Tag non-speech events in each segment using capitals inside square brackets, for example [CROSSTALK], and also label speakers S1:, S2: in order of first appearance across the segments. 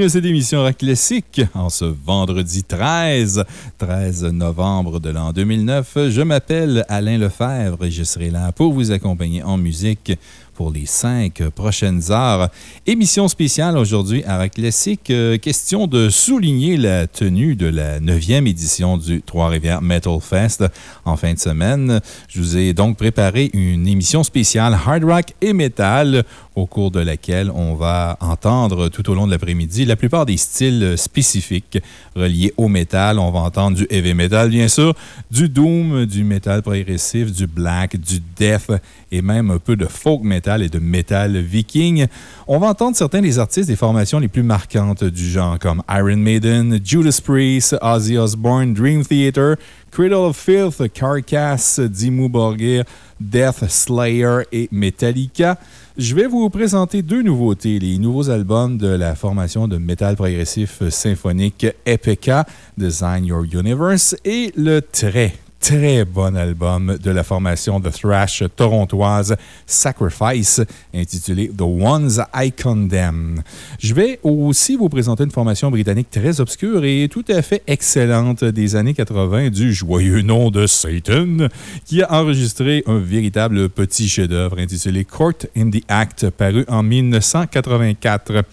S1: bienvenue à cette émission Rock Classique en ce vendredi 13, 13 novembre de l'an 2009. Je m'appelle Alain Lefebvre et je serai là pour vous accompagner en musique pour les cinq prochaines heures. Émission spéciale aujourd'hui à Rock Classique. Euh, question de souligner la tenue de la neuvième édition du Trois-Rivières Metal Fest en fin de semaine. Je vous ai donc préparé une émission spéciale hard rock et metal au cours de laquelle on va entendre tout au long de l'après-midi la plupart des styles spécifiques reliés au métal. On va entendre du heavy metal, bien sûr, du doom, du métal progressif, du black, du death et même un peu de folk metal et de metal viking. On va entendre certains des artistes des formations les plus marquantes du genre, comme Iron Maiden, Judas Priest, Ozzy Osbourne, Dream Theater, Cradle of Filth, Carcass, Dimmu Borgir, Death Slayer et Metallica. Je vais vous présenter deux nouveautés, les nouveaux albums de la formation de métal progressif symphonique Epica, Design Your Universe, et le très, très bon album de la formation de thrash torontoise Sacrifice, intitulé The Ones I Condemn. Je vais aussi vous présenter une formation britannique très obscure et tout à fait excellente des années 80 du joyeux nom de Satan, qui a enregistré un véritable petit chef-d'œuvre intitulé Court in the Act, paru en 1984.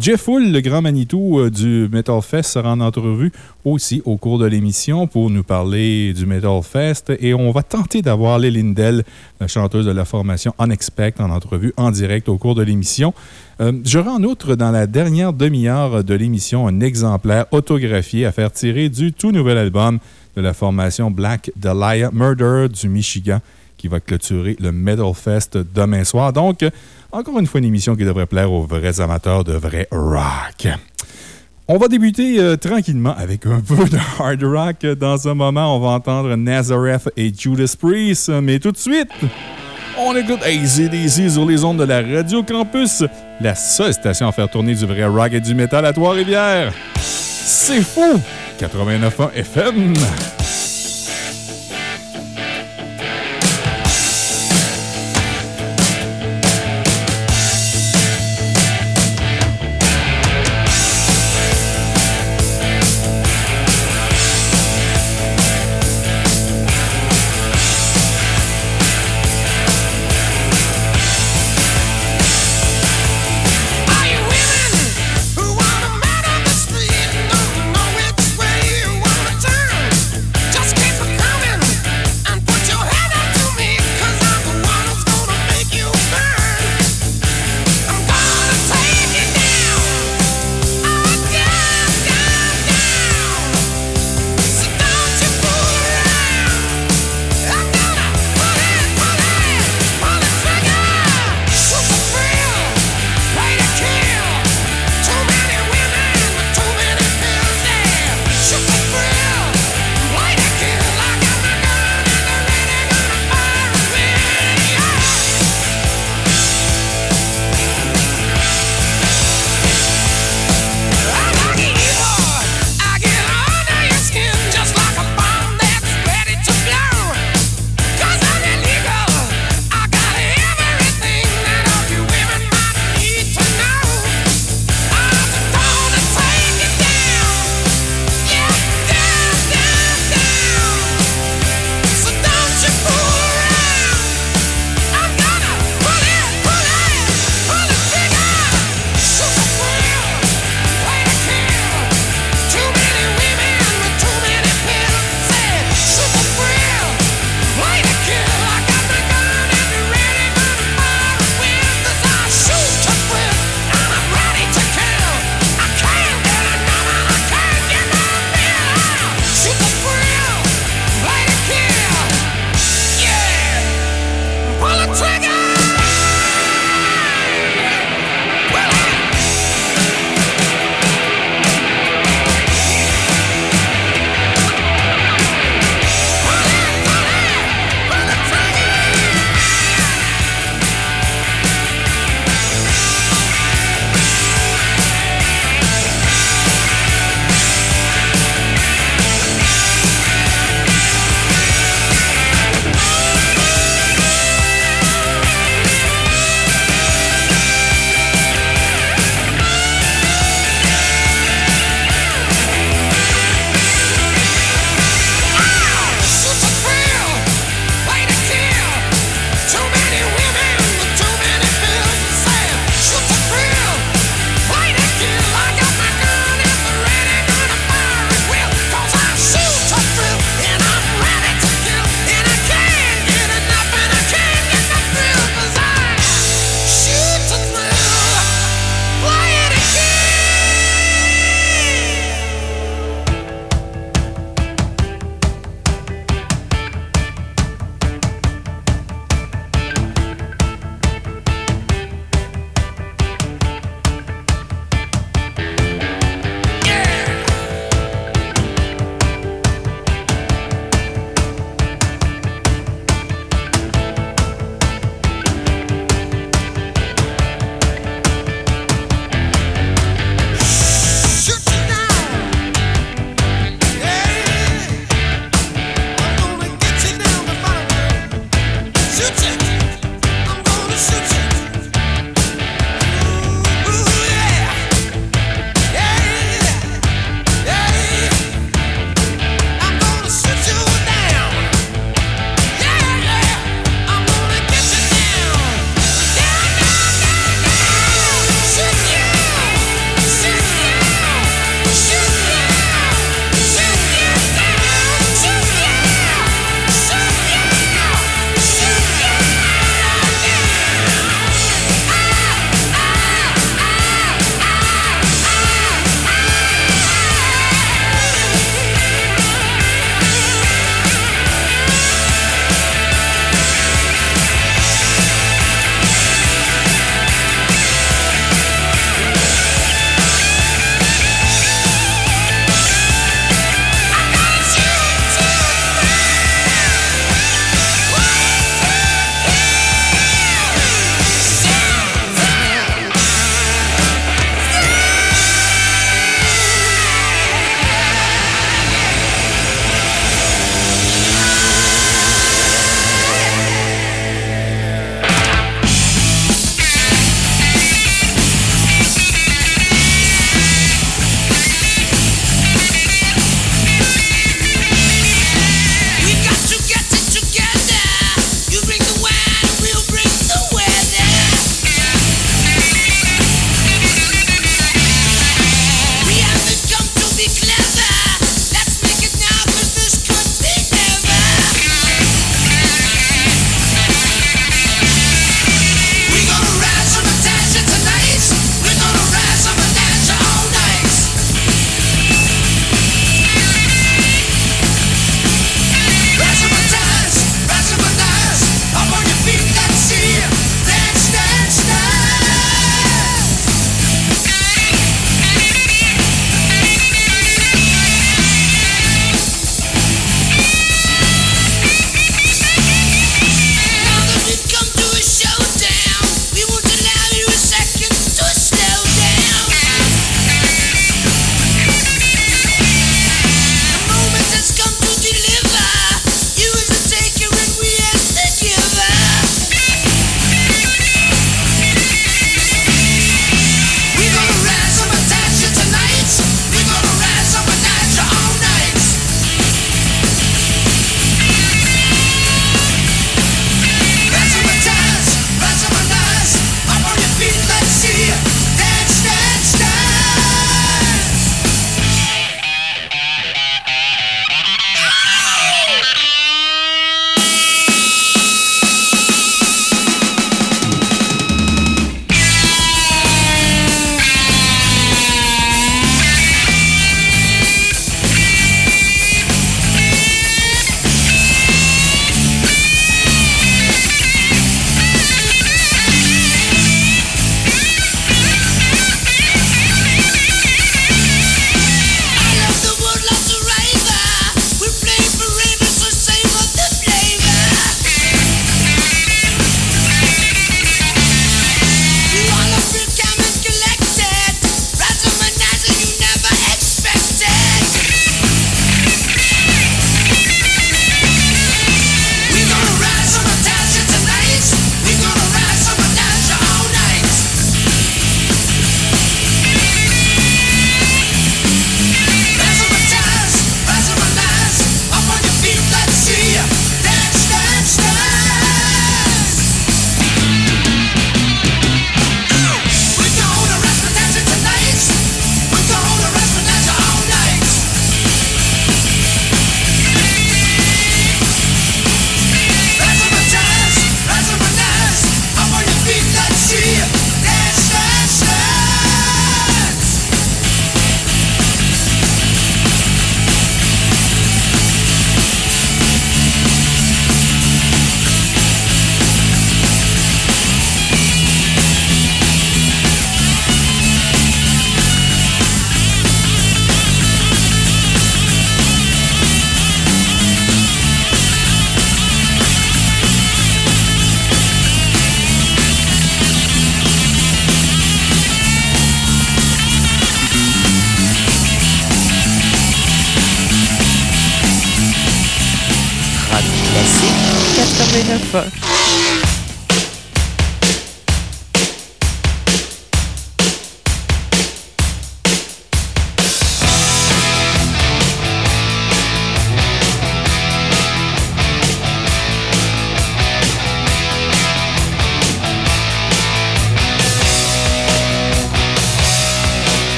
S1: Jeff Hull, le grand Manitou euh, du Metal Fest, sera en entrevue aussi au cours de l'émission pour nous parler du Metal Fest. Et on va tenter d'avoir Lily Lindell, la chanteuse de la formation Unexpect, en entrevue en direct au cours de l'émission. Euh, J'aurai en outre, dans la dernière demi-heure de l'émission, un exemplaire autographié à faire tirer du tout nouvel album de la formation Black Dahlia Murder du Michigan qui va clôturer le Metal Fest demain soir. Donc, encore une fois, une émission qui devrait plaire aux vrais amateurs de vrai rock. On va débuter euh, tranquillement avec un [LAUGHS] peu de hard rock. Dans un moment, on va entendre Nazareth et Judas Priest. Mais tout de suite, on écoute ACDC sur les ondes de la Radio Campus, la seule station à faire tourner du vrai rock et du métal à Trois-Rivières. C'est fou! 89.1 FM.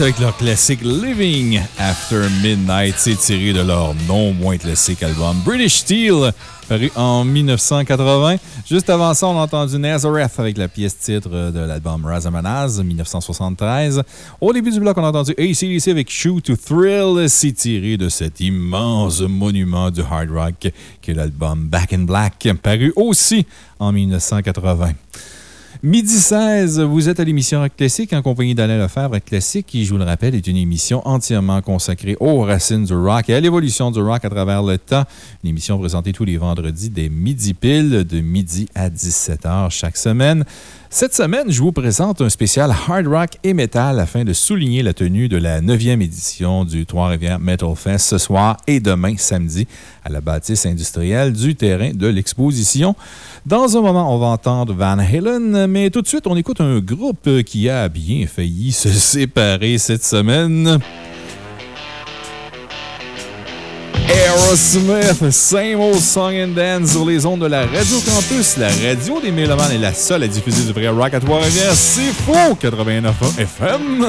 S1: Avec leur classique Living After Midnight. C'est tiré de leur non moins classique album British Steel, paru en 1980. Juste avant ça, on a entendu Nazareth avec la pièce titre de l'album Razamanaz, 1973. Au début du bloc, on a entendu ACDC avec Shoot to Thrill. C'est tiré de cet immense monument du hard rock qui est l'album Back in Black, paru aussi en 1980. Midi 16, vous êtes à l'émission Rock Classique en compagnie d'Alain Lefebvre. Classique, qui, je vous le rappelle, est une émission entièrement consacrée aux racines du rock et à l'évolution du rock à travers le temps. Une émission présentée tous les vendredis des midi piles, de midi à 17h chaque semaine. Cette semaine, je vous présente un spécial hard rock et metal afin de souligner la tenue de la 9e édition du Trois-Rivières Metal Fest ce soir et demain, samedi, à la bâtisse industrielle du terrain de l'exposition. Dans un moment, on va entendre Van Halen, mais tout de suite, on écoute un groupe qui a bien failli se [LAUGHS] séparer cette semaine. Aerosmith, Same Old Song and Dance sur les ondes de la Radio Campus, la radio des Mélomanes est la seule à diffuser du vrai rock à Trois-Rivières. C'est faux! 89 FM!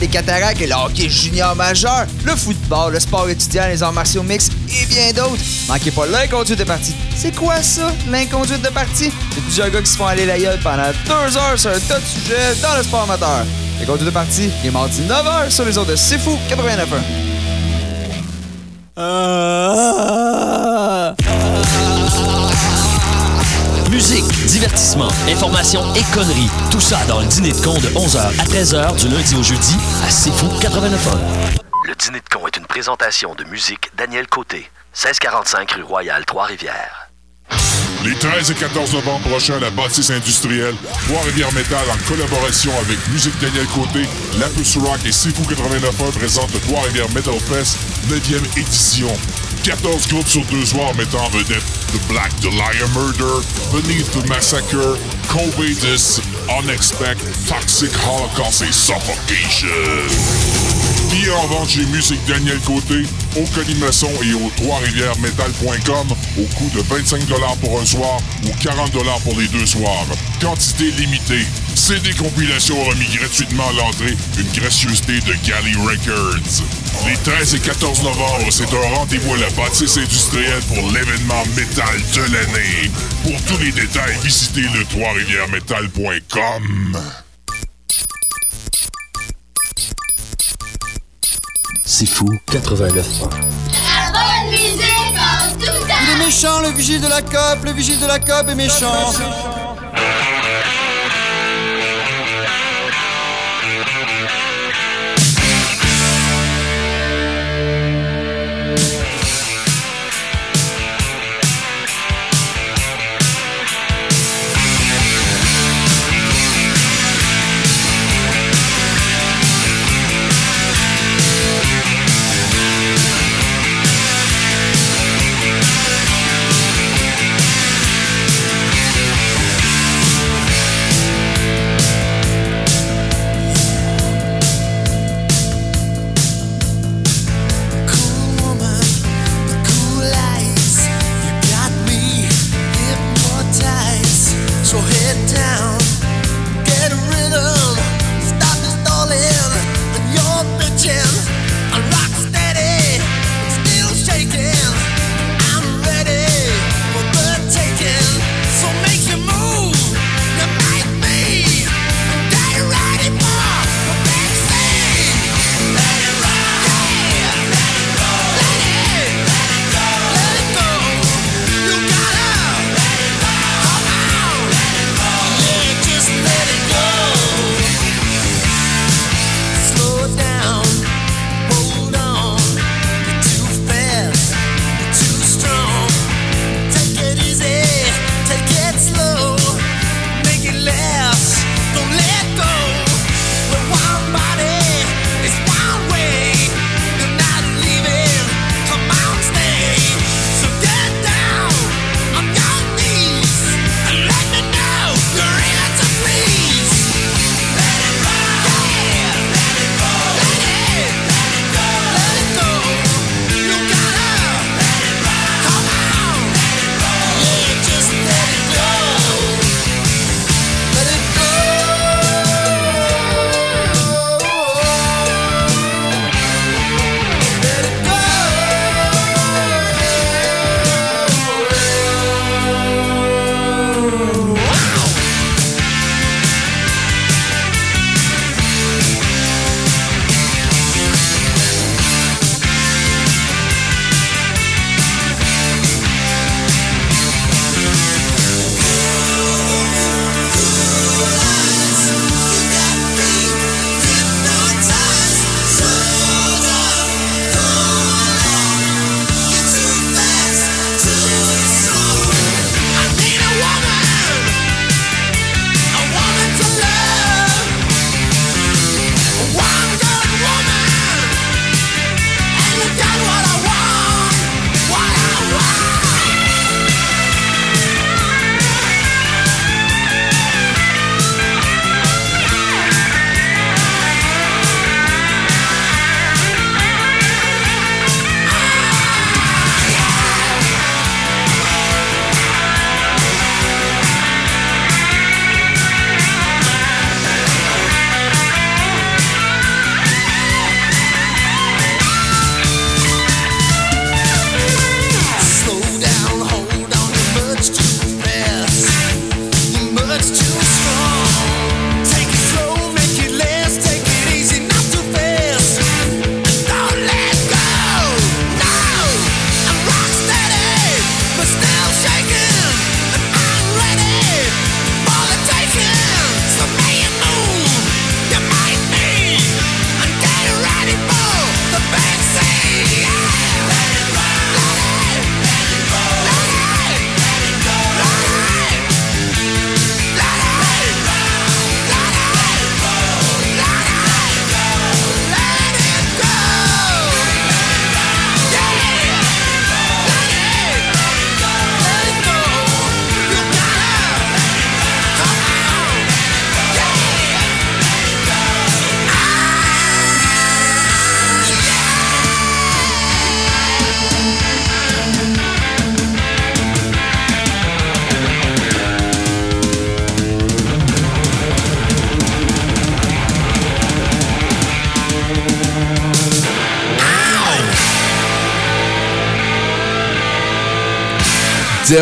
S2: Les cataractes et le hockey junior majeur, le football, le sport étudiant, les arts martiaux mix et bien d'autres. Manquez pas l'inconduite de partie. C'est quoi ça, l'inconduite de partie? C'est plusieurs gars qui se font aller la gueule pendant deux heures sur un tas de sujets dans le sport amateur. L'inconduite de partie, les mardis 9h sur les ondes de C'est Fou 89.1.
S3: et conneries. Tout ça dans le dîner de con de 11h à 13h du lundi au jeudi à C'est Fou 89
S4: Le dîner de con est une présentation de musique Daniel Côté, 1645 rue Royale, Trois-Rivières.
S5: Les 13 et 14 novembre prochains à la bâtisse industrielle, Trois-Rivières Métal en collaboration avec Musique Daniel Côté, La Puce Rock et Sifu 89.1 présentent le Trois-Rivières Metal Fest 9e édition. 14 groupes sur deux soirs mettant en vedette The Black the Liar Murder, Beneath the Massacre, Covetus, Unexpect, Toxic Holocaust et Suffocation. Billets en vente chez Musique Daniel Côté, au Colimaçon et au trois-rivières-metal.com au coût de 25 pour un soir ou 40 pour les deux soirs. Quantité limitée. CD compilation remis gratuitement à l'entrée, une gracieuseté de Galley Records. Les 13 et 14 novembre, c'est un rendez-vous à la bâtisse industrielle pour l'événement métal de l'année. Pour tous les détails, visitez le trois-rivières-metal.com.
S3: C'est Fou 89
S6: La bonne musique en tout temps.
S7: Il est méchant, le vigile de la COP, le vigile de la COP est méchant.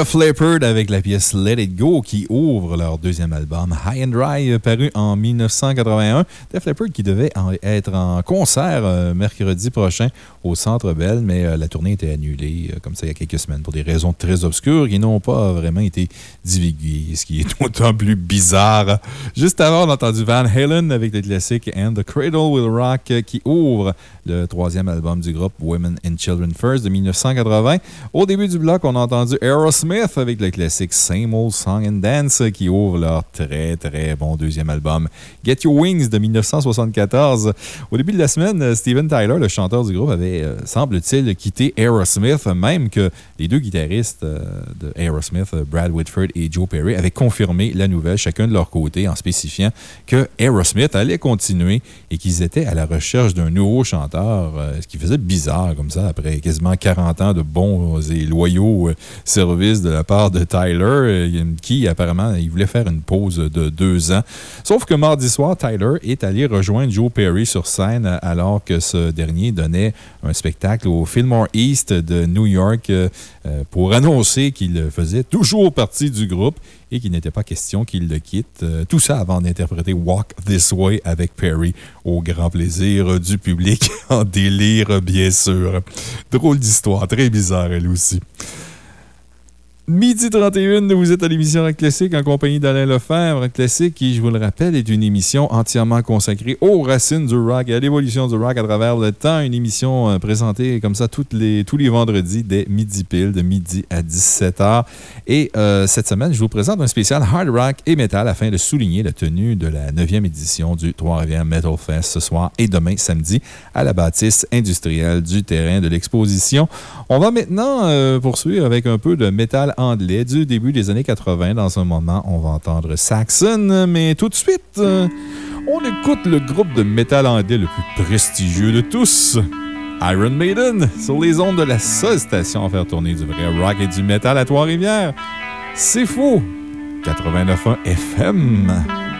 S1: Def Leppard avec la pièce Let It Go qui ouvre leur deuxième album High and Dry paru en 1981. Def Leppard qui devait être en concert euh, mercredi prochain au Centre Bell, mais euh, la tournée était annulée euh, comme ça il y a quelques semaines pour des raisons très obscures qui n'ont pas vraiment été divulguées, ce qui est [LAUGHS] d'autant plus bizarre. Juste avant, on a entendu Van Halen avec le classique And the Cradle Will Rock qui ouvre le troisième album du groupe Women and Children First de 1980. Au début du bloc, on a entendu Aerosmith avec le classique Same Old Song and Dance qui ouvre leur très très bon deuxième album Get Your Wings de 1974. Au début de la semaine, Steven Tyler, le chanteur du groupe, avait, euh, semble-t-il, quitté Aerosmith, même que les deux guitaristes euh, de Aerosmith, euh, Brad Whitford et Joe Perry, avaient confirmé la nouvelle, chacun de leur côté, en spécifiant que Aerosmith allait continuer et qu'ils étaient à la recherche d'un nouveau chanteur, ce qui faisait bizarre comme ça, après quasiment 40 ans de bons et loyaux services de la part de Tyler, qui apparemment, il voulait faire une pause de deux ans. Sauf que mardi soir, Tyler est allé rejoindre Joe Perry sur scène alors que ce dernier donnait un spectacle au Fillmore East de New York euh, euh, pour annoncer qu'il faisait toujours partie du groupe et qu'il n'était pas question qu'il le quitte. Euh, tout ça avant d'interpréter Walk This Way avec Perry au grand plaisir du public, [LAUGHS] en délire bien sûr. Drôle d'histoire, très bizarre elle aussi. Midi 31, vous êtes à l'émission Rock Classique en compagnie d'Alain Lefebvre. Rock Classique, qui, je vous le rappelle, est une émission entièrement consacrée aux racines du rock et à l'évolution du rock à travers le temps. Une émission euh, présentée comme ça les, tous les vendredis dès midi pile, de midi à 17h. Et euh, cette semaine, je vous présente un spécial hard rock et metal afin de souligner la tenue de la 9e édition du Trois-Rivières Metal Fest ce soir et demain samedi à la bâtisse industrielle du terrain de l'exposition. On va maintenant euh, poursuivre avec un peu de métal anglais du début des années 80. Dans un moment, on va entendre Saxon, mais tout de suite, euh, on écoute le groupe de métal anglais le plus prestigieux de tous. Iron Maiden, sur les ondes de la seule station à faire tourner du vrai rock et du métal à Trois-Rivières. C'est faux! 89.1 FM.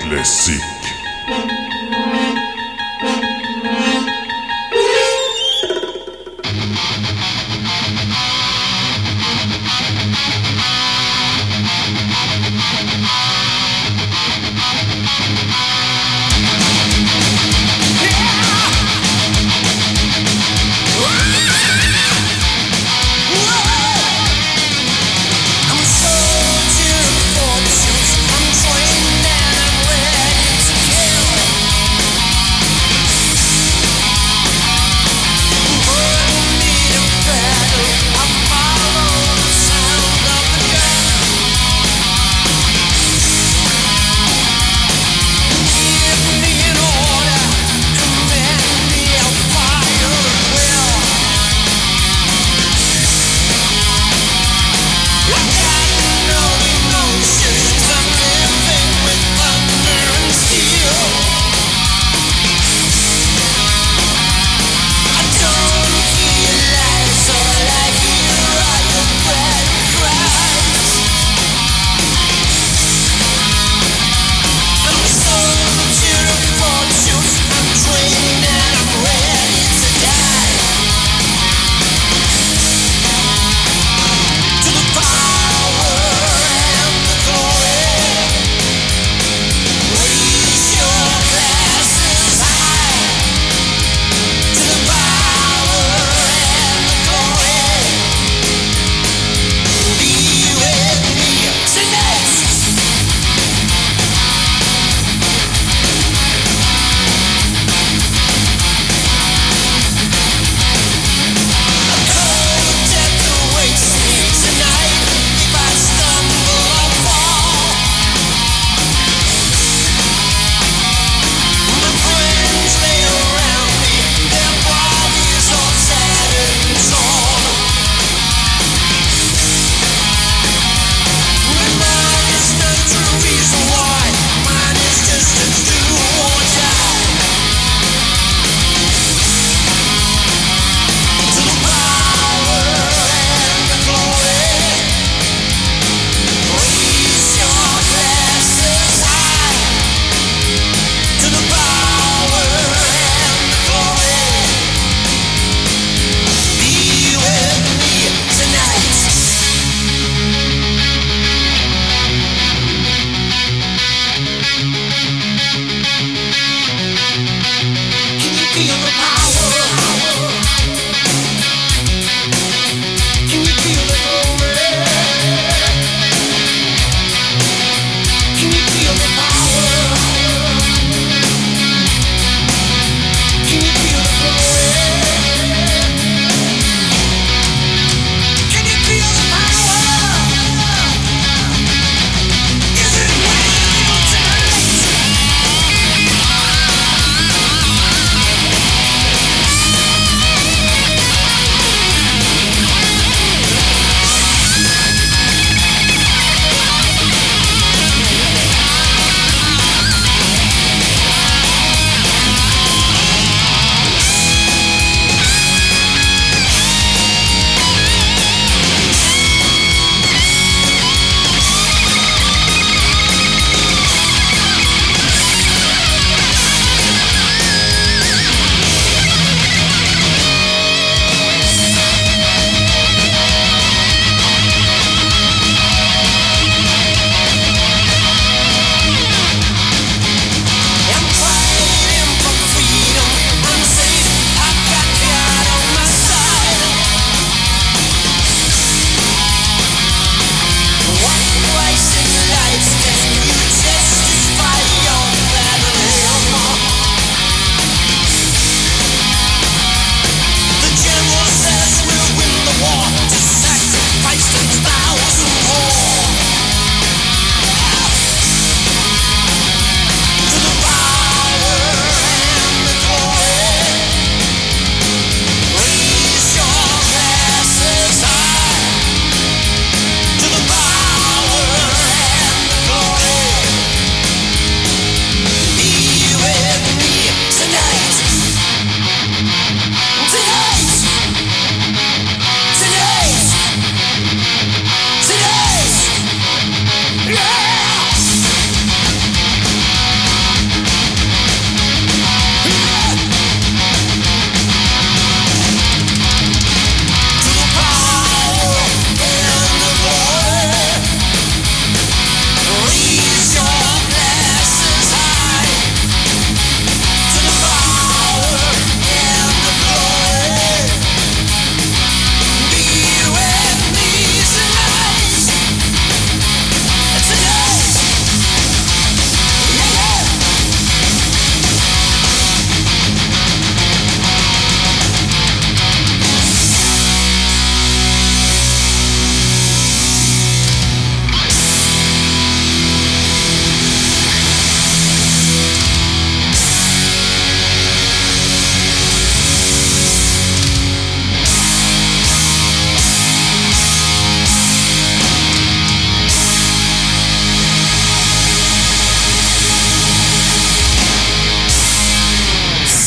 S8: Classique.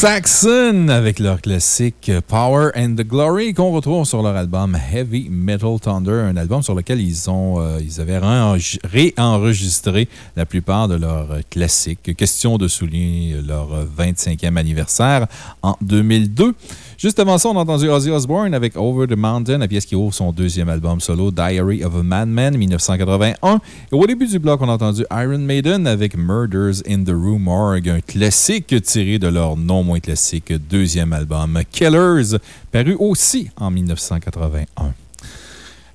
S1: Saxon avec leur classique Power and the Glory qu'on retrouve sur leur album Heavy Metal Thunder, un album sur lequel ils, ont, euh, ils avaient réenregistré la plupart de leurs classiques. Question de souligner leur 25e anniversaire en 2002. Juste avant ça, on a entendu Ozzy Osbourne avec Over the Mountain, la pièce qui ouvre son deuxième album solo, Diary of a Madman, 1981. Et au début du bloc, on a entendu Iron Maiden avec Murders in the Rue Morgue, un classique tiré de leur non moins classique deuxième album, Killers, paru aussi en 1981.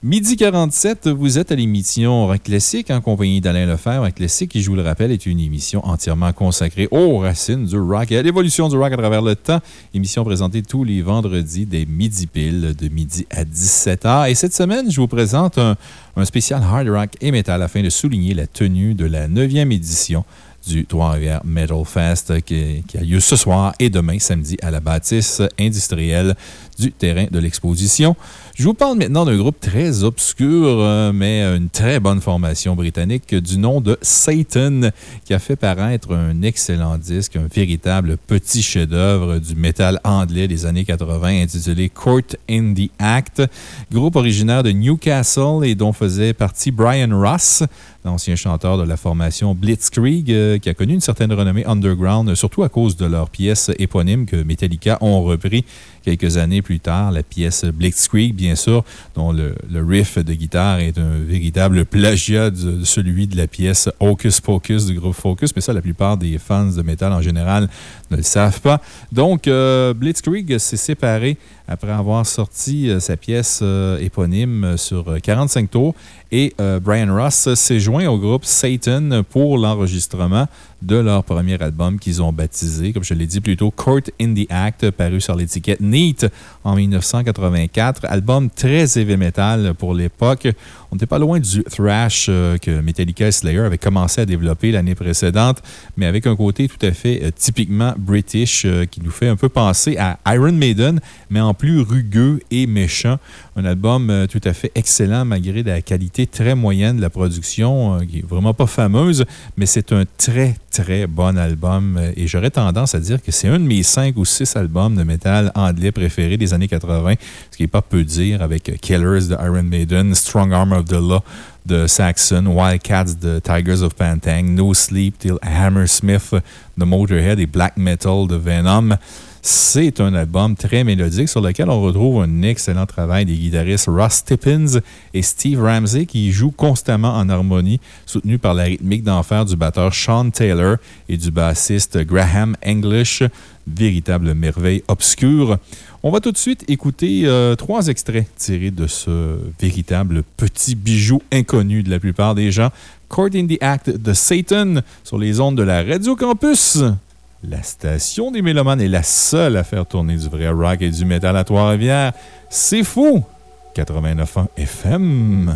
S1: Midi 47, vous êtes à l'émission Rock Classique en compagnie d'Alain Lefebvre. Rock Classique, qui, je vous le rappelle, est une émission entièrement consacrée aux racines du rock et à l'évolution du rock à travers le temps. Émission présentée tous les vendredis des midi piles, de midi à 17h. Et cette semaine, je vous présente un, un spécial hard rock et metal afin de souligner la tenue de la 9e édition du Trois-Rivières Metal Fest qui, qui, a lieu ce soir et demain, samedi, à la bâtisse industrielle du terrain de l'exposition. Je vous parle maintenant d'un groupe très obscur, euh, mais une très bonne formation britannique du nom de Satan, qui a fait paraître un excellent disque, un véritable petit chef-d'œuvre du métal anglais des années 80 intitulé Court in the Act. Groupe originaire de Newcastle et dont faisait partie Brian Ross, l'ancien chanteur de la formation Blitzkrieg, euh, qui a connu une certaine renommée underground, surtout à cause de leurs pièces éponymes que Metallica ont repris quelques années plus tard, la pièce Blitzkrieg, bien sûr, dont le, riff de guitare est un véritable plagiat de, celui de la pièce Hocus Pocus du groupe Focus, mais ça, la plupart des fans de métal en général ne le savent pas. Donc, euh, Blitzkrieg s'est séparé après avoir sorti euh, sa pièce euh, éponyme sur 45 tours et Brian Ross s'est joint au groupe Satan pour l'enregistrement de leur premier album qu'ils ont baptisé, comme je l'ai dit plus tôt, Court in the Act, paru sur l'étiquette Neat en 1984. Album très heavy metal pour l'époque. On n'était pas loin du thrash que Metallica et Slayer avaient commencé à développer l'année précédente, mais avec un côté tout à fait typiquement british euh, qui nous fait un peu penser à Iron Maiden, mais en plus rugueux et méchant. Un album tout à fait excellent malgré la qualité très moyenne de la production, qui n'est vraiment pas fameuse, mais c'est un très, très bon album. Et j'aurais tendance à dire que c'est un de mes cinq ou six albums de métal anglais préférés des années 80, ce qui n'est pas peu dire avec Killers de Iron Maiden, Strong Arm of the Law de Saxon, Wildcats de Tigers of Pantang, No Sleep till Hammersmith de Motorhead et Black Metal de Venom. C'est un album très mélodique sur lequel on retrouve un excellent travail des guitaristes Ross Tippins et Steve Ramsey qui jouent constamment en harmonie, soutenus par la rythmique d'enfer du batteur Sean Taylor et du bassiste Graham English. Véritable merveille obscure. On va tout de suite écouter euh, trois extraits tirés de ce véritable petit bijou inconnu de la plupart des gens. Court in the Act de Satan sur les ondes de la Radio Campus. La station des Mélomanes est la seule à faire tourner du vrai rock et du métal à Trois-Rivières. C'est fou! 89.1 FM.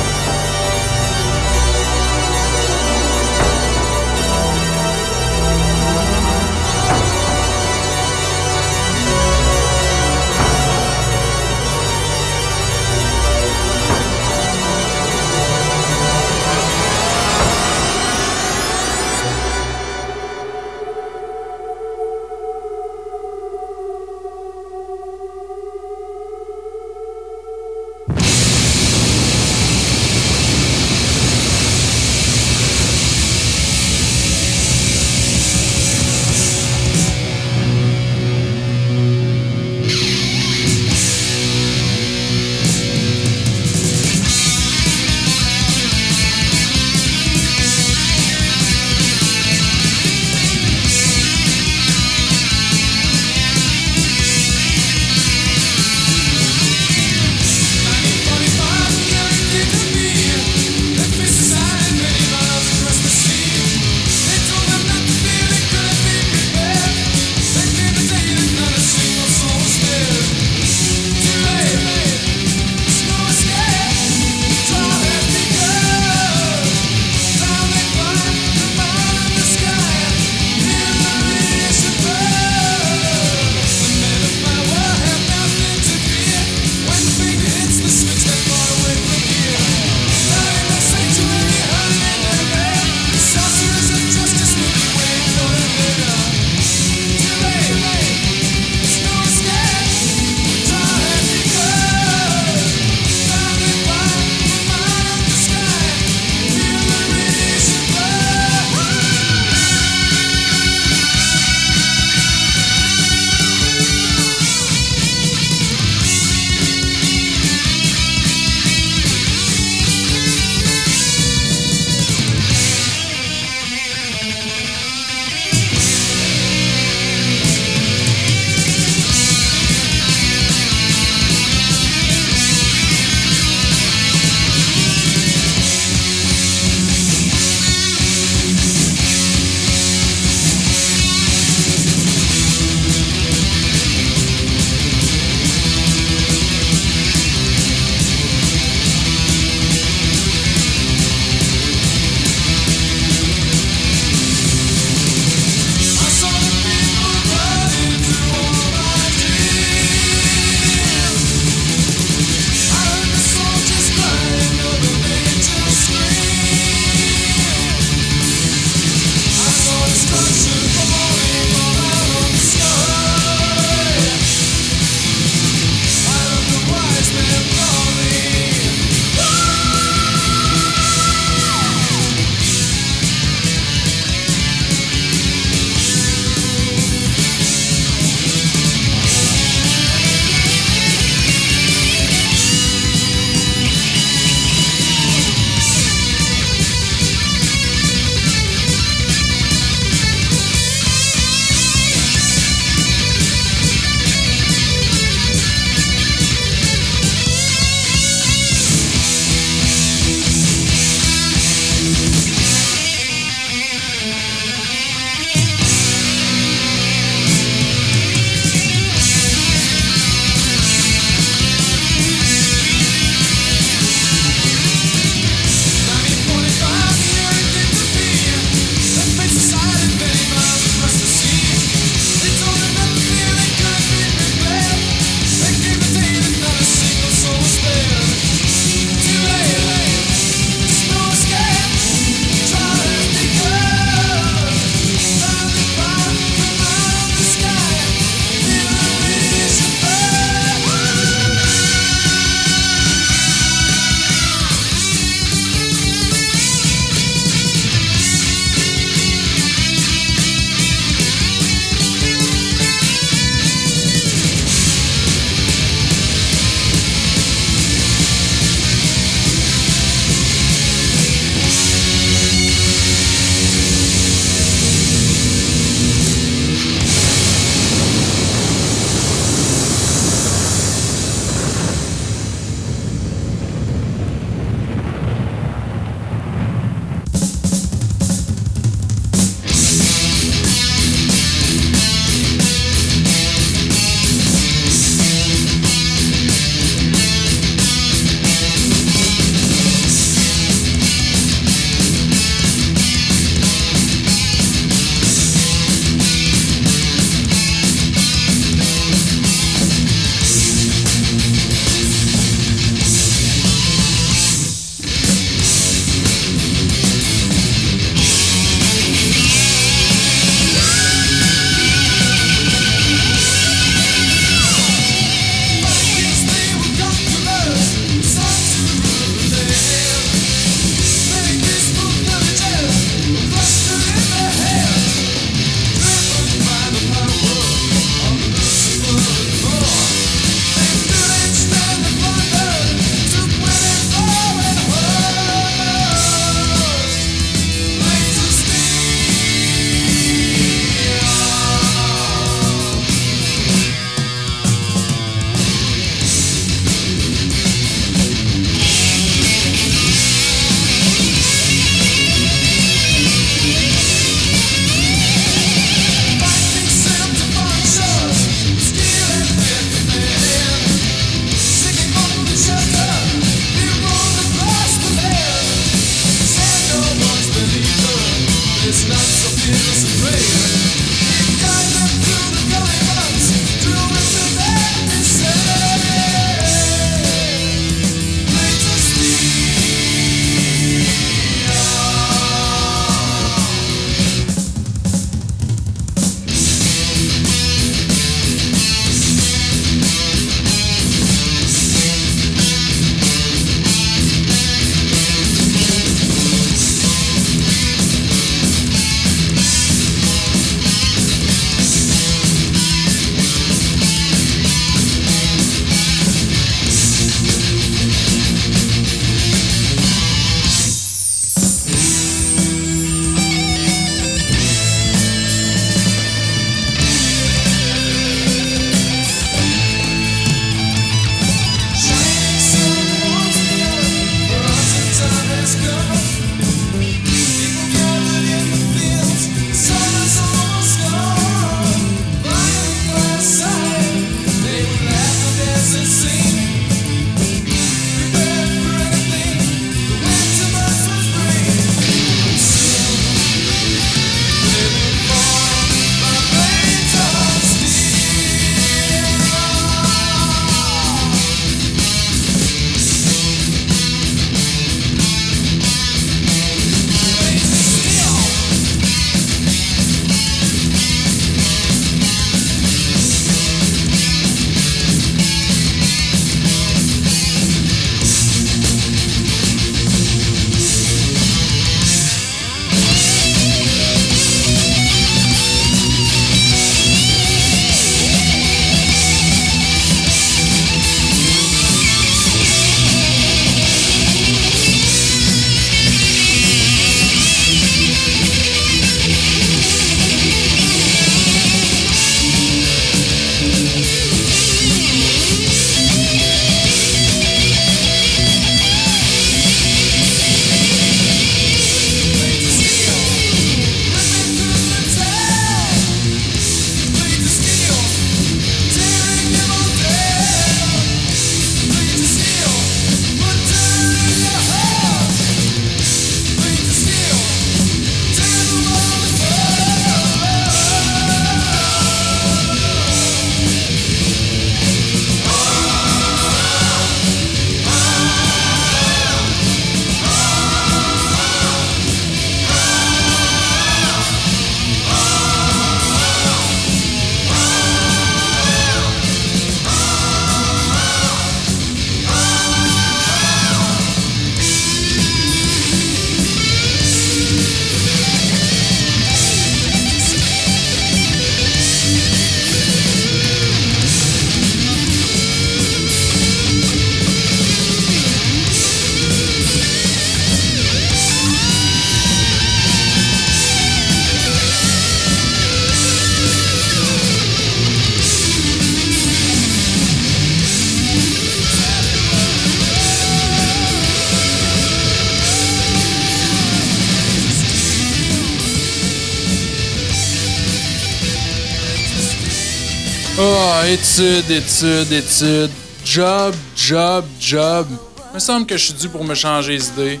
S9: Études, études, études. Job, job, job. Me semble que je suis dû pour me changer les idées.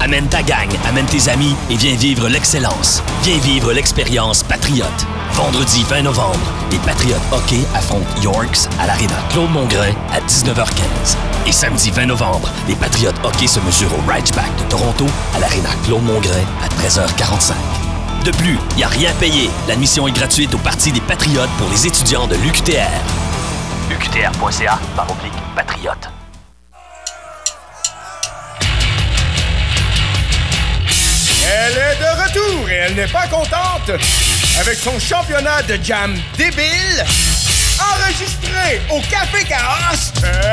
S3: Amène ta gang, amène tes amis et viens vivre l'excellence. Viens vivre l'expérience Patriote. Vendredi 20 novembre, les Patriotes hockey affrontent Yorks à l'Arena Claude Mongrain à 19h15. Et samedi 20 novembre, les Patriotes hockey se mesurent au Ridgeback de Toronto à l'Arena Claude Mongrain à 13h45. De plus, il n'y a rien payé. L'admission est gratuite au Parti des Patriotes pour les étudiants de l'UQTR. UQTR.ca par oblique patriote.
S10: Elle est de retour et elle n'est pas contente avec son championnat de jam débile enregistré au Café Chaos. Euh...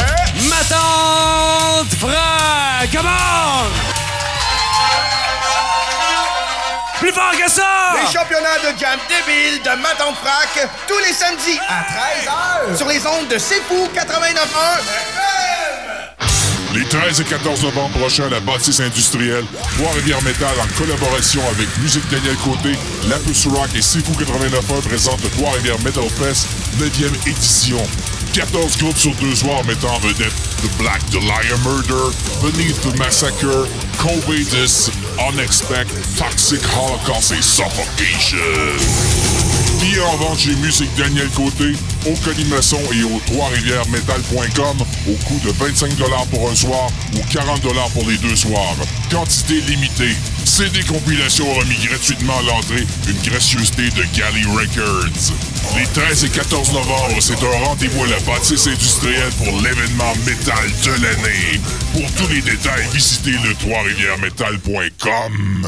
S11: Ma tante Fra, comment? Plus fort que ça!
S10: Les championnats de jam débile de Maton Frac tous les samedis à 13h sur les ondes de C'est Fou 89.1
S5: Les 13 et 14 novembre prochains à la bâtisse industrielle, Trois-Rivières Métal en collaboration avec Musique Daniel Côté, La Puce Rock et Sifu 89.1 présente le Trois-Rivières Metal Fest 9e édition. 14 groupes sur deux soirs mettant en vedette The Black Liar Murder, Beneath the Massacre, Covetus, Unexpect, Toxic Holocaust et Suffocation. Billets en vente chez Musique Daniel Côté, au Colimaçon et au Trois-Rivières-Metal.com au coût de 25 pour un soir ou 40 pour les deux soirs. Quantité limitée. Ces décompilations remis gratuitement à l'entrée une gracieuseté de Galley Records. Les 13 et 14 novembre, c'est un rendez-vous à la bâtisse industrielle pour l'événement métal de l'année. Pour tous les détails, visitez le
S12: 3rivièresmetal.com.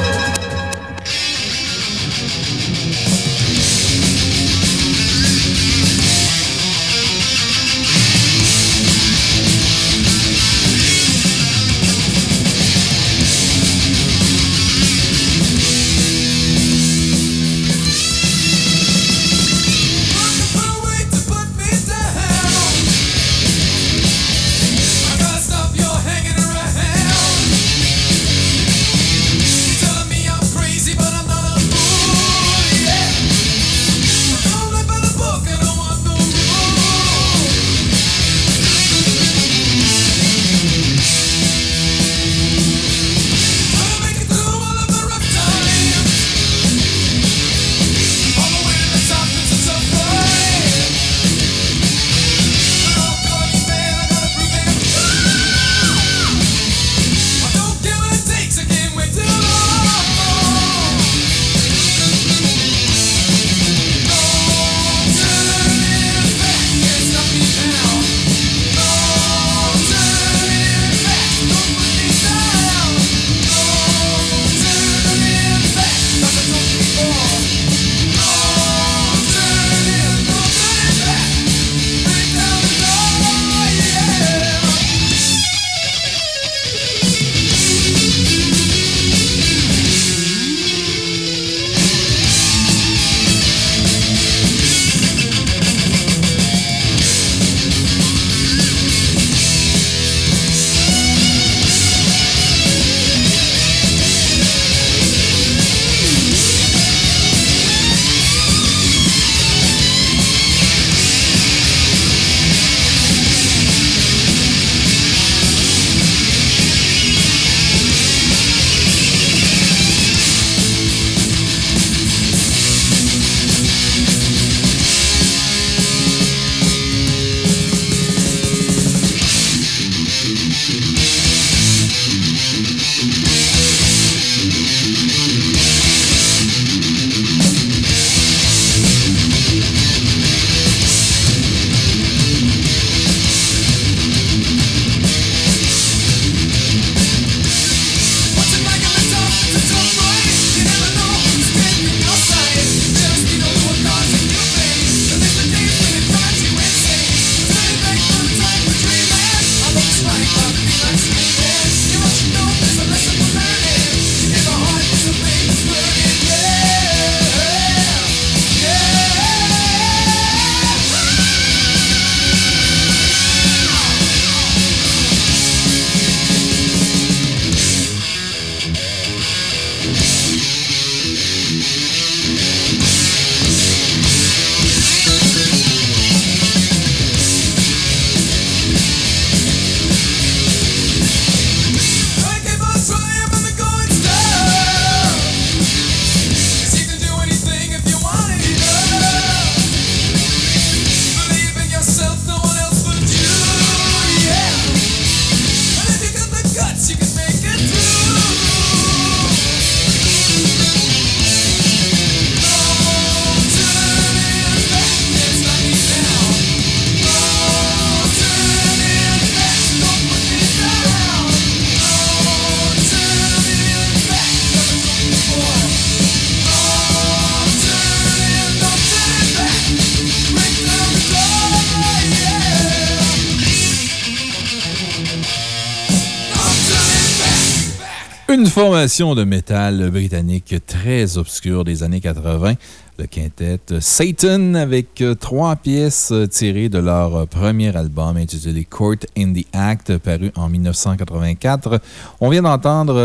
S1: Formation de métal britannique très obscure des années 80 le quintet Satan avec euh, trois pièces euh, tirées de leur euh, premier album intitulé Court in the Act, paru en 1984. On vient d'entendre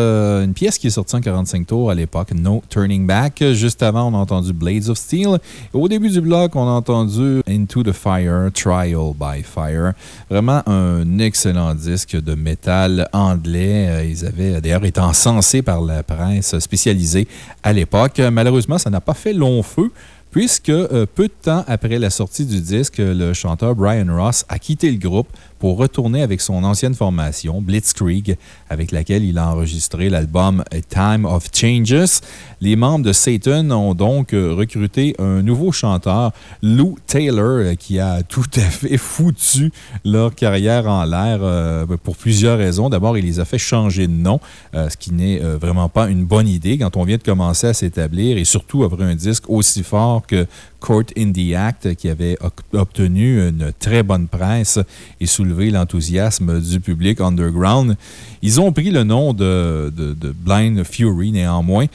S1: une pièce qui est sortie en 45 tours à l'époque, No Turning Back. Juste avant, on a entendu Blades of Steel. au début du bloc, on a entendu Into the Fire, Trial by Fire. Vraiment un excellent disque de métal anglais. Ils avaient d'ailleurs été encensés par la presse spécialisée à l'époque. Malheureusement, ça n'a pas fait long feu puisque euh, peu de temps après la sortie du disque, le chanteur Brian Ross a quitté le groupe pour retourner avec son ancienne formation, Blitzkrieg, avec laquelle il a enregistré l'album Time of Changes. Les membres de Satan ont donc euh, recruté un nouveau chanteur, Lou Taylor, euh, qui a [LAUGHS] tout à fait foutu leur carrière en l'air euh, pour plusieurs raisons. D'abord, il les a fait changer de nom, ce qui n'est vraiment pas une bonne idée quand on vient de commencer à s'établir et surtout après un disque aussi fort que Court in the Act, qui avait obtenu une très bonne presse et soulevé l'enthousiasme du public underground. Ils ont pris le nom de, de Blind Fury, néanmoins.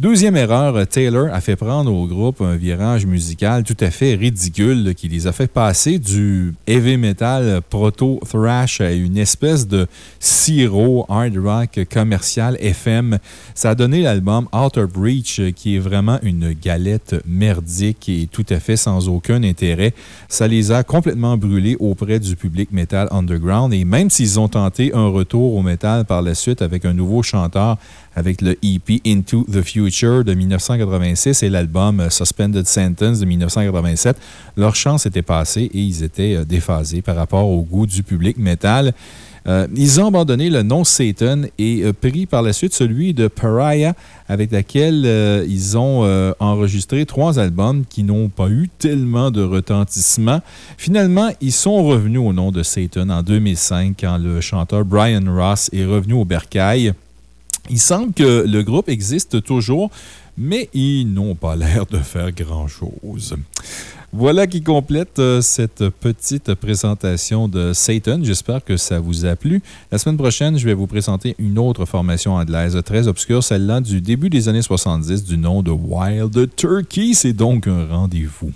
S1: Deuxième erreur, Taylor a fait prendre au groupe un virage musical tout à fait ridicule qui les a fait passer du heavy metal proto-thrash à une espèce de sirop hard rock commercial FM. Ça a donné l'album Outer Breach qui est vraiment une galette merdique et tout à fait sans aucun intérêt. Ça les a complètement brûlés auprès du public metal underground et même s'ils ont tenté un retour au metal par la suite avec un nouveau chanteur avec le EP Into the Future de 1986 et l'album Suspended Sentence de 1987. Leur chance était passée et ils étaient euh, déphasés par rapport au goût du public métal. Euh, ils ont abandonné le nom Satan et euh, pris par la suite celui de Pariah, avec laquelle ils ont enregistré trois albums qui n'ont pas eu tellement de retentissement. Finalement, ils sont revenus au nom de Satan en 2005 quand le chanteur Brian Ross est revenu au Bercail. Il semble que le groupe existe toujours, mais ils n'ont pas l'air de faire grand-chose. Voilà qui complète euh, cette petite présentation de Satan. J'espère que ça vous a plu. La semaine prochaine, je vais vous présenter une autre formation anglaise très obscure, celle-là du début des années 70 du nom de Wild Turkey. C'est donc un rendez-vous.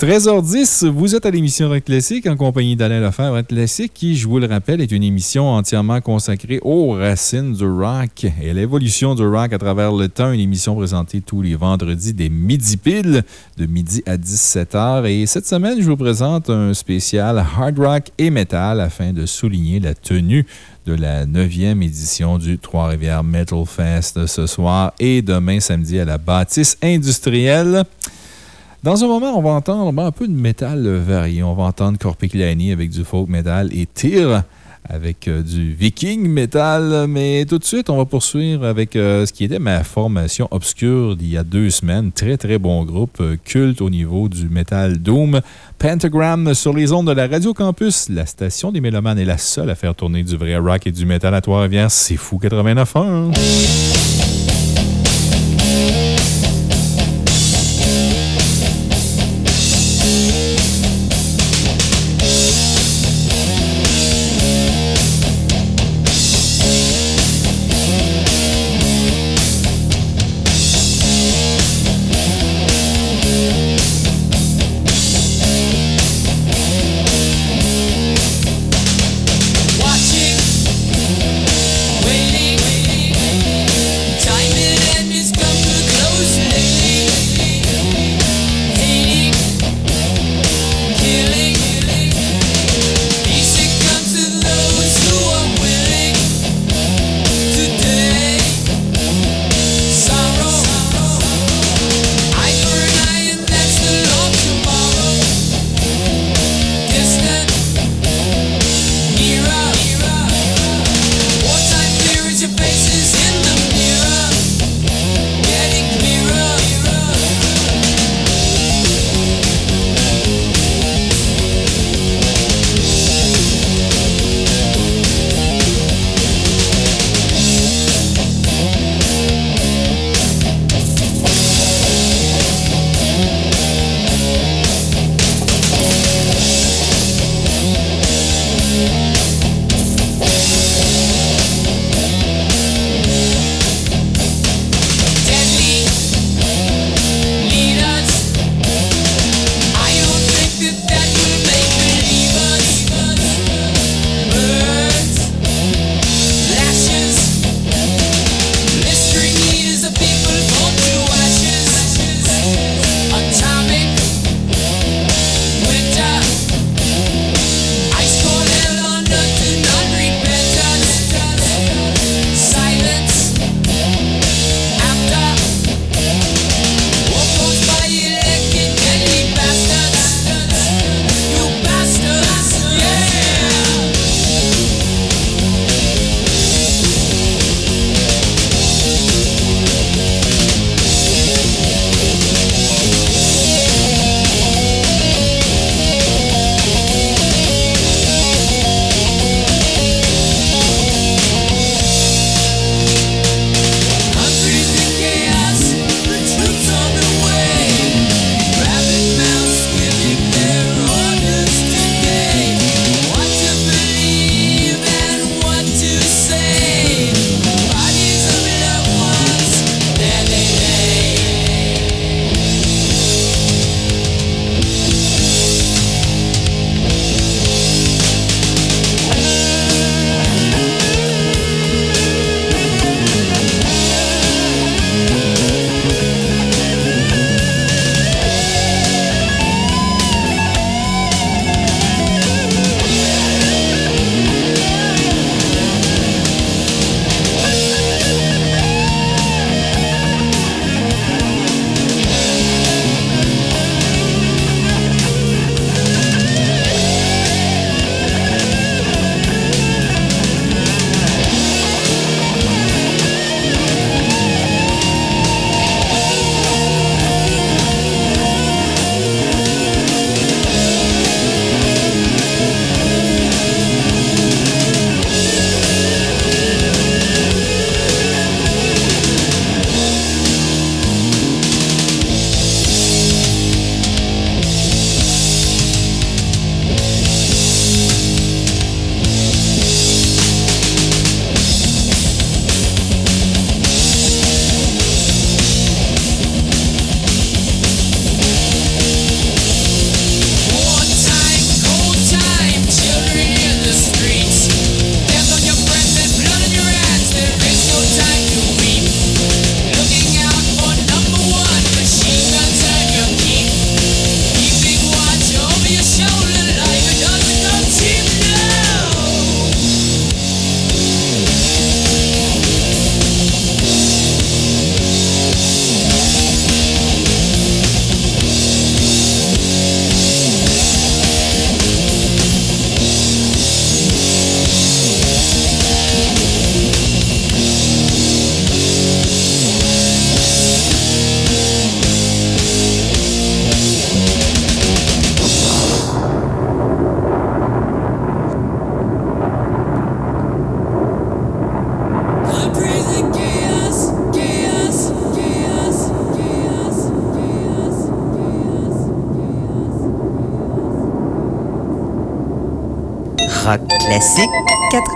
S1: 13h10, vous êtes à l'émission Rock Classique en compagnie d'Alain Lefebvre. Rock Classique, qui, je vous le rappelle, est une émission entièrement consacrée aux racines du rock et à l'évolution du rock à travers le temps. Une émission présentée tous les vendredis des midi piles, de midi à 17h. Et cette semaine, je vous présente un spécial hard rock et metal afin de souligner la tenue de la 9e édition du Trois-Rivières Metal Fest ce soir et demain samedi à la bâtisse industrielle. Dans un moment, on va entendre un peu de métal varié. On va entendre Corpiclani avec du folk metal et Tyr avec euh, du viking metal. Mais tout de suite, on va poursuivre avec euh, ce qui était ma formation obscure d'il y a deux semaines. Très, très bon groupe, euh, culte au niveau du metal doom. Pentagram sur les ondes de la Radio Campus. La station des Mélomanes est la seule à faire tourner du vrai rock et du métal à Trois-Rivières. C'est fou 89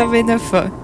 S13: 89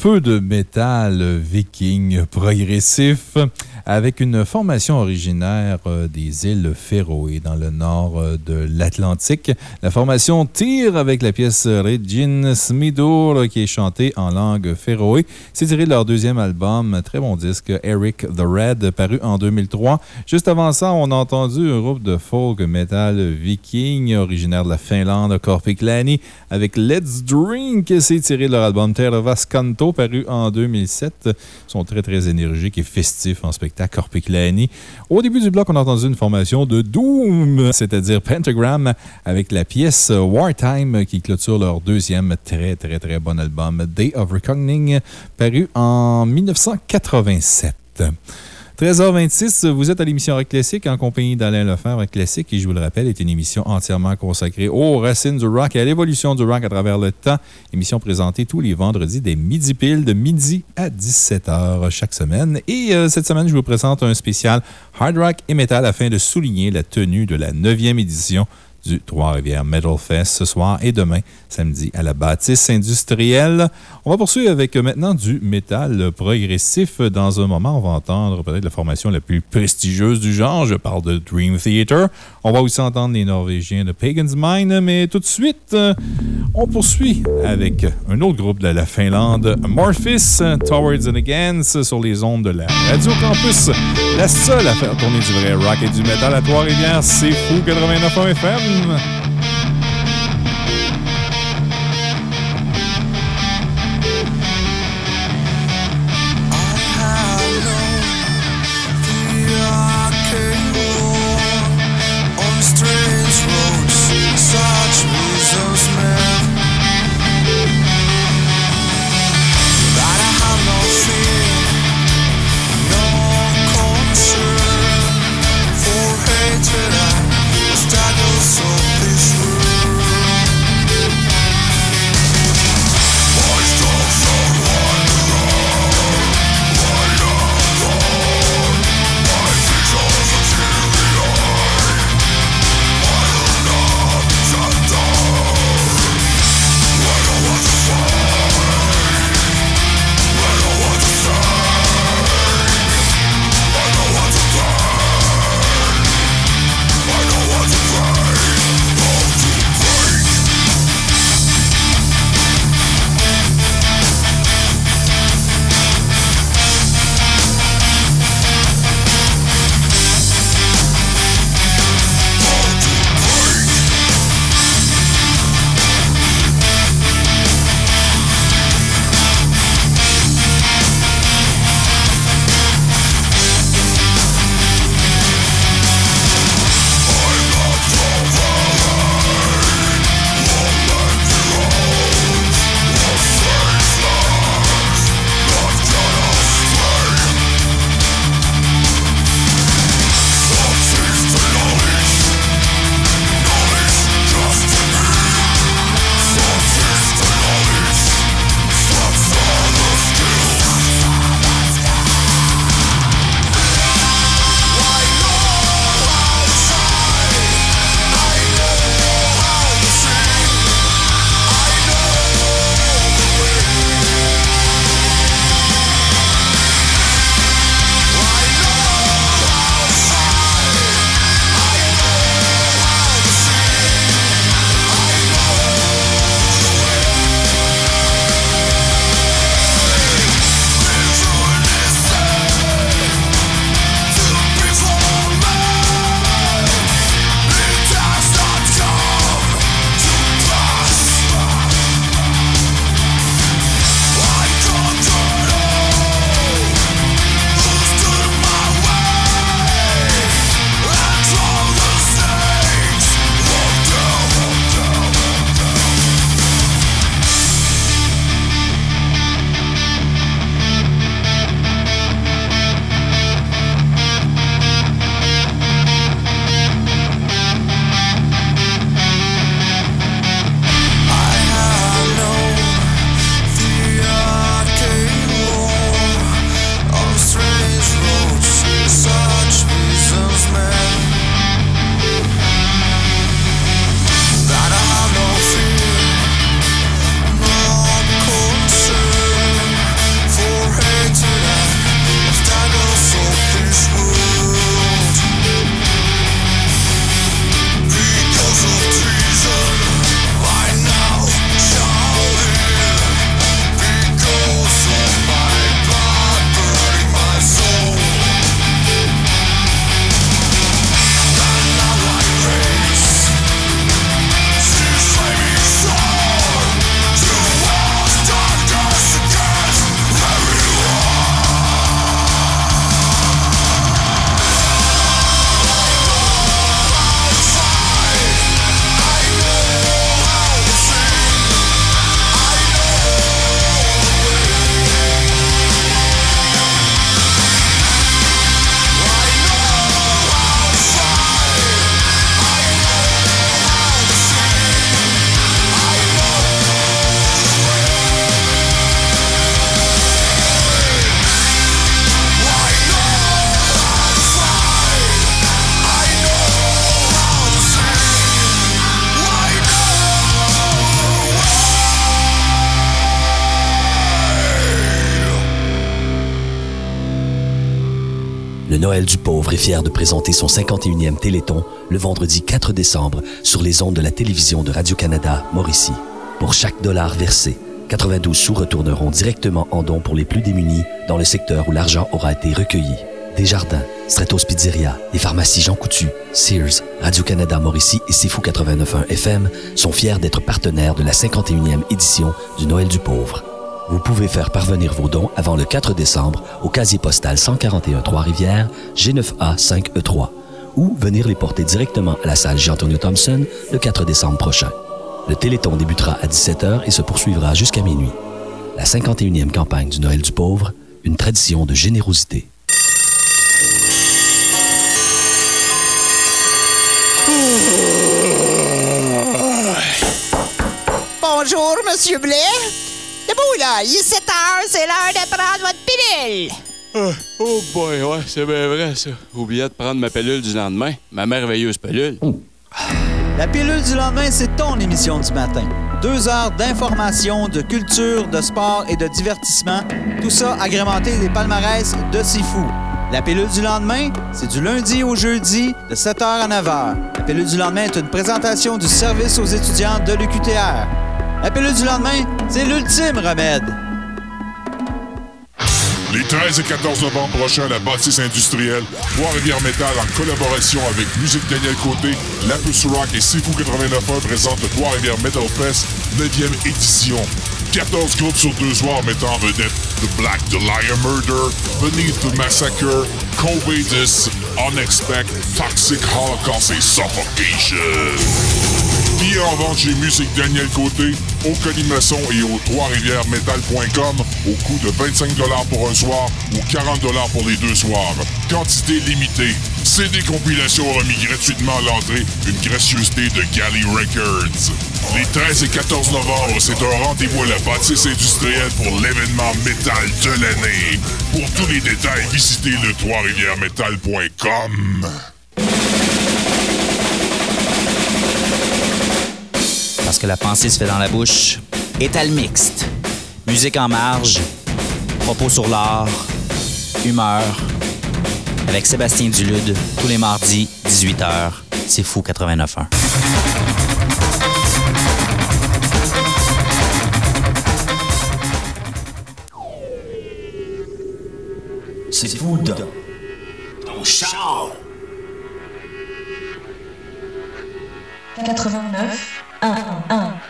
S1: Peu de métal viking progressif avec une formation originaire euh, des îles Féroé dans le nord euh, de l'Atlantique. La formation tire avec la pièce Regin Smidur qui est chantée en langue féroé. C'est tiré de leur deuxième album, très bon disque, Eric the Red, paru en 2003. Juste avant ça, on a entendu un groupe de folk metal viking originaire de la Finlande, Korpiklani, avec Let's Drink. C'est tiré de leur album Tervas Canto, paru en 2007. Ils sont très, très énergiques et festifs en spectacle Corpiclani. Au début du bloc, on a entendu une formation de Doom, c'est-à-dire Pentagram, avec la pièce Wartime qui clôture leur deuxième très, très, très bon album, Day of Reckoning, paru en 1987. 13h26, vous êtes à l'émission Rock Classique en compagnie d'Alain Lefebvre. Rock Classique, qui, je vous le rappelle, est une émission entièrement consacrée aux racines du rock et à l'évolution du rock à travers le temps. Émission présentée tous les vendredis des midi piles de midi à 17h chaque semaine. Et euh, cette semaine, je vous présente un spécial hard rock et metal afin de souligner la tenue de la 9e édition du Trois-Rivières Metal Fest ce soir et demain, samedi, à la bâtisse industrielle. On va poursuivre avec euh, maintenant du métal progressif. Dans un moment, on va entendre peut-être la formation la plus prestigieuse du genre. Je parle de Dream Theater. On va aussi entendre les Norvégiens de Pagan's Mind, mais tout de suite, euh, on poursuit avec un autre groupe de la Finlande, Morphis, Towards and Against, sur les ondes de la Radio Campus. La seule à faire tourner du vrai rock et du métal à Trois-Rivières, c'est Fou 89 FM.
S3: Fier de présenter son 51e Téléthon le vendredi 4 décembre sur les ondes de la télévision de Radio-Canada Mauricie. Pour chaque dollar versé, 92 sous retourneront directement en dons pour les plus démunis dans le secteur où l'argent aura été recueilli. Desjardins, Stratos Pizzeria, les pharmacies Jean Coutu, Sears, Radio-Canada Mauricie et Sifu 89.1 FM sont fiers d'être partenaires de la 51e édition du Noël du pauvre. Vous pouvez faire parvenir vos dons avant le 4 décembre au casier postal 141 Trois-Rivières, G9A 5E3, ou venir les porter directement à la salle Jean-Antonio Thompson le 4 décembre prochain. Le Téléthon débutera à 17h et se poursuivra jusqu'à minuit. La 51e campagne du Noël du pauvre, une tradition de générosité.
S14: Bonjour, Monsieur Blais. Là. Il est 7 heures, c'est l'heure de prendre votre pilule.
S15: Ah, oh boy, ouais, c'est bien vrai, ça. Oublié de prendre ma pilule du lendemain. Ma merveilleuse pilule.
S16: La pilule du lendemain, c'est ton émission du matin. Deux heures d'information, de culture, de sport et de divertissement. Tout ça agrémenté des palmarès de Sifu. La pilule du lendemain, c'est du lundi au jeudi de 7h à 9h. La pilule du lendemain est une présentation du service aux étudiants de l'UQTR. La pilule du lendemain, c'est l'ultime remède.
S5: Les 13 et 14 novembre prochains à la bâtisse industrielle, Trois-Rivières Métal en collaboration avec Musique Daniel Côté, Lapus Rock et Sifu 89.1 présente le Trois-Rivières Metal Fest 9e édition. 14 groupes sur deux soirs mettant en vedette The Black Liar Murder, Beneath the Massacre, Covidus, Unexpect, Toxic Holocaust et Suffocation. Billets en vente chez Musique Daniel Côté, au Colimaçon et au trois-rivières-metal.com au coût de 25 pour un soir ou 40 pour les deux soirs. Quantité limitée. CD compilation remis gratuitement à l'entrée, une gracieuseté de Galley Records. Les 13 et 14 novembre, c'est un rendez-vous à la bâtisse industrielle pour l'événement métal de l'année. Pour tous les détails, visitez le trois-rivières-metal.com.
S17: Parce que la pensée se fait dans la bouche. Étal mixte. Musique en marge. Propos sur l'art. Humeur. Avec Sébastien Dulude, tous les mardis, 18h. C'est fou 89.1.
S3: C'est fou dans ton char.
S18: 89 1 1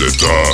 S19: 17h.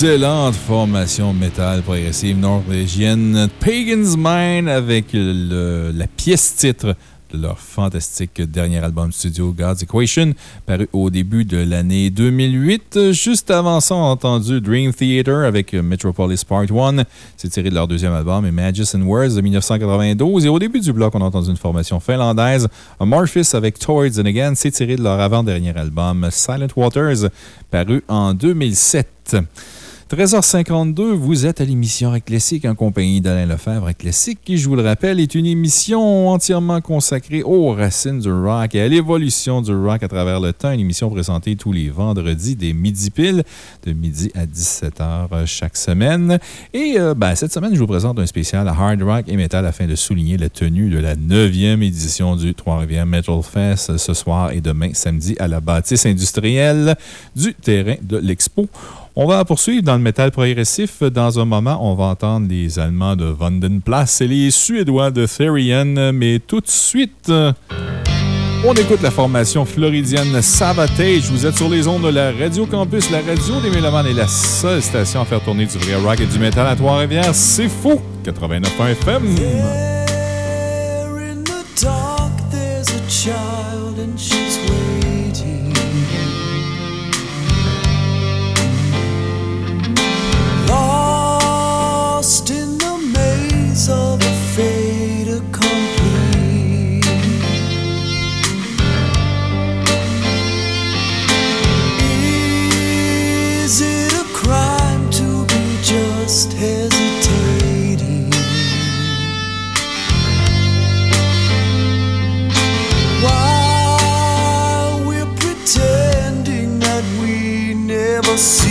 S1: Excellente formation métal progressive norvégienne, Pagan's Mind, avec la pièce titre de leur fantastique dernier album studio God's Equation, paru au début de l'année 2008. Juste avant ça, on a entendu Dream Theater avec Metropolis Part 1. C'est tiré de leur deuxième album, Images and Words de 1992. Et au début du bloc, on a entendu une formation finlandaise, Amorphis avec Towards and Again. C'est tiré de leur avant-dernier album, Silent Waters, paru en 2007. 13h52, vous êtes à l'émission Rock Classique en compagnie d'Alain Lefebvre. Rock Classique, qui, je vous le rappelle, est une émission entièrement consacrée aux racines du rock et à l'évolution du rock à travers le temps. Une émission présentée tous les vendredis des midi piles, de midi à 17h chaque semaine. Et euh, ben, cette semaine, je vous présente un spécial à hard rock et metal afin de souligner la tenue de la 9e édition du Trois-Rivières Metal Fest ce soir et demain, samedi, à la bâtisse industrielle du terrain de l'Expo. On va poursuivre dans le métal progressif. Dans un moment, on va entendre les Allemands de Vandenplatz et les Suédois de Therian. Mais tout de suite, on écoute la formation floridienne Savatage. Vous êtes sur les ondes de la Radio Campus, la radio des Mélomanes est la seule station à faire tourner du vrai rock et du métal à Trois-Rivières. C'est fou! 89.1 FM.
S8: Just hesitating? While we're pretending that we never see.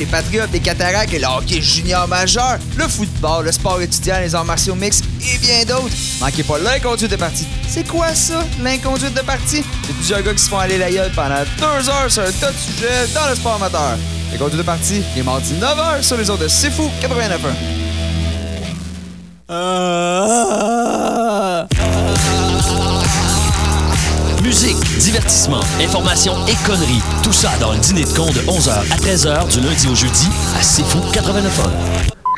S2: Les Patriotes, les Cataractes et le hockey junior majeur, le football, le sport étudiant, les arts martiaux mixtes et bien d'autres. Manquez pas l'inconduite de partie. C'est quoi ça, l'inconduite de partie? C'est plusieurs gars qui se font aller la gueule pendant deux heures sur un tas de sujets dans le sport amateur. L'inconduite de partie, les mardis 9h sur les autres de C'est Fou 89.1.
S3: divertissement, information et conneries. Tout ça dans le dîner de con de 11h à 13h du lundi au jeudi à C'est Fou 89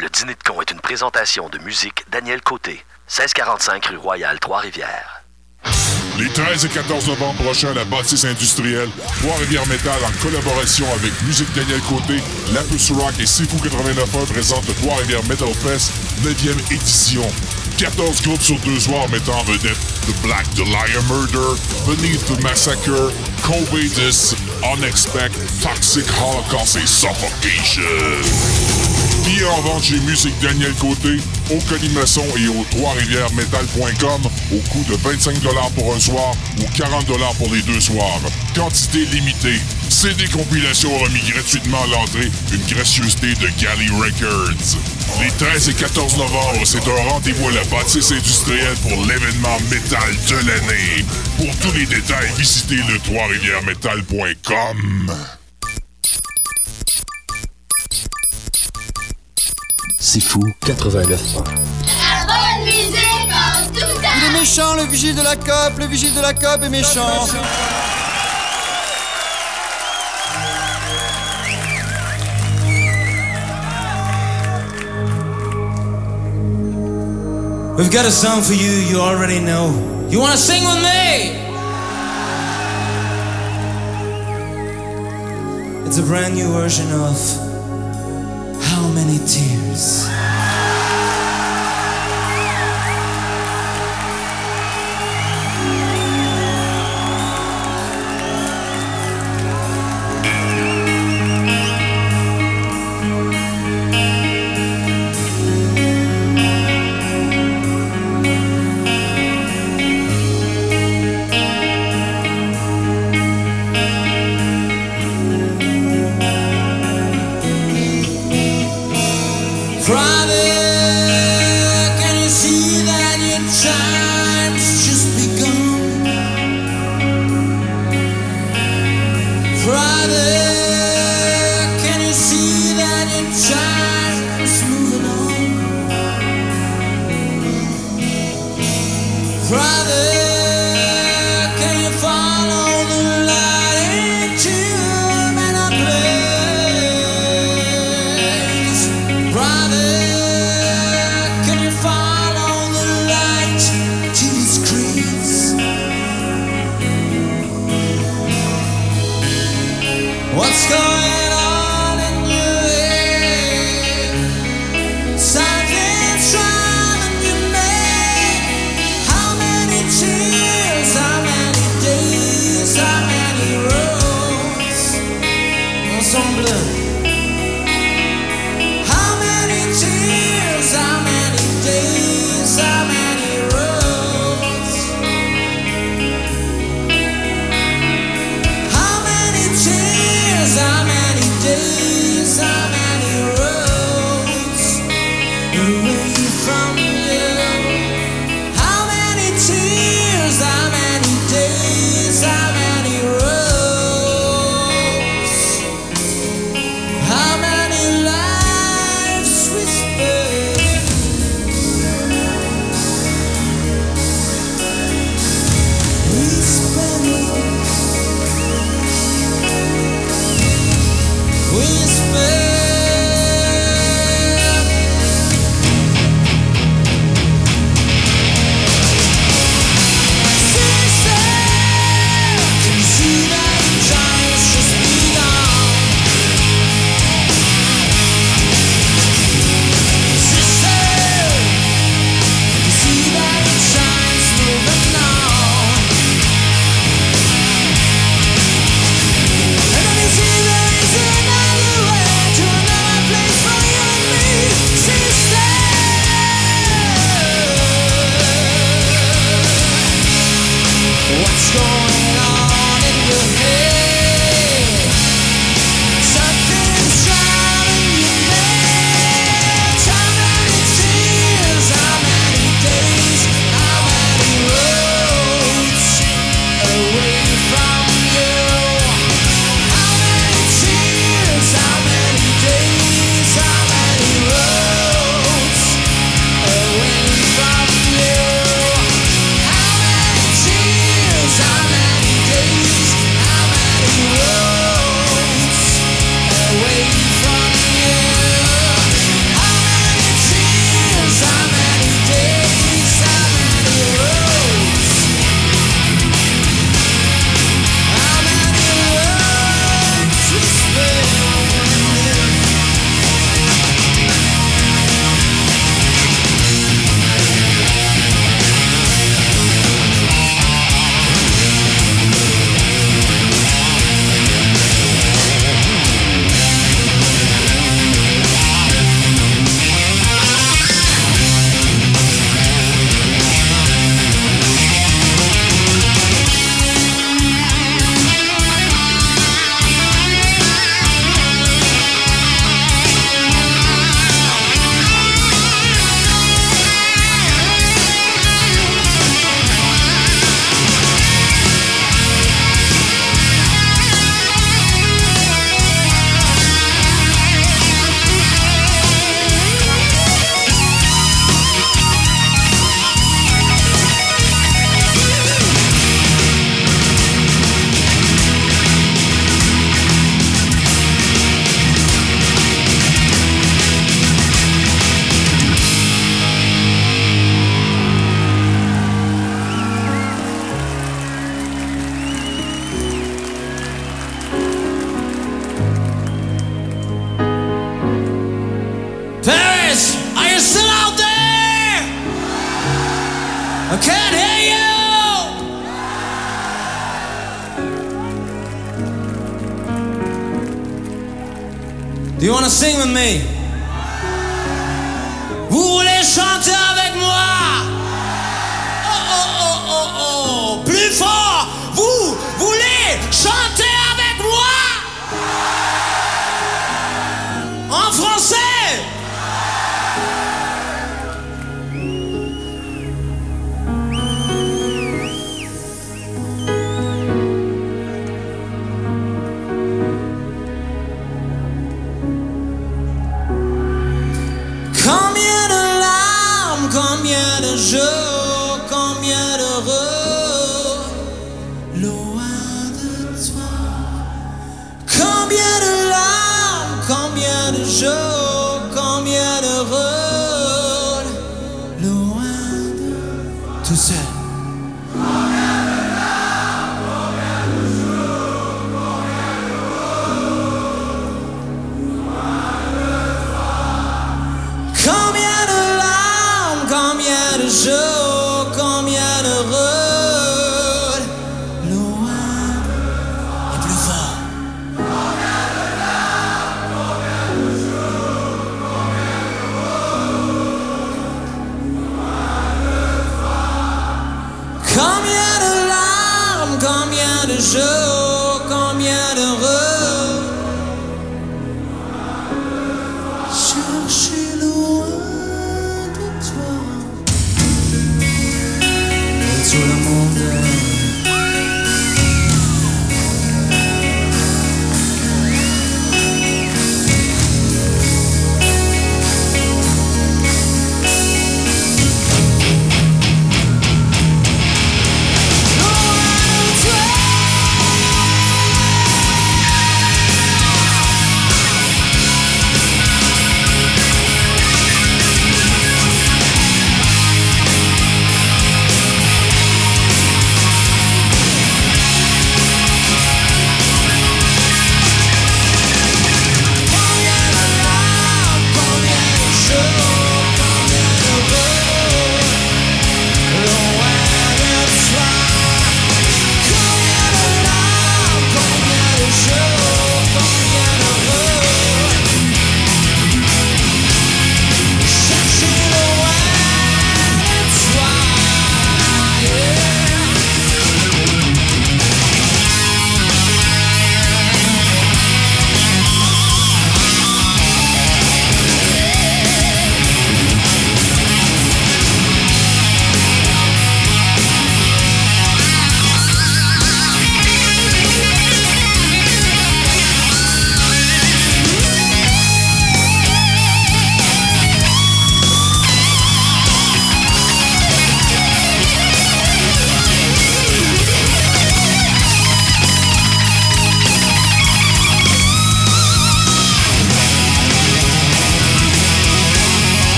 S20: Le dîner de con est une présentation de musique Daniel Côté, 1645 rue Royale, Trois-Rivières.
S5: Les 13 et 14 novembre prochains à la bâtisse industrielle, Trois-Rivières Métal en collaboration avec Musique Daniel Côté, Lapus Rock et Sifu 89.1 présente le Trois-Rivières Metal Fest 9e édition. 14 groupes sur deux mettant en vedette The Black Dahlia Murder, Beneath the Massacre, Covidus, Unexpect, Toxic Holocaust et Suffocation. Billets en vente chez Musique Daniel Côté, au Colimaçon et au Trois-Rivières-Metal.com au coût de 25 pour un soir ou 40 pour les deux soirs. Quantité limitée. CD compilation remis gratuitement à l'entrée, une gracieuseté de Galley Records. Les 13 et 14 novembre, c'est un rendez-vous à la bâtisse industrielle pour l'événement métal de l'année. Pour tous les détails, visitez le Trois-Rivières-Metal.com.
S3: C'est fou 89
S6: La bonne musique en tout temps.
S21: Il est méchant, le vigile de la COP, le vigile de la COP est méchant.
S8: We've got a song for you you already know. You want to sing with me? It's a brand new version of How Many Tears.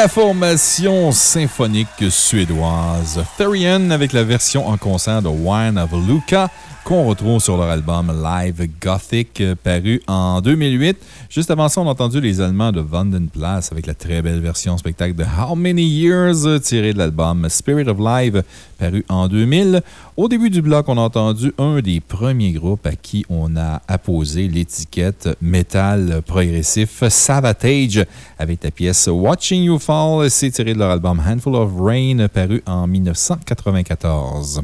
S1: La formation symphonique suédoise Therian avec la version en concert de Wine of Luca qu'on retrouve sur leur album Live Gothic paru en 2008. Juste avant ça, on a entendu les Allemands de Vandenplatz avec la très belle version spectacle de How Many Years tirée de l'album Spirit of Live paru en 2000. Au début du bloc, on a entendu un des premiers groupes à qui on a apposé l'étiquette métal progressif Savatage avec la pièce Watching You Fall. C'est tiré de leur album Handful of Rain paru en 1994.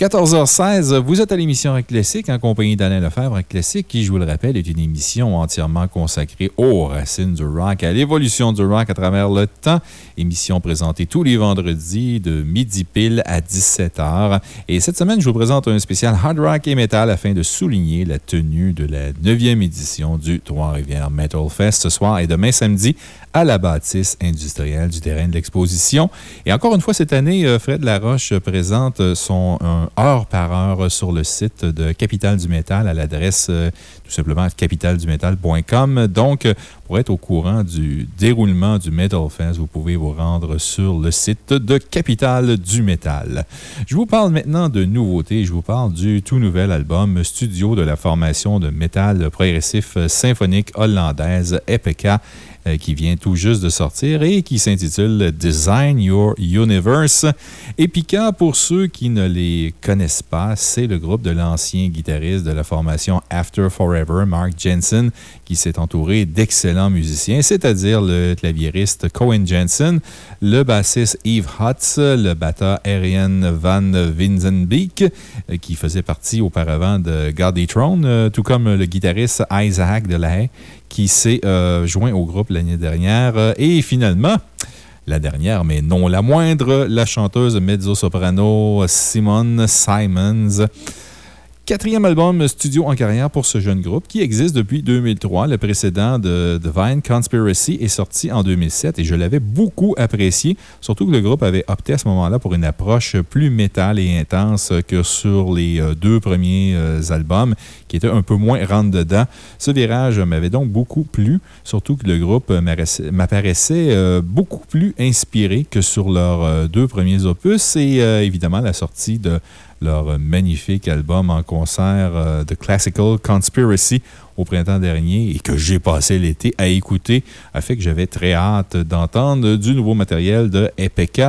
S1: 14h16, vous êtes à l'émission Rock Classique en compagnie d'Alain Lefebvre. Rock Classique, qui, je vous le rappelle, est une émission entièrement consacrée aux racines du rock, à l'évolution du rock à travers le temps. Émission présentée tous les vendredis de midi pile à 17h. Et cette semaine, je vous présente un spécial hard rock et metal afin de souligner la tenue de la 9e édition du Trois-Rivières Metal Fest ce soir et demain samedi à la bâtisse industrielle du terrain de l'exposition. Et encore une fois, cette année, euh, Fred Laroche présente son heure par heure sur le site de Capital du Métal à l'adresse euh, tout simplement capitaldumetal.com. Donc, pour être au courant du déroulement du Metal Fest, vous pouvez vous rendre sur le site de Capital du Métal. Je vous parle maintenant de nouveautés. Je vous parle du tout nouvel album studio de la formation de métal progressif symphonique hollandaise EPK euh, qui vient tout juste de sortir et qui s'intitule Design Your Universe. Epica, pour ceux qui ne les connaissent pas, c'est le groupe de l'ancien guitariste de la formation After Forever, Mark Jensen, qui s'est entouré d'excellents musiciens, c'est-à-dire le claviériste Cohen Jensen, le bassiste Yves Hutz, le batteur Ariane Van Winzenbeek, euh, qui faisait partie auparavant de Gardy Throne, euh, tout comme le guitariste Isaac Delahaye, qui s'est euh, joint au groupe l'année dernière. Euh, et finalement, la dernière, mais non la moindre, la chanteuse mezzo-soprano Simone Simons. Quatrième album studio en carrière pour ce jeune groupe qui existe depuis 2003. Le précédent de Divine Conspiracy est sorti en 2007 et je l'avais beaucoup apprécié, surtout que le groupe avait opté à ce moment-là pour une approche plus métal et intense que sur les euh, deux premiers euh, albums qui étaient un peu moins rentre-dedans. Ce virage m'avait donc beaucoup plu, surtout que le groupe m'apparaissait euh, beaucoup plus inspiré que sur leurs deux premiers opus et évidemment la sortie de leur magnifique album en concert euh, The Classical Conspiracy au printemps dernier et que j'ai passé l'été à écouter a fait que j'avais très hâte d'entendre du nouveau matériel de EPK.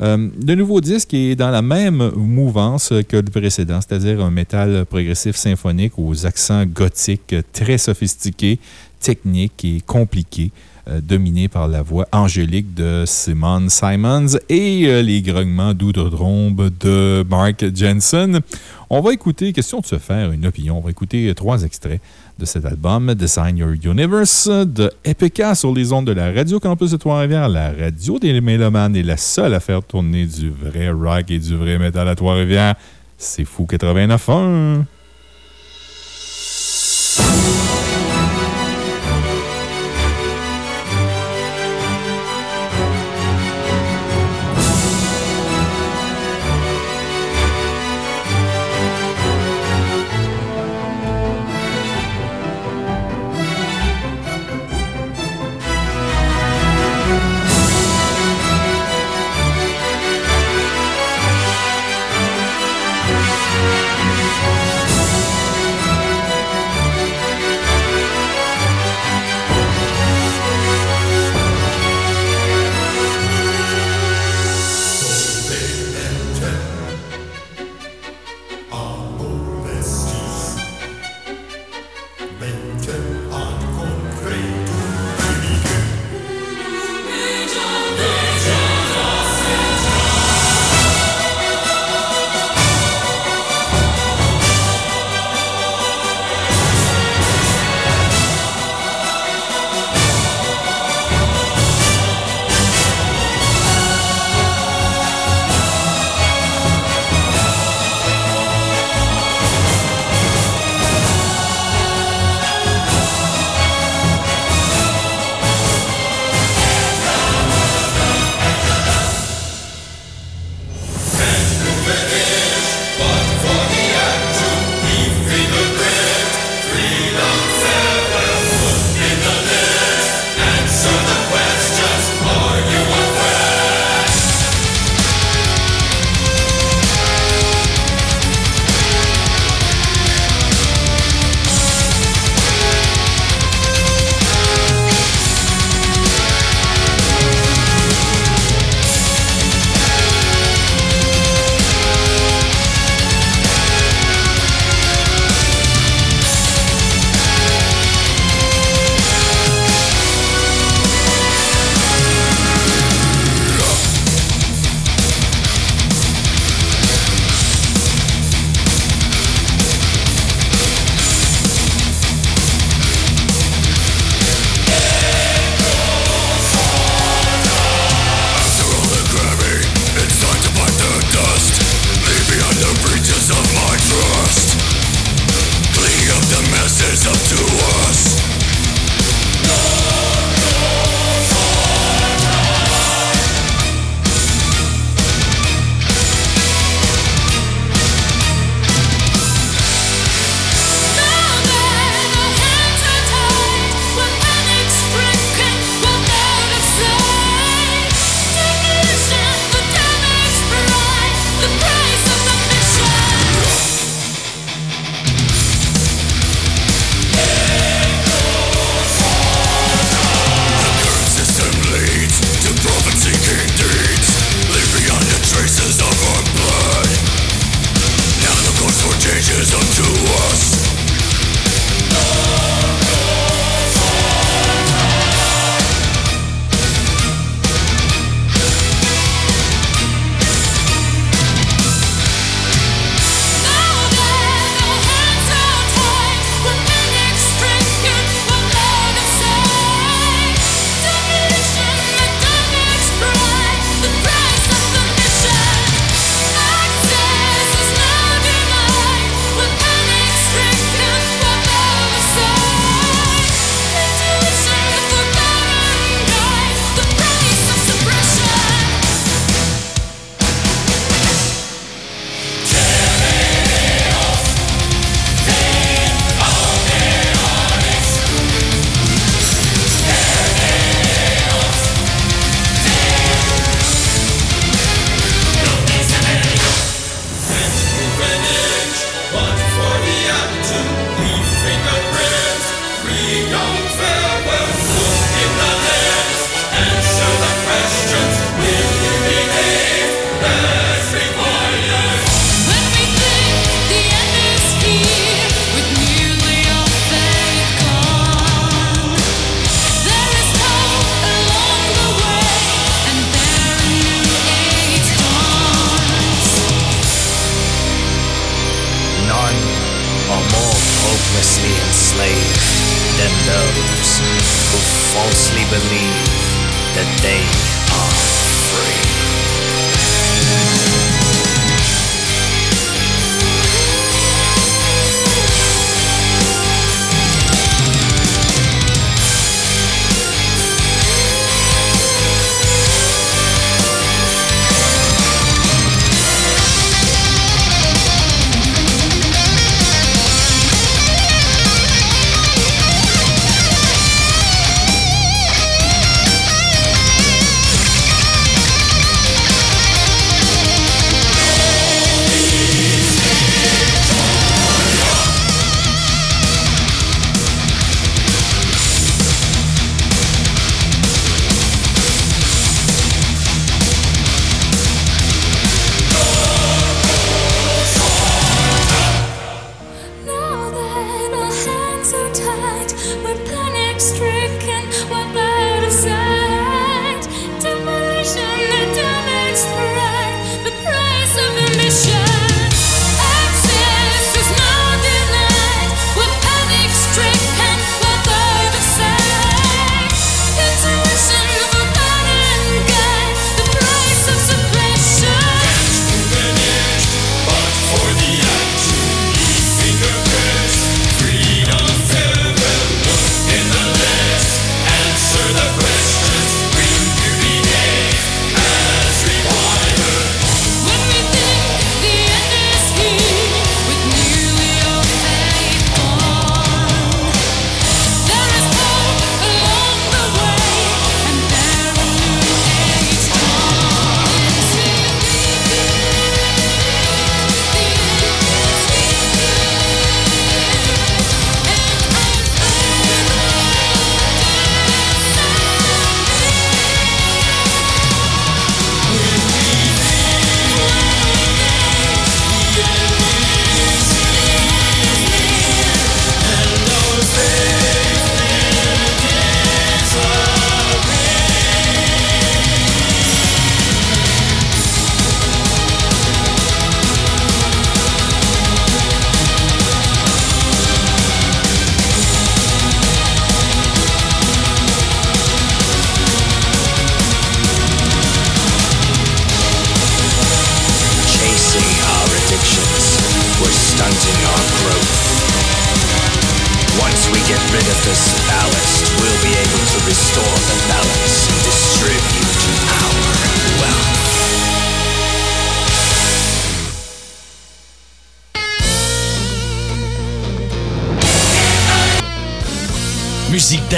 S1: Euh, le nouveau disque est dans la même mouvance que le précédent, c'est-à-dire un métal progressif symphonique aux accents gothiques très sophistiqués, techniques et compliqués. Euh, dominé par la voix angélique de Simon Simons et euh, les grognements d'outre-trombe de Mark Jensen. On va écouter, question de se faire une opinion, on va écouter trois extraits de cet album, Design Your Universe, de EPK sur les ondes de la Radio Campus de Trois-Rivières. La radio des Mélomanes est la seule à faire tourner du vrai rock et du vrai métal à Trois-Rivières. C'est fou 89.1!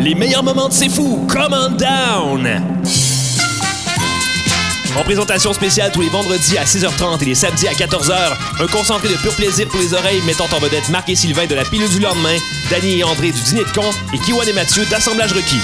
S22: Les meilleurs moments de C'est Fou, Come on Down! En présentation spéciale tous les vendredis à 6h30 et les samedis à 14h, un concentré de pur plaisir pour les oreilles mettant en vedette Marc et Sylvain de la pilule du lendemain, Danny et André du dîner de con et Kiwan et Mathieu d'Assemblage requis.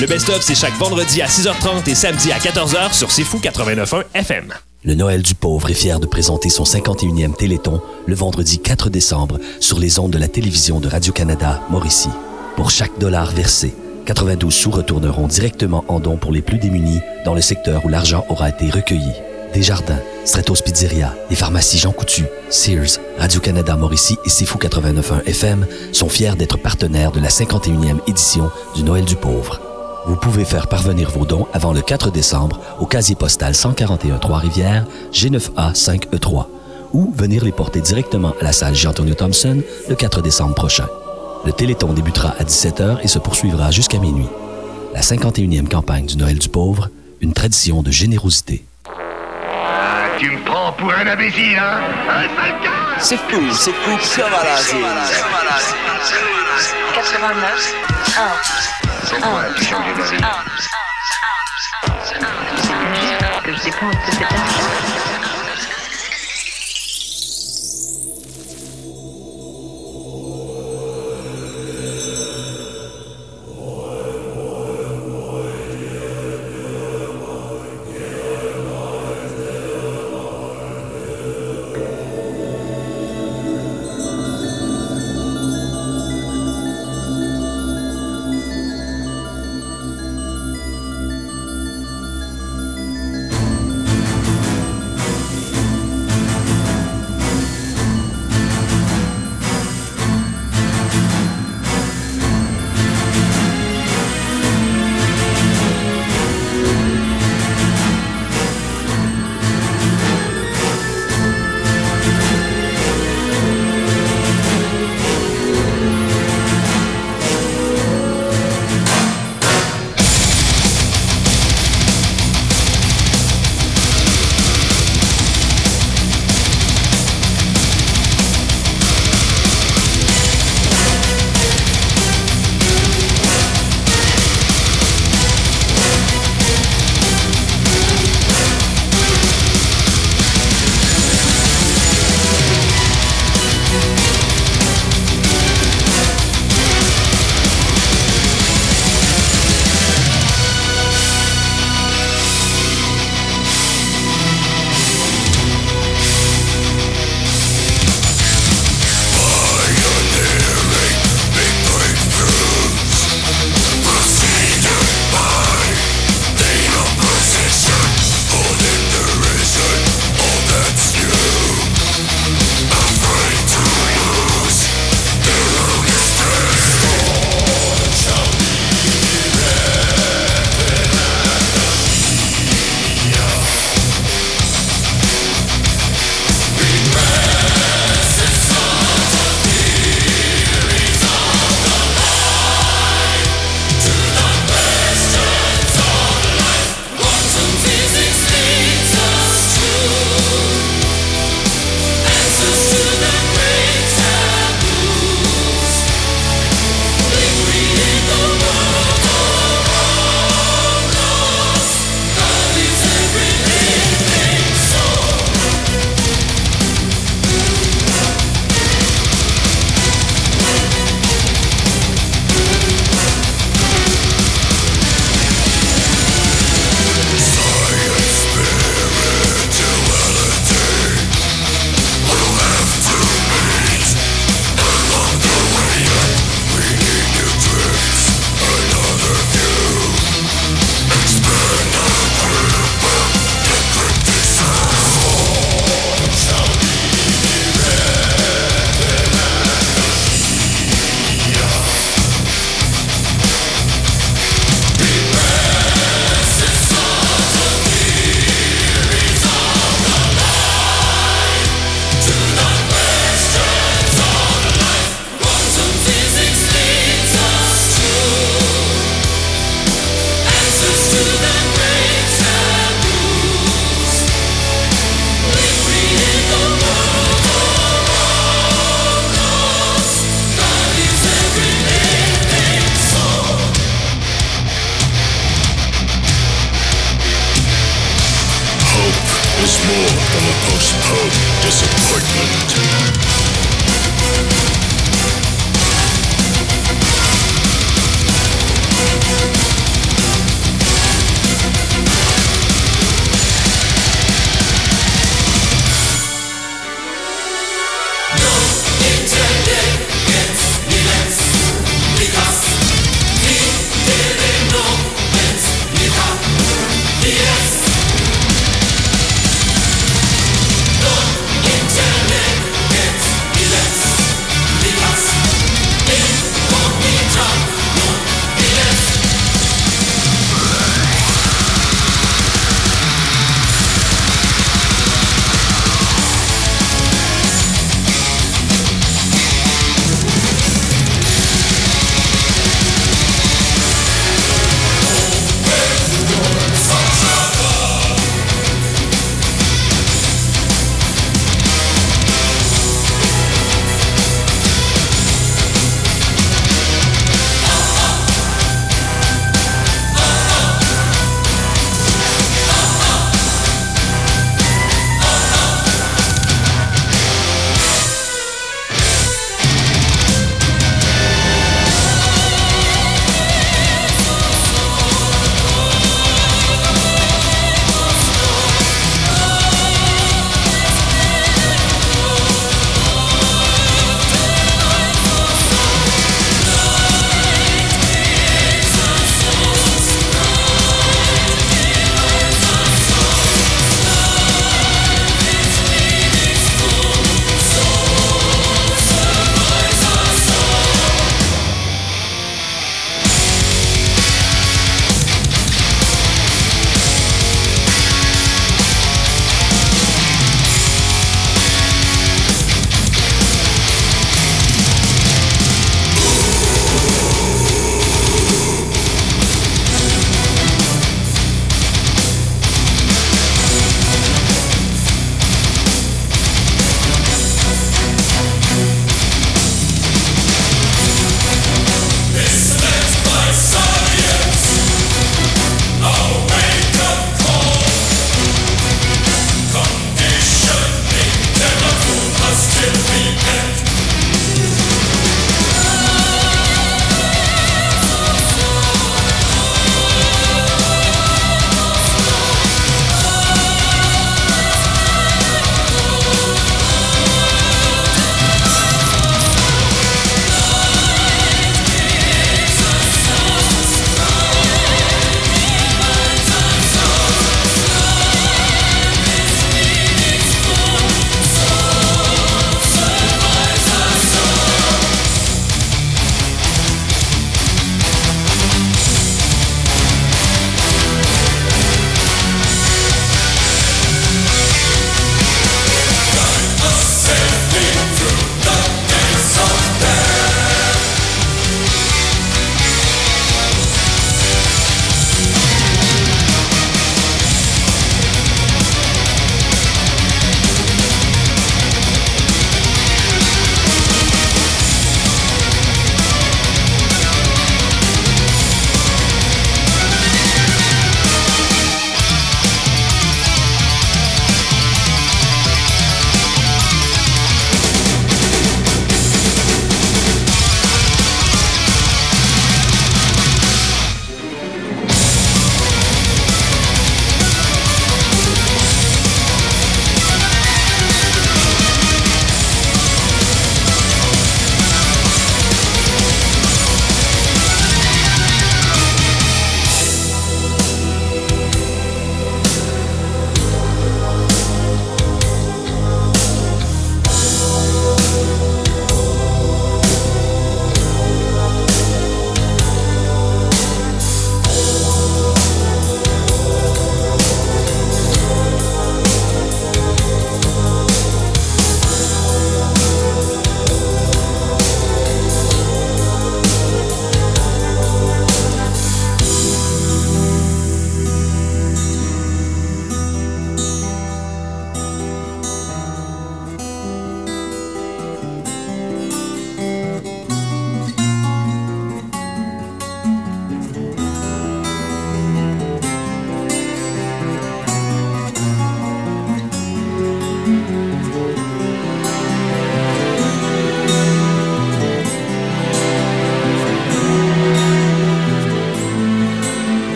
S22: Le best-of, c'est chaque vendredi à 6h30 et samedi à 14h sur C'est Fou 89.1 FM.
S3: Le Noël du pauvre est fier de présenter son 51e Téléthon le vendredi 4 décembre sur les ondes de la télévision de Radio-Canada Mauricie. Pour chaque dollar versé, 92 sous retourneront directement en dons pour les plus démunis dans le secteur où l'argent aura été recueilli. Desjardins, Stratos Pizzeria, les pharmacies Jean Coutu, Sears, Radio-Canada Mauricie et Sifu 89.1 FM sont fiers d'être partenaires de la 51e édition du Noël du pauvre. Vous pouvez faire parvenir vos dons avant le 4 décembre au casier postal 141 Trois-Rivières, G9A 5E3, ou venir les porter directement à la salle Jean-Antonio Thompson le 4 décembre prochain. Le Téléthon débutera à 17h et se poursuivra jusqu'à minuit. La 51e campagne du Noël du pauvre, une tradition de générosité.
S23: Tu me prends pour un imbécile, hein Un sale gars
S16: C'est fou, c'est fou, ça va là, c'est-
S18: 89 1 1
S23: tu changes d'avis
S18: que je dépense de cet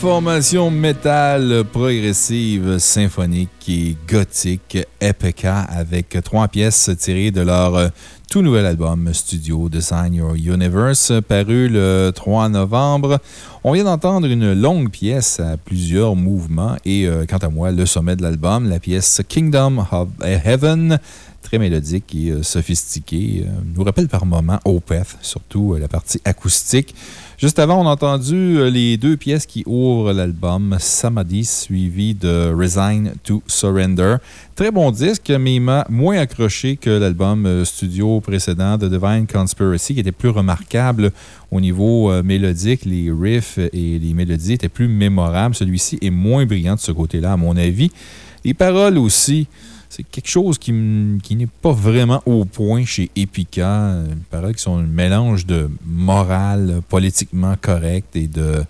S1: formation métal progressive symphonique et gothique Epica avec trois pièces tirées de leur tout nouvel album studio Design Your Universe paru le 3 novembre. On vient d'entendre une longue pièce à plusieurs mouvements et euh, quant à moi, le sommet de l'album, la pièce Kingdom of Heaven très mélodique et euh, sophistiquée. Euh, nous rappelle par moments Opeth, surtout euh, la partie acoustique. Juste avant, on a entendu les deux pièces qui ouvrent l'album Samadhi, suivi de Resign to Surrender. Très bon disque, mais moins accroché que l'album studio précédent de Divine Conspiracy, qui était plus remarquable au niveau mélodique. Les riffs et les mélodies étaient plus mémorables. Celui-ci est moins brillant de ce côté-là, à mon avis. Les paroles aussi c'est quelque chose qui, qui n'est pas vraiment au point chez Epica. Les paroles qui sont un mélange de morale politiquement correcte et de,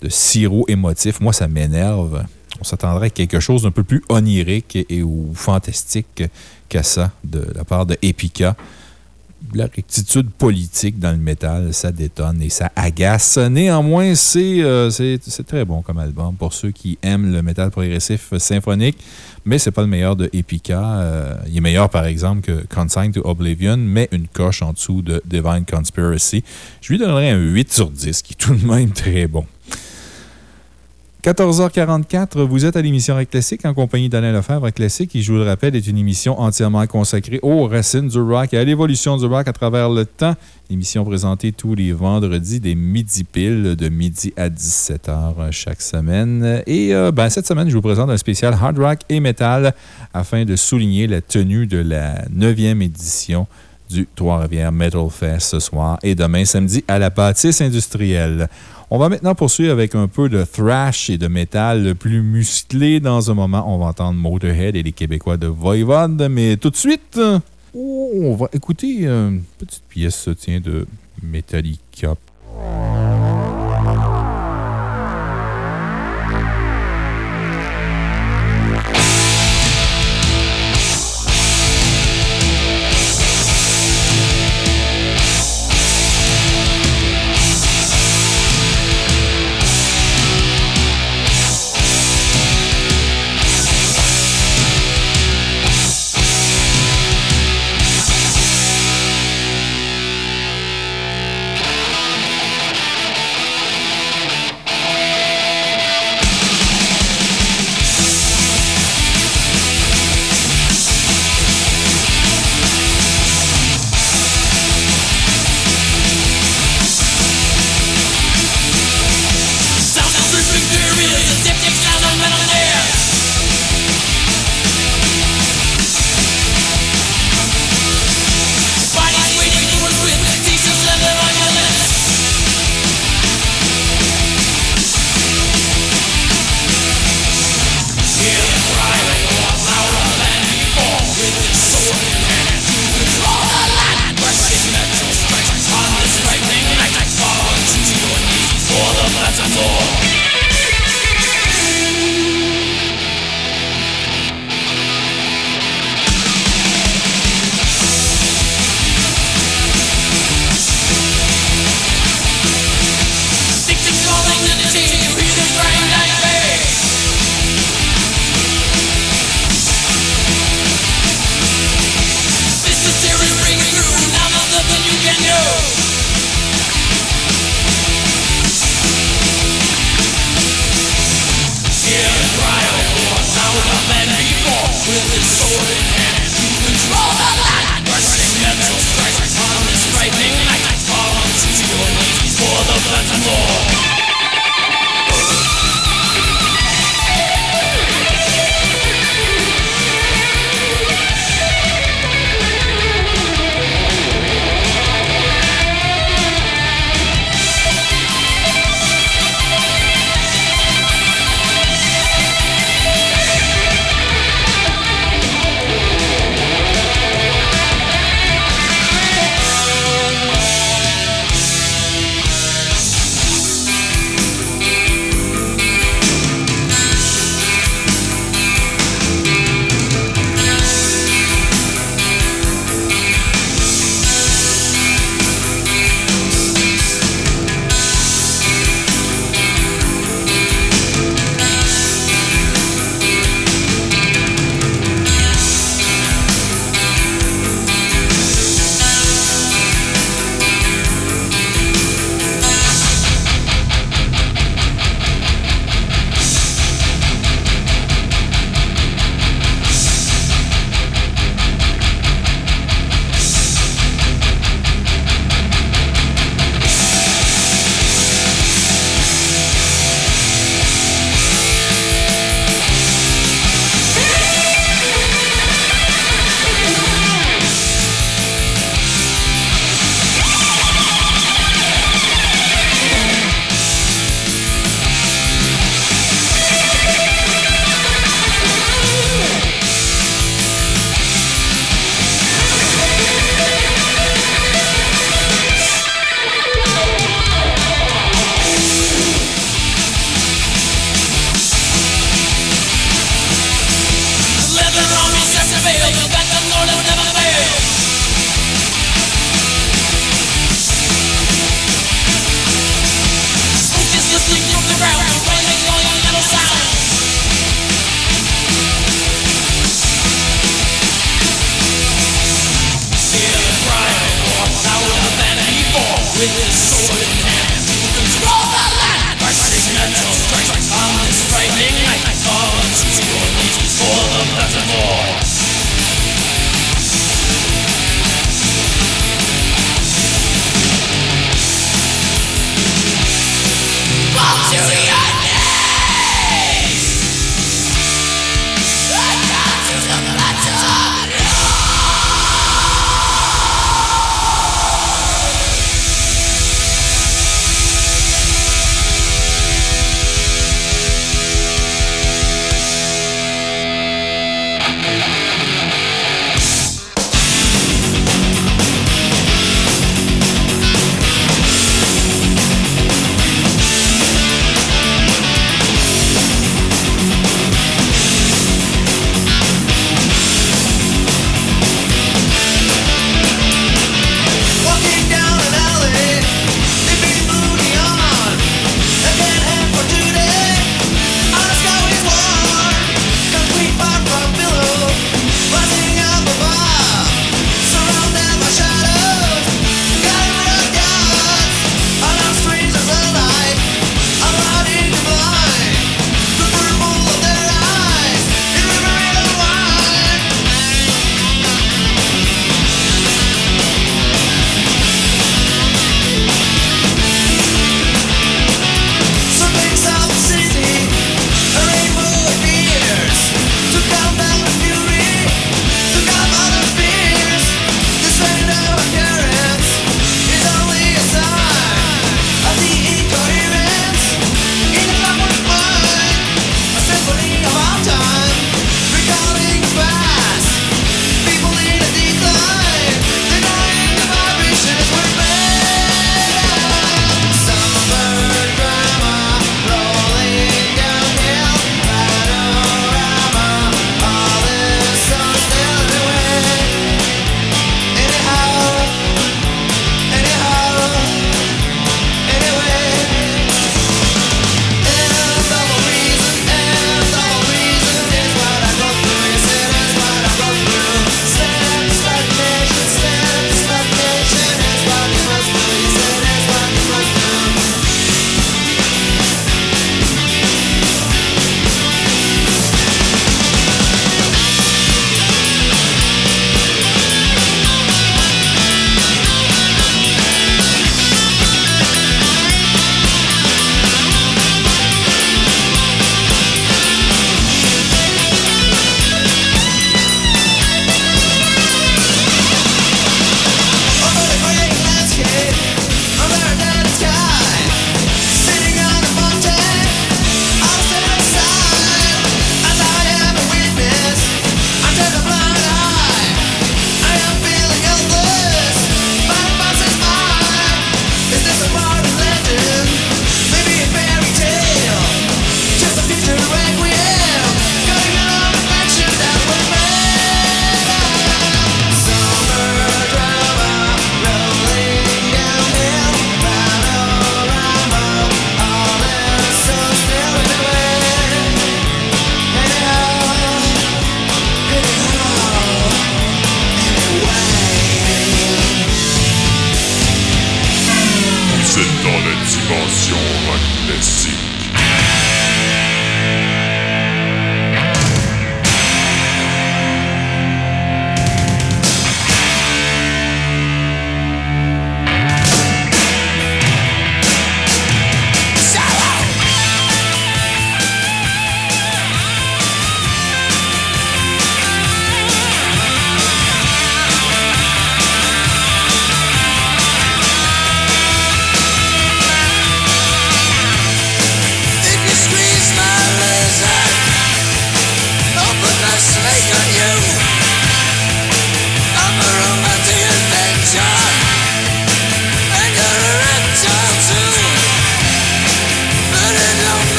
S1: de sirop émotif. Moi, ça m'énerve. On s'attendrait à quelque chose d'un peu plus onirique et, ou fantastique qu'à ça de la part de Epica la rectitude politique dans le métal, ça détonne et ça agace. Néanmoins, c'est très bon comme album pour ceux qui aiment le métal progressif symphonique, mais c'est pas le meilleur de Epica. il est meilleur, par exemple, que Consigned to Oblivion, mais une coche en dessous de Divine Conspiracy. Je lui donnerais un 8 sur 10, qui est tout de même très bon. 14h44, vous êtes à l'émission Rock Classique en compagnie d'Alain Lefebvre. Rock Classique, qui, je vous le rappelle, est une émission entièrement consacrée aux racines du rock et à l'évolution du rock à travers le temps. Émission présentée tous les vendredis des midi piles, de midi à 17h chaque semaine. Et euh, ben, cette semaine, je vous présente un spécial hard rock et metal afin de souligner la tenue de la 9e édition du Trois-Rivières Metal Fest ce soir et demain samedi à la bâtisse industrielle. On va maintenant poursuivre avec un peu de thrash et de métal plus musclé. Dans un moment, on va entendre Motorhead et les Québécois de Voivode. Mais tout de suite, on va écouter une petite pièce de Metallica.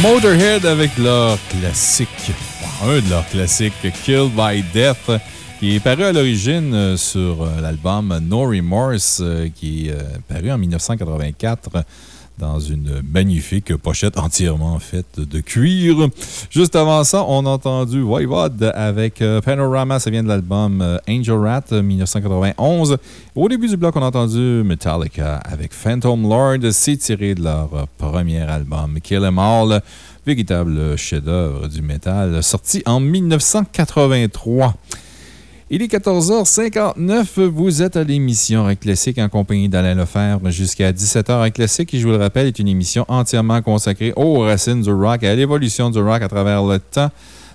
S1: Motorhead avec leur classique, un de leurs classiques, Killed by Death, qui est paru à l'origine euh, sur euh, l'album No Remorse, euh, qui est paru en 1984 dans une magnifique pochette entièrement faite de cuir. Juste avant ça, on a entendu Voivod avec Panorama, ça vient de l'album Angel Rat 1991. Au début du bloc, on a entendu Metallica avec Phantom Lord, c'est tiré de leur premier album Kill 'Em All véritable chef-d'œuvre du métal, sorti en 1983. Il est 14h59. Vous êtes à l'émission Rock Classique en compagnie d'Alain Lefebvre jusqu'à 17h. Rock Classique, qui, je vous le rappelle, est une émission entièrement consacrée aux racines du rock et à l'évolution du rock à travers le temps.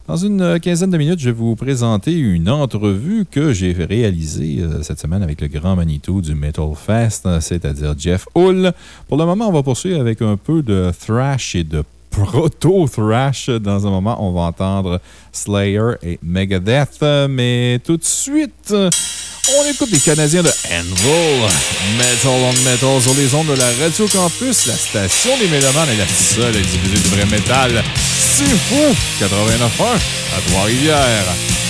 S1: Dans une quinzaine de minutes, je vais vous présenter une entrevue que j'ai réalisée euh, cette semaine avec le grand Manitou du Metal Fest, c'est-à-dire Jeff Hull. Pour le moment, on va poursuivre avec un peu de thrash et de proto-thrash. Dans un moment, on va entendre Slayer et Megadeth. Mais tout de suite, on écoute les Canadiens de Anvil, Metal on Metal sur les ondes de la Radio Campus, la station des Mélomanes est la seule à diffuser du vrai métal. C'est fou! 89.1 à Trois-Rivières.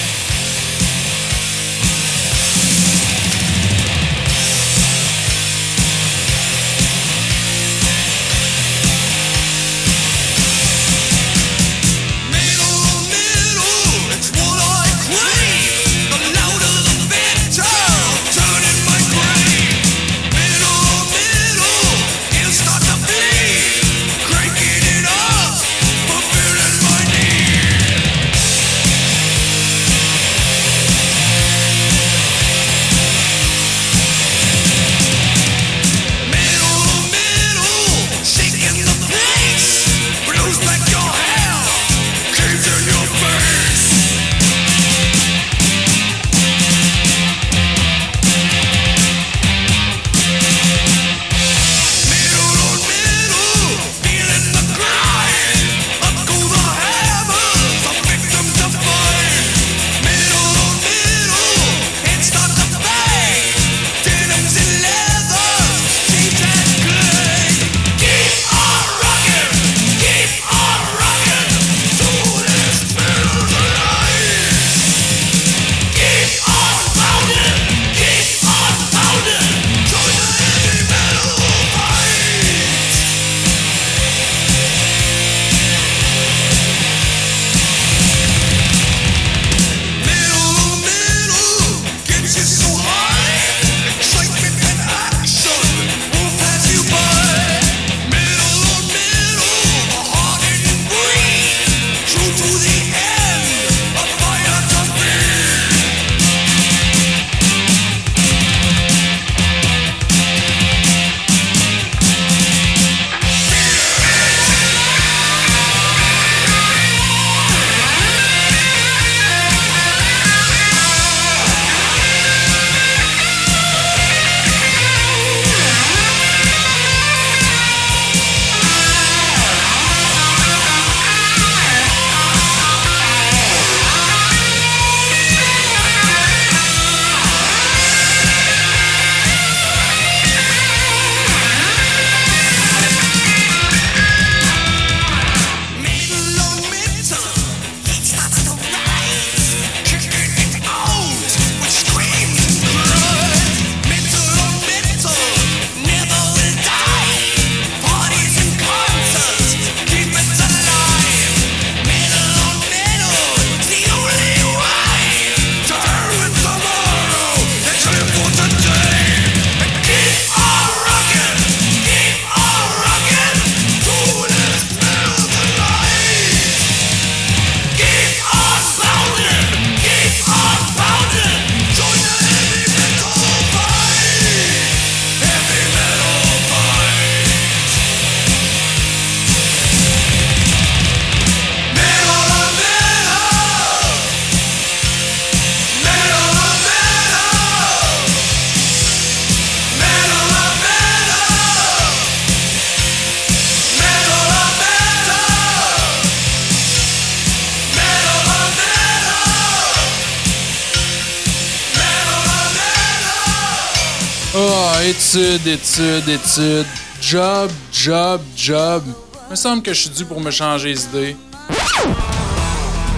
S24: Études, études, job, job, job.
S9: me semble que je suis dû pour me changer les idées.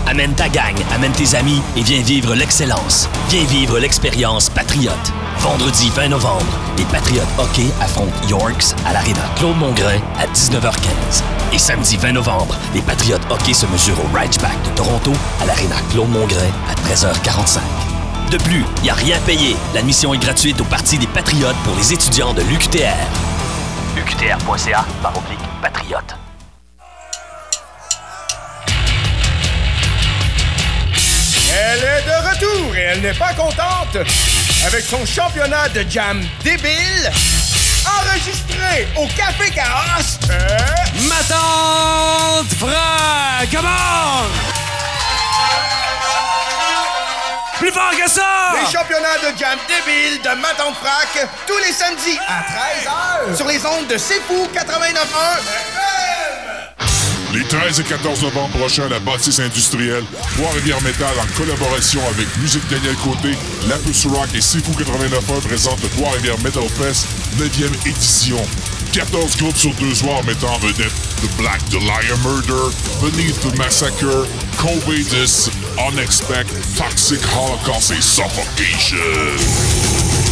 S3: Amène ta gang, amène tes amis et viens vivre l'excellence. Viens vivre l'expérience Patriote. Vendredi 20 novembre, les Patriotes hockey affrontent Yorks à l'Arena Claude Mongrain à 19h15. Et samedi 20 novembre, les Patriotes hockey se mesurent au Ridgeback de Toronto à l'Arena Claude Mongrain à 13h45. De plus, il n'y a rien payé. L'admission est gratuite au Parti des Patriotes pour les étudiants de l'UQTR. UQTR.ca par oblique patriote.
S10: Elle est de retour et elle n'est pas contente. Avec son championnat de jam débile, enregistré au Café Chaos.
S11: Ma tante Fra, come on! Plus fort que ça!
S10: Les championnats de jam débile de Maton Frac tous les samedis à 13h sur les ondes de C'est Fou 89.1
S5: Les 13 et 14 novembre prochains à la bâtisse industrielle, Trois-Rivières Métal en collaboration avec Musique Daniel Côté, Lapus Rock et Sifu 89.1 présente le Trois-Rivières Metal Fest 9e édition. 14 groupes sur deux soirs mettant en vedette The Black Dahlia Murder, Beneath the Massacre, Covidus, Unexpect, Toxic Holocaust et Suffocation.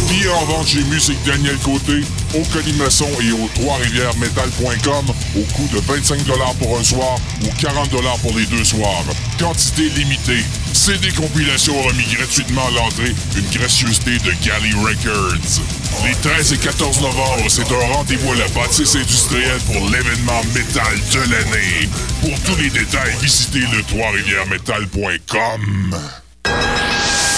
S5: Billets en vente chez Musique Daniel Côté, au Colimaçon et au trois-rivières-metal.com au coût de 25 pour un soir ou 40 pour les deux soirs. Quantité limitée. CD compilation remis gratuitement à l'entrée, une gracieuseté de Galley Records. Les 13 et 14 novembre, c'est un rendez-vous à la bâtisse industrielle pour l'événement métal de l'année. Pour tous les détails, visitez le trois-rivières-metal.com.
S6: Je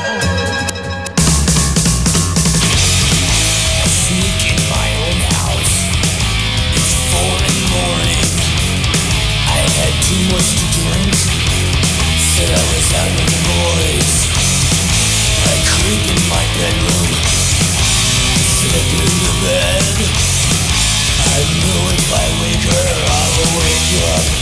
S11: I know if I wake her, I'll wake up.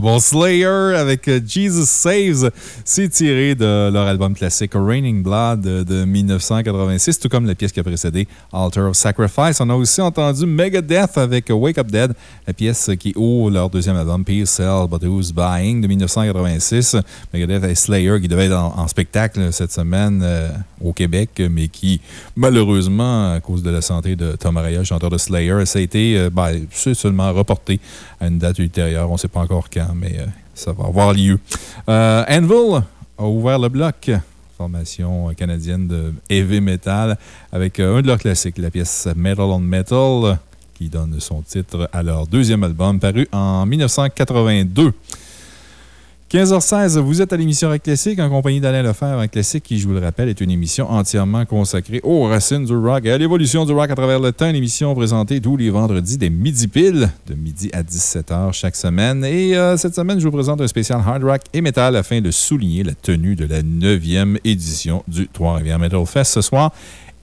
S1: Bon. Slayer avec euh, Jesus Saves, tiré de leur album classique Raining Blood de 1986, tout comme la pièce qui a précédé Altar of Sacrifice. On a aussi entendu Megadeth avec Wake Up Dead, la pièce qui ouvre leur deuxième album Peace Cell But Who's Buying de 1986. Megadeth et Slayer qui devaient être en, spectacle cette semaine euh, au Québec, mais qui malheureusement, à cause de la santé de Tom Araya, chanteur de Slayer, ça a été euh, ben, seulement reporté à une date ultérieure. On ne sait pas encore quand, mais euh, ça va avoir lieu. Euh, Anvil a ouvert le bloc. Formation canadienne de heavy metal avec euh, un de leurs classiques, la pièce Metal on Metal, qui donne son titre à leur deuxième album paru en 1982. 15h16, vous êtes à l'émission Rock Classique en compagnie d'Alain Lefebvre. Un classique qui, je vous le rappelle, est une émission entièrement consacrée aux racines du rock et à l'évolution du rock à travers le temps. Une émission présentée tous les vendredis des midi pile, de midi à 17h chaque semaine. Et euh, cette semaine, je vous présente un spécial hard rock et metal afin de souligner la tenue de la 9e édition du Trois-Rivières Metal Fest ce soir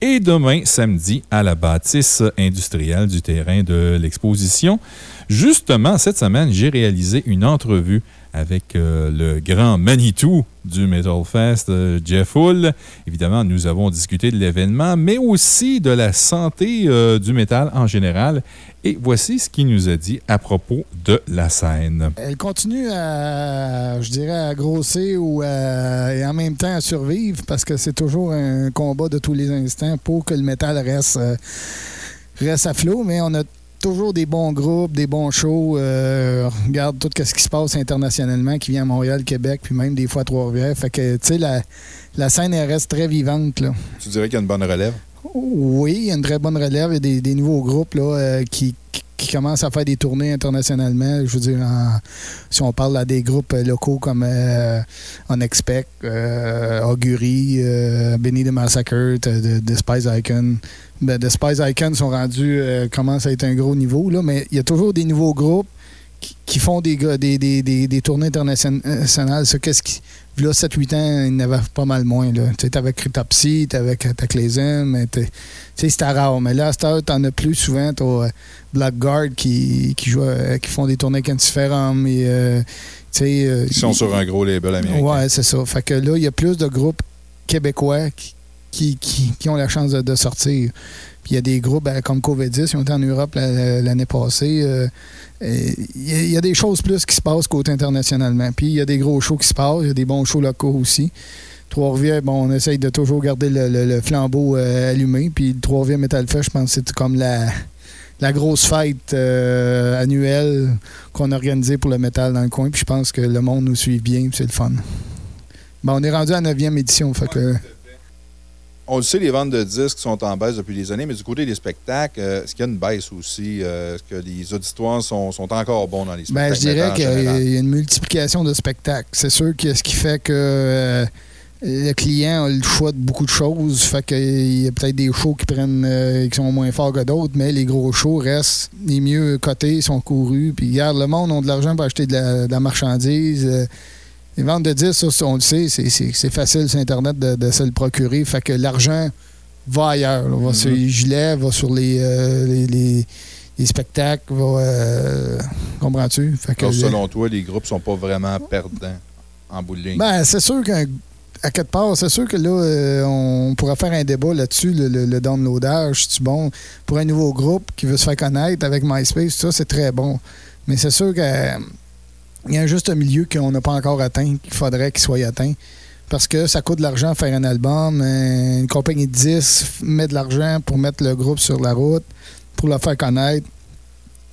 S1: et demain, samedi, à la bâtisse industrielle du terrain de l'exposition. Justement, cette semaine, j'ai réalisé une entrevue avec euh, le grand Manitou du Metal Fest, euh, Jeff Hull. Évidemment, nous avons discuté de l'événement, mais aussi de la santé euh, du métal en général. Et voici ce qu'il nous a dit à propos de la scène.
S25: Elle continue à, je dirais, à grossir ou et en même temps à survivre parce que c'est toujours un combat de tous les instants pour que le métal reste, reste à flot, mais on a toujours des bons groupes, des bons shows. Euh, regarde tout ce qui se passe internationalement qui vient à Montréal, Québec, puis même des fois à Trois-Rivières. Fait que, tu sais, la, la scène, elle reste très vivante, là.
S1: Tu dirais qu'il y a une bonne relève?
S25: Oui, il y a une très bonne relève. Il y a des, des nouveaux groupes là, euh, qui, commencent à faire des tournées internationalement. Je veux dire, en- si on parle à des groupes euh, locaux comme euh, Unexpect, euh, Augury, euh, Benny the Massacre, de Spice Icon. Ben, The Spice Icon sont rendus, euh, commencent à être un gros niveau, là, mais il y a toujours des nouveaux groupes qui, qui font des, des, des, des, des tournées internationales. Ça, qu'est-ce qui. Là, 7-8 ans, il y en avait pas mal moins. Tu sais, t'avais Cryptopsy, t'avais Cataclysm, mais t'es- tu sais, c'était rare. Mais là, à cette heure, t'en as plus souvent. T'as euh, Blackguard qui, qui, joue, euh, qui font des tournées avec Antiferum. Et, euh, tu euh,
S1: Ils sont sur un gros label américain.
S25: Ouais, c'est ça. Fait que là, il y a plus de groupes québécois qui, qui, ont la chance de, sortir. Puis il y a des groupes ben, comme COVID-10, ils ont été en Europe la- l'année passée. euh, Il y, a- des choses plus qui se passent côté internationalement. Puis il y a des gros shows qui se passent, il y a des bons shows locaux aussi. Trois-Rivières, bon, on essaye de toujours garder le, flambeau euh, allumé. Puis Trois-Rivières Metal Fest, je pense que c'est comme la, grosse fête euh, annuelle qu'on a organisée pour le métal dans le coin. Puis je pense que le monde nous suit bien, c'est le fun. Bon, on est rendu à la 9e édition, fait que...
S1: On le sait, les ventes de disques sont en baisse depuis des années, mais du côté des spectacles, euh, est-ce qu'il y a une baisse aussi? euh, Est-ce que les auditoires sont, sont encore bons dans les spectacles?
S25: Ben, je dirais qu'il y a une multiplication de spectacles. C'est sûr que ce qui fait que euh, le client a le choix de beaucoup de choses. Fait qu'il y a peut-être des shows qui prennent euh, qui sont moins forts que d'autres, mais les gros shows restent les mieux cotés, sont courus. Puis regarde, le monde a de l'argent pour acheter de la, de la marchandise. Les ventes de disques, ça, on le sait, c'est- facile sur Internet de, de se le procurer. Fait que l'argent va ailleurs. là. va sur les gilets, va sur les, euh, les, les- les spectacles, va. euh, Comprends-tu? Que
S1: selon toi, les groupes sont pas vraiment perdants en bout de ligne?
S25: ben, c'est sûr qu'à quelque part, c'est sûr que là, euh, on pourrait faire un débat là-dessus, le, le- le downloadage. C'est bon pour un nouveau groupe qui veut se faire connaître avec MySpace, tout ça, c'est très bon. Mais c'est sûr qu'il y a un juste milieu qu'on n'a pas encore atteint, qu'il faudrait qu'il soit atteint. Parce que ça coûte de l'argent faire un album. euh, Une compagnie de 10 met de l'argent pour mettre le groupe sur la route, pour le faire connaître.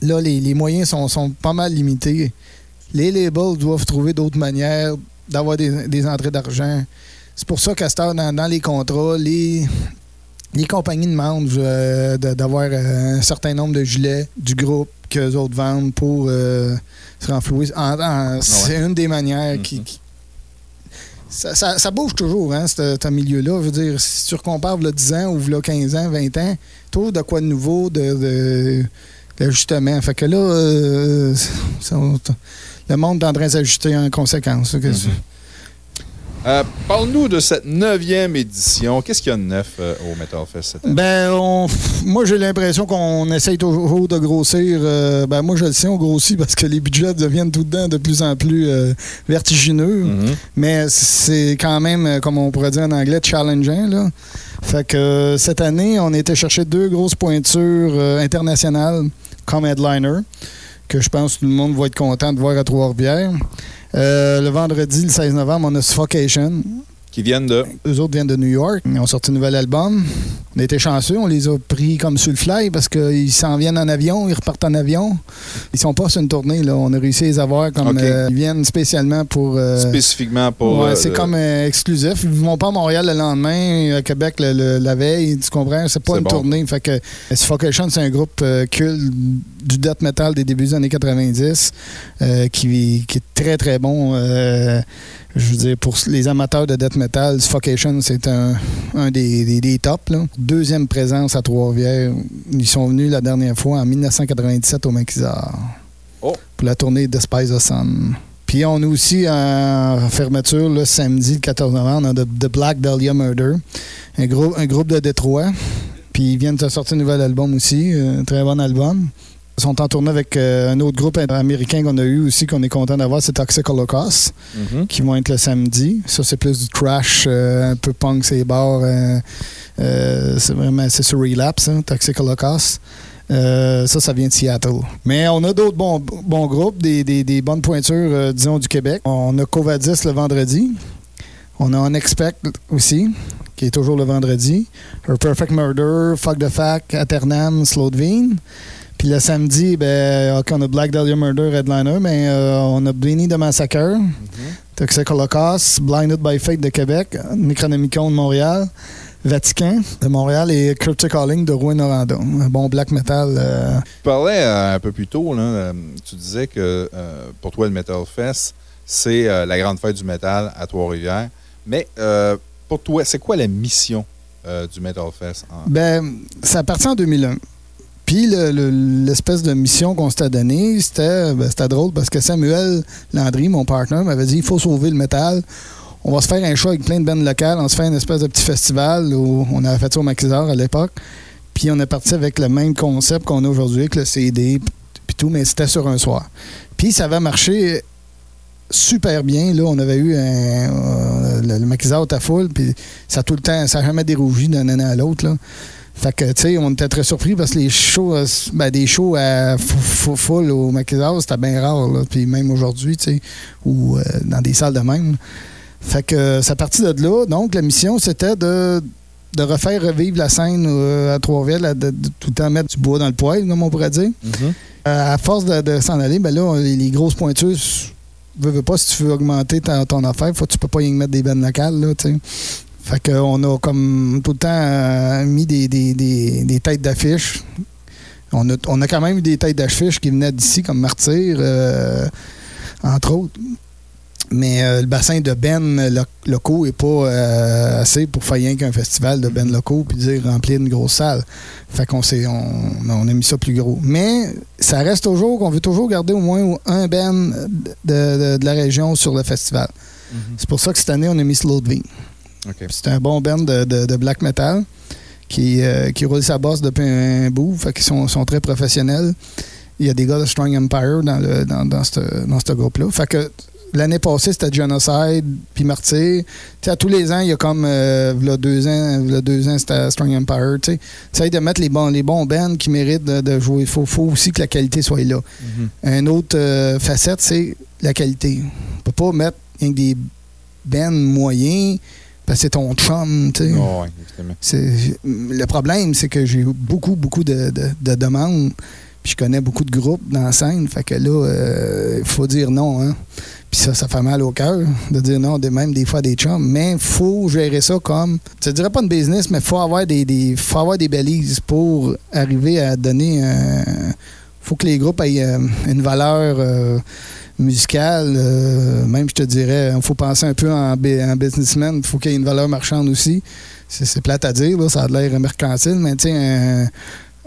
S25: Là, les, moyens sont, pas mal limités. Les labels doivent trouver d'autres manières d'avoir des, entrées d'argent. C'est pour ça qu'à cette heure, dans, les contrats, les, compagnies demandent euh, d'avoir euh, un certain nombre de gilets du groupe qu'eux autres vendent pour se renflouer. En- en- C'est une des manières qui, qui- ça, ça- ça bouge toujours, hein, ce ce milieu-là. Je veux dire, si tu compares là, 10 ans ou là, 15 ans, 20 ans, toujours de quoi de nouveau, de, de, d'ajustement. Fait que là, euh, [LAUGHS] ça- le monde est en train de s'ajuster en conséquence. que c'est-
S1: Euh, Parle-nous de cette neuvième édition. Qu'est-ce qu'il y a de neuf euh, au Metal Fest cette année?
S25: Ben, on- [LAUGHS] moi, j'ai l'impression qu'on essaye toujours de grossir. euh, ben, moi, je le sais, on grossit parce que les budgets deviennent tout temps de plus en plus vertigineux. Mais c'est quand même, comme on pourrait dire en anglais, challengeant. Là. Fait que cette année, on été chercher deux grosses pointures internationales comme headliner, que je pense que tout le monde va être content de voir à Trois-Rivières. Euh, le vendredi, le 16 novembre, on a Suffocation.
S1: Qui viennent de?
S25: Eux autres viennent de New York. Ils ont sorti un nouvel album. On été chanceux. On les a pris comme sur le fly parce qu'ils s'en viennent en avion. Ils repartent en avion. Ils sont pas sur une tournée. Là. On a réussi à les avoir comme. Euh, ils viennent spécialement pour. euh,
S1: Spécifiquement pour.
S25: Ouais,
S1: euh,
S25: c'est
S1: le-
S25: comme exclusif. Ils vont pas à Montréal le lendemain, à Québec le- le- la veille. Tu comprends? C'est pas une
S1: bon.
S25: tournée. Fait que Suffocation, c'est un groupe culte du death metal des débuts des années 90 euh, qui, qui est très, très bon. je veux dire, pour les amateurs de death metal, Suffocation, c'est un, un des, des, des tops. là. Deuxième présence à Trois-Rivières. Ils sont venus la dernière fois en 1997 au Maquisard
S1: Oh.
S25: pour la tournée Despise the Sun. Puis on a aussi en fermeture le samedi, le 14 novembre, on a The, Black Dahlia Murder, un, groupe un groupe de Détroit. Puis ils viennent de sortir un nouvel album aussi, un très bon album. Ils sont en tournée avec euh, un autre groupe américain qu'on a eu aussi, qu'on est content d'avoir, c'est Toxic Holocaust,
S1: Mhm.
S25: qui vont être le samedi. Ça, c'est plus du trash, euh, un peu punk, c'est bars. euh, c'est vraiment, c'est sur Relapse, hein, Toxic Holocaust. Euh, ça, ça vient de Seattle. Mais on a d'autres bons, bons groupes, des, des- des bonnes pointures, euh, disons, du Québec. On a Covadis le vendredi. On a Unexpect aussi, qui est toujours le vendredi. A Perfect Murder, Fuck the Fact, Aternam, Slowdvine. Puis le samedi, ben, ok, on a Black Dahlia Murder, Headliner, mais euh, on a Bleeny de Massacre, Toxic Holocaust, Blinded by Fate de Québec, Necronomicon de Montréal, Vatican de Montréal et Cryptic Calling de Rouen-Noranda. Un bon black metal. euh,
S1: Tu parlais euh, un peu plus tôt, là, euh, tu disais que euh, pour toi, le Metal Fest, c'est euh, la grande fête du métal à Trois-Rivières. Mais euh, pour toi, c'est quoi la mission euh, du Metal Fest? en-
S25: Ben, ça partit en 2001. Puis le- le- l'espèce de mission qu'on s'était donnée, c'était ben, drôle parce que Samuel Landry, mon partenaire, m'avait dit il faut sauver le métal. On va se faire un show avec plein de bandes locales. On se fait une espèce de petit festival où on avait fait ça au Maquisard à l'époque. Puis on est parti avec le même concept qu'on a aujourd'hui, avec le CD, puis tout, mais c'était sur un soir. Puis ça avait marché super bien. Là, on avait eu euh, le, le maquisard à full, puis ça a tout le temps, ça n'a jamais dérougi d'une année à l'autre. Fait que, tu sais, on était très surpris parce que les shows, euh, ben, des shows à full au maquisard, c'était bien rare. là. Puis même aujourd'hui, tu sais, ou euh, dans des salles de même. Fait que euh, ça partit de là. Donc, la mission, c'était de, de refaire revivre la scène euh, à Trois-Villes, de, de tout le temps mettre du bois dans le poêle, comme on pourrait dire. Euh, à force de, de s'en aller, ben là, les, les grosses pointures, veux, veux pas, si tu veux augmenter ta- ton affaire, faut, tu peux pas y mettre des bennes locales, là, tu sais. Fait qu'on a comme tout le temps euh, mis des, des, des- des têtes d'affiche. On a, on a quand même eu des têtes d'affiche qui venaient d'ici, comme Martyr, euh, entre autres. Mais euh, le bassin de Ben lo- locaux n'est pas euh, assez pour faire rien qu'un festival de Ben locaux puis dire remplir une grosse salle. Fait qu'on on, on a mis ça plus gros. Mais ça reste toujours qu'on veut toujours garder au moins un Ben de, de- de la région sur le festival. C'est pour ça que cette année, on a mis C'est un bon band de, de- de black metal qui, euh, qui roule sa bosse depuis un bout. Fait qu'ils sont, sont très professionnels. Il y a des gars de Strong Empire dans, le, dans, dans ce dans ce groupe-là. Fait que l'année passée, c'était Genocide puis Martyr. À tous les ans, il y a comme euh, deux ans, deux ans, c'était Strong Empire. Tu sais, de mettre les bons, les bons bands qui méritent de, de jouer. Il faut, faut aussi que la qualité soit là. Un autre euh, facette, c'est la qualité. On peut pas mettre des bands moyens parce que c'est ton chum, tu sais.
S1: Oh,
S25: Le problème, c'est que j'ai eu beaucoup, beaucoup de, de- de demandes. Puis je connais beaucoup de groupes dans la scène. Fait que là, il faut dire non. Hein. Puis ça, ça fait mal au cœur de dire non, de même des fois des chums. Mais faut gérer ça comme. Je dirais pas une business, mais faut avoir des, des faut avoir des balises pour arriver à donner un. faut que les groupes aient euh, une valeur. Musicale, euh, même je te dirais, il faut penser un peu en, bu- en businessman, il faut qu'il y ait une valeur marchande aussi. C'est plate à dire, là, ça a l'air mercantile, mais sais, un,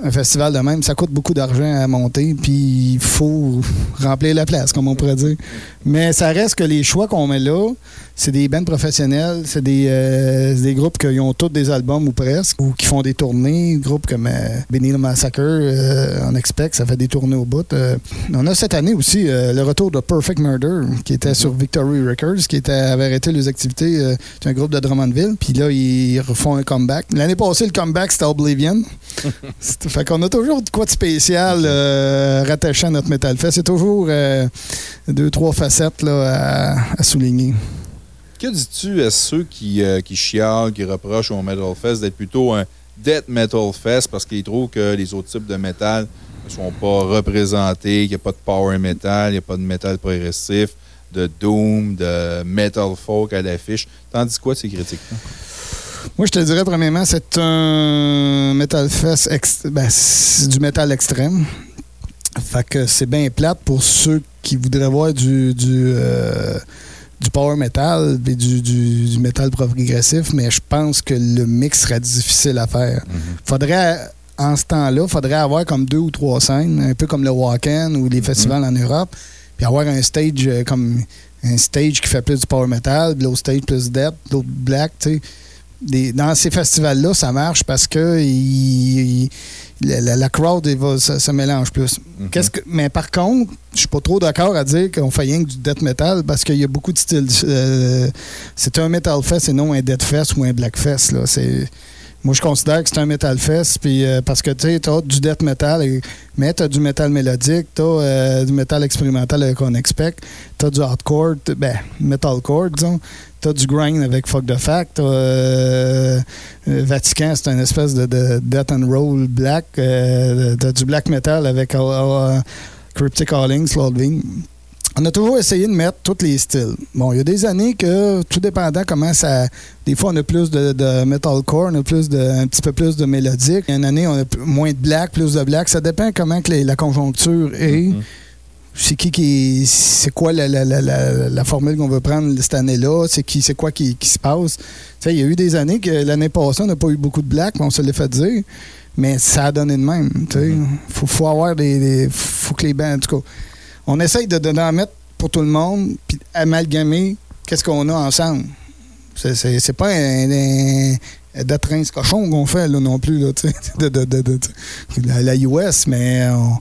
S25: un festival de même, ça coûte beaucoup d'argent à monter, puis il faut remplir la place, comme on pourrait dire. Mais ça reste que les choix qu'on met là, c'est des bands professionnels, c'est des, euh, des groupes qui ont tous des albums ou presque, ou qui font des tournées. Groupes comme euh, Benny Massacre, euh, on expect, ça fait des tournées au bout. Euh, on a cette année aussi euh, le retour de Perfect Murder, qui était sur Victory Records, qui était, avait arrêté les activités. c'est un groupe de Drummondville. Puis là, ils refont un comeback. L'année passée, le comeback, c'était Oblivion. [LAUGHS] Fait qu'on a toujours de quoi de spécial rattaché à notre Metal Fest. C'est toujours deux, trois facettes là, à, à souligner.
S1: Que dis-tu à ceux qui, euh, qui chialent, qui reprochent au Metal Fest d'être plutôt un Death Metal Fest parce qu'ils trouvent que les autres types de métal ne sont pas représentés, qu'il n'y a pas de power metal, il n'y a pas de métal progressif, de doom, de metal folk à l'affiche. T'en dis quoi ces critiques-là?
S25: Moi, je te dirais, premièrement, c'est un Metal Fest, ben, c'est du métal extrême. Fait que c'est bien plate pour ceux qui voudraient voir du, du, euh, du power metal et du, du, du métal progressif, mais je pense que le mix serait difficile à faire. Faudrait, en ce temps-là, faudrait avoir comme deux ou trois scènes, un peu comme le Walk-In ou les festivals en Europe, puis avoir un stage euh, comme un stage qui fait plus du power metal, l'autre stage plus death, l'autre black, tu sais. Des- dans ces festivals-là, ça marche parce que il- il- la, la- la crowd elle va- ça, ça mélange plus. Qu'est-ce que, mais par contre, je suis pas trop d'accord à dire qu'on fait rien que du death metal parce qu'il y a beaucoup de styles. euh, c'est un metal fest et non un death fest ou un black fest. Là. C'est, moi, je considère que c'est un metal fest puis, euh, parce que tu as du death metal, et- mais tu as du metal mélodique, tu as du metal expérimental avec On Expect, tu as du hardcore, ben, metalcore, disons. T'as du grind avec Fuck the Fact. T'as euh, euh, Vatican, c'est une espèce de, de death and roll black. Euh, t'as du black metal avec euh, euh, Cryptic Calling, Slowving. On a toujours essayé de mettre tous les styles. Bon, il y a des années que, tout dépendant comment ça. Des fois, on a plus de, de metalcore, on a plus de, un petit peu plus de mélodique. Une année, on a moins de black, plus de black. Ça dépend comment que les- la conjoncture est. C'est qui qui. C'est quoi la, la, la, formule qu'on veut prendre cette année-là? C'est qui c'est quoi qui, qui se passe? Tu sais, il y a eu des années que l'année passée, on n'a pas eu beaucoup de black, mais on se l'est fait dire. Mais ça a donné de même. Tu sais. faut, faut avoir des, des- Faut que les bands. En tout cas, on essaye de, de- d'en mettre pour tout le monde, puis amalgamer qu'est-ce qu'on a ensemble. C'est, pas un, un, un cochon qu'on fait là, non plus, là, [LAUGHS] de, la, US, mais on,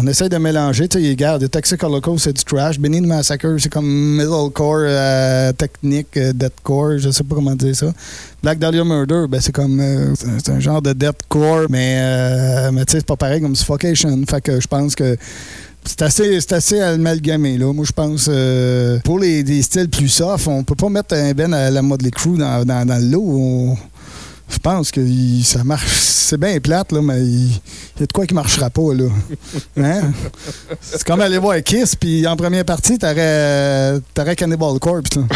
S25: on essaie de mélanger. Tu sais, regarde, le Toxic Holocaust, c'est du trash. Benny the Massacre, c'est comme metalcore, euh, technique, euh, deathcore, je sais pas comment dire ça. Black Dahlia Murder, ben, c'est comme. euh, c'est un genre de deathcore, mais, euh, mais tu sais, c'est pas pareil comme Suffocation. Fait que je pense que. C'est assez, c'est assez amalgamé, là. Moi, je pense, euh, pour les, des styles plus soft, on peut pas mettre un Ben à la Motley Crue dans, dans, dans le lot. On- je pense que il- ça marche. C'est bien plate, là, mais il il y a de quoi qui marchera pas, là. [LAUGHS] Hein? C'est comme aller voir Kiss, puis en première partie, t'aurais, t'aurais Cannibal Corpse, là. [LAUGHS]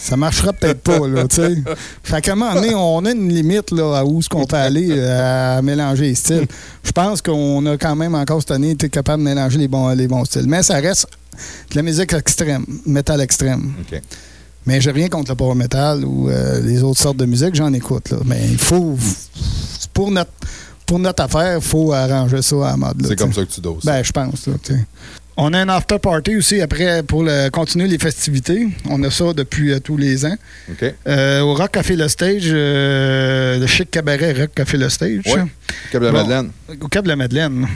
S25: Ça marchera peut-être pas, là, tu sais. Fait qu'à un moment donné, on a une limite, là, à où est-ce qu'on peut aller euh, à mélanger les styles. Je pense qu'on a quand même encore cette année été capable de mélanger les bons, les bons styles. Mais ça reste de la musique extrême, métal extrême. Mais j'ai rien contre le power metal ou euh, les autres sortes de musique, j'en écoute. Là. Mais il faut, pour notre, pour notre affaire, il faut arranger ça à la mode.
S1: C'est comme ça que tu doses.
S25: Ben, je pense. là, tu sais. On a un after party aussi après pour le- continuer les festivités. On a ça depuis euh, tous les ans. Euh, au Rock Café Le Stage, euh, le chic cabaret Rock Café Le Stage.
S1: Oui. Cap de la
S25: Bon,
S1: Madeleine.
S25: Au Cap de la Madeleine.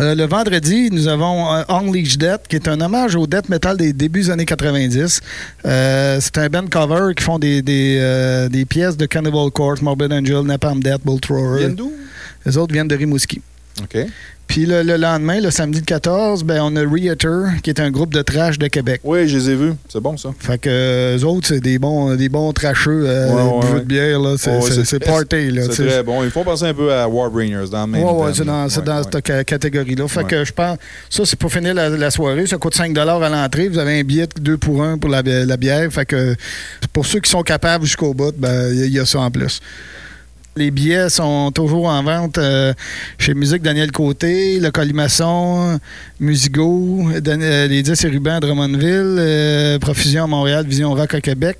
S25: Euh, le vendredi, nous avons euh, Unleash Death, qui est un hommage au death metal des débuts des années 90. Euh, c'est un band cover qui font des, des, des pièces de Cannibal Corpse, Morbid Angel, Napalm Death, Bull Thrower.
S1: Ils viennent d'où?
S25: Les autres viennent de Rimouski.
S1: OK.
S25: Puis le, le lendemain, le samedi le 14, ben, on a Reater, qui est un groupe de trash de Québec.
S1: Oui, je les ai vus. C'est bon, ça.
S25: Fait que eux autres, c'est des bons, des bons tracheux, euh,
S1: Ouais, ouais,
S25: buveux
S1: ouais.
S25: de bière, là. C'est, c'est- c'est party, là.
S1: C'est très bon. Ils font penser un peu à Warbringers dans le même
S25: Ouais, ouais, c'est dans, c'est cette ca- catégorie-là. Fait que je pense, ça, c'est pour finir la, la soirée. Ça coûte 5 à l'entrée. Vous avez un billet de 2 pour 1 pour la, bi- la bière. Fait que pour ceux qui sont capables jusqu'au bout, ben, il y, a- il y a ça en plus. Les billets sont toujours en vente euh, chez Musique Daniel Côté, Le Colimaçon, Musigo, euh, les 10 et rubans à Drummondville, euh, Profusion à Montréal, Vision Rock à Québec.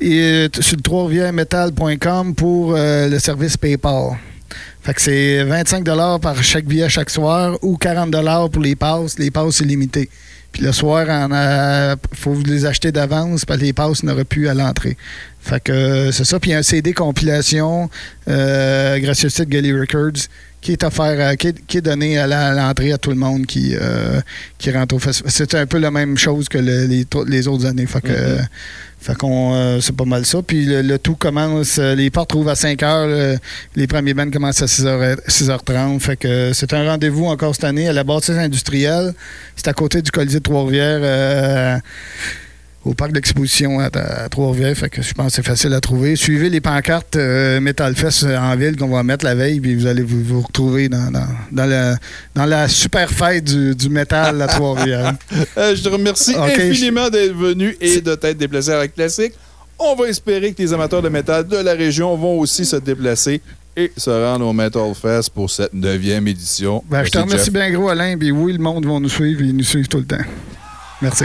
S25: Et sur le trois-rivières-metal.com pour le service PayPal. Fait que c'est 25 par chaque billet chaque soir ou 40 pour les passes. Les passes, limité. Puis le soir, il faut vous les acheter d'avance, parce que les passes n'auraient plus à l'entrée. Fait que euh, c'est ça. Puis un CD compilation euh, gracieuseté de Gully Records qui est offert, qui, est, qui est donné à l'entrée à tout le monde qui, euh, qui rentre au festival. C'est un peu la même chose que le- les, les autres années. Fait que,
S1: Mm-hmm.
S25: fait qu'on, euh, c'est pas mal ça. Puis le, le tout commence, euh, les portes trouvent à 5 heures. le- les premiers bands commencent à 6h, 6h30. Fait que euh, c'est un rendez-vous encore cette année à la bâtisse industrielle. C'est à côté du Colisée de Trois-Rivières. euh, au parc d'exposition à, à Trois-Rivières. Fait que je pense que c'est facile à trouver. Suivez les pancartes euh, Metal Fest en ville qu'on va mettre la veille, puis vous allez vous, vous retrouver dans, dans, dans la, dans la super fête du, du métal à Trois-Rivières. [LAUGHS]
S1: Euh, je te remercie infiniment d'être venu et de t'être déplacé à Rock Classique. On va espérer que les amateurs de métal de la région vont aussi se déplacer et se rendre au Metal Fest pour cette neuvième édition.
S25: Ben, je te
S1: Merci,
S25: remercie
S1: Jeff.
S25: bien gros, Alain. Puis oui, le monde va nous suivre. Ils nous suivent tout le temps. Merci.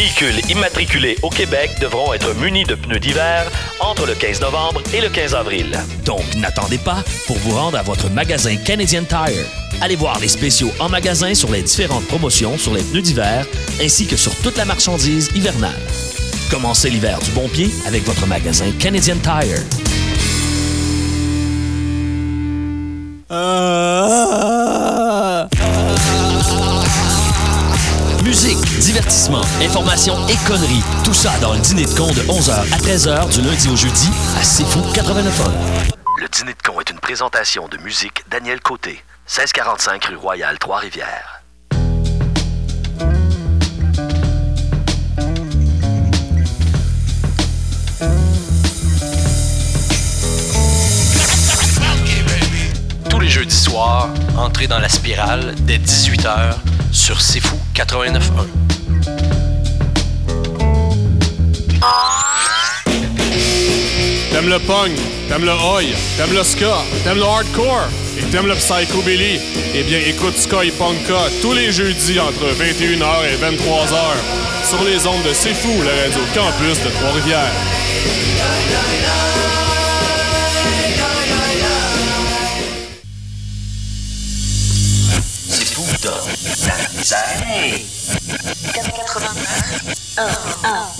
S4: Véhicules immatriculés au Québec devront être munis de pneus d'hiver entre le 15 novembre et le 15 avril.
S3: Donc, n'attendez pas pour vous rendre à votre magasin Canadian Tire. Allez voir les spéciaux en magasin sur les différentes promotions sur les pneus d'hiver ainsi que sur toute la marchandise hivernale. Commencez l'hiver du bon pied avec votre magasin Canadian Tire. Divertissement, information et conneries. Tout ça dans le dîner de con de 11h à 13h du lundi au jeudi à C'est Fou 89
S4: Le dîner de con est une présentation de musique Daniel Côté, 1645 rue Royale, Trois-Rivières.
S26: Tous les jeudis soirs, entrez dans la spirale dès 18h sur C'est Fou 89.1.
S27: T'aimes le punk, t'aimes le oi, t'aimes le ska, t'aimes le hardcore et t'aimes le psychobilly? Eh bien, écoute Ska et Punka tous les jeudis entre 21h et 23h sur les ondes de C'est Fou, la radio campus de Trois-Rivières.
S3: C'est fou, la misère.
S13: 89 1 1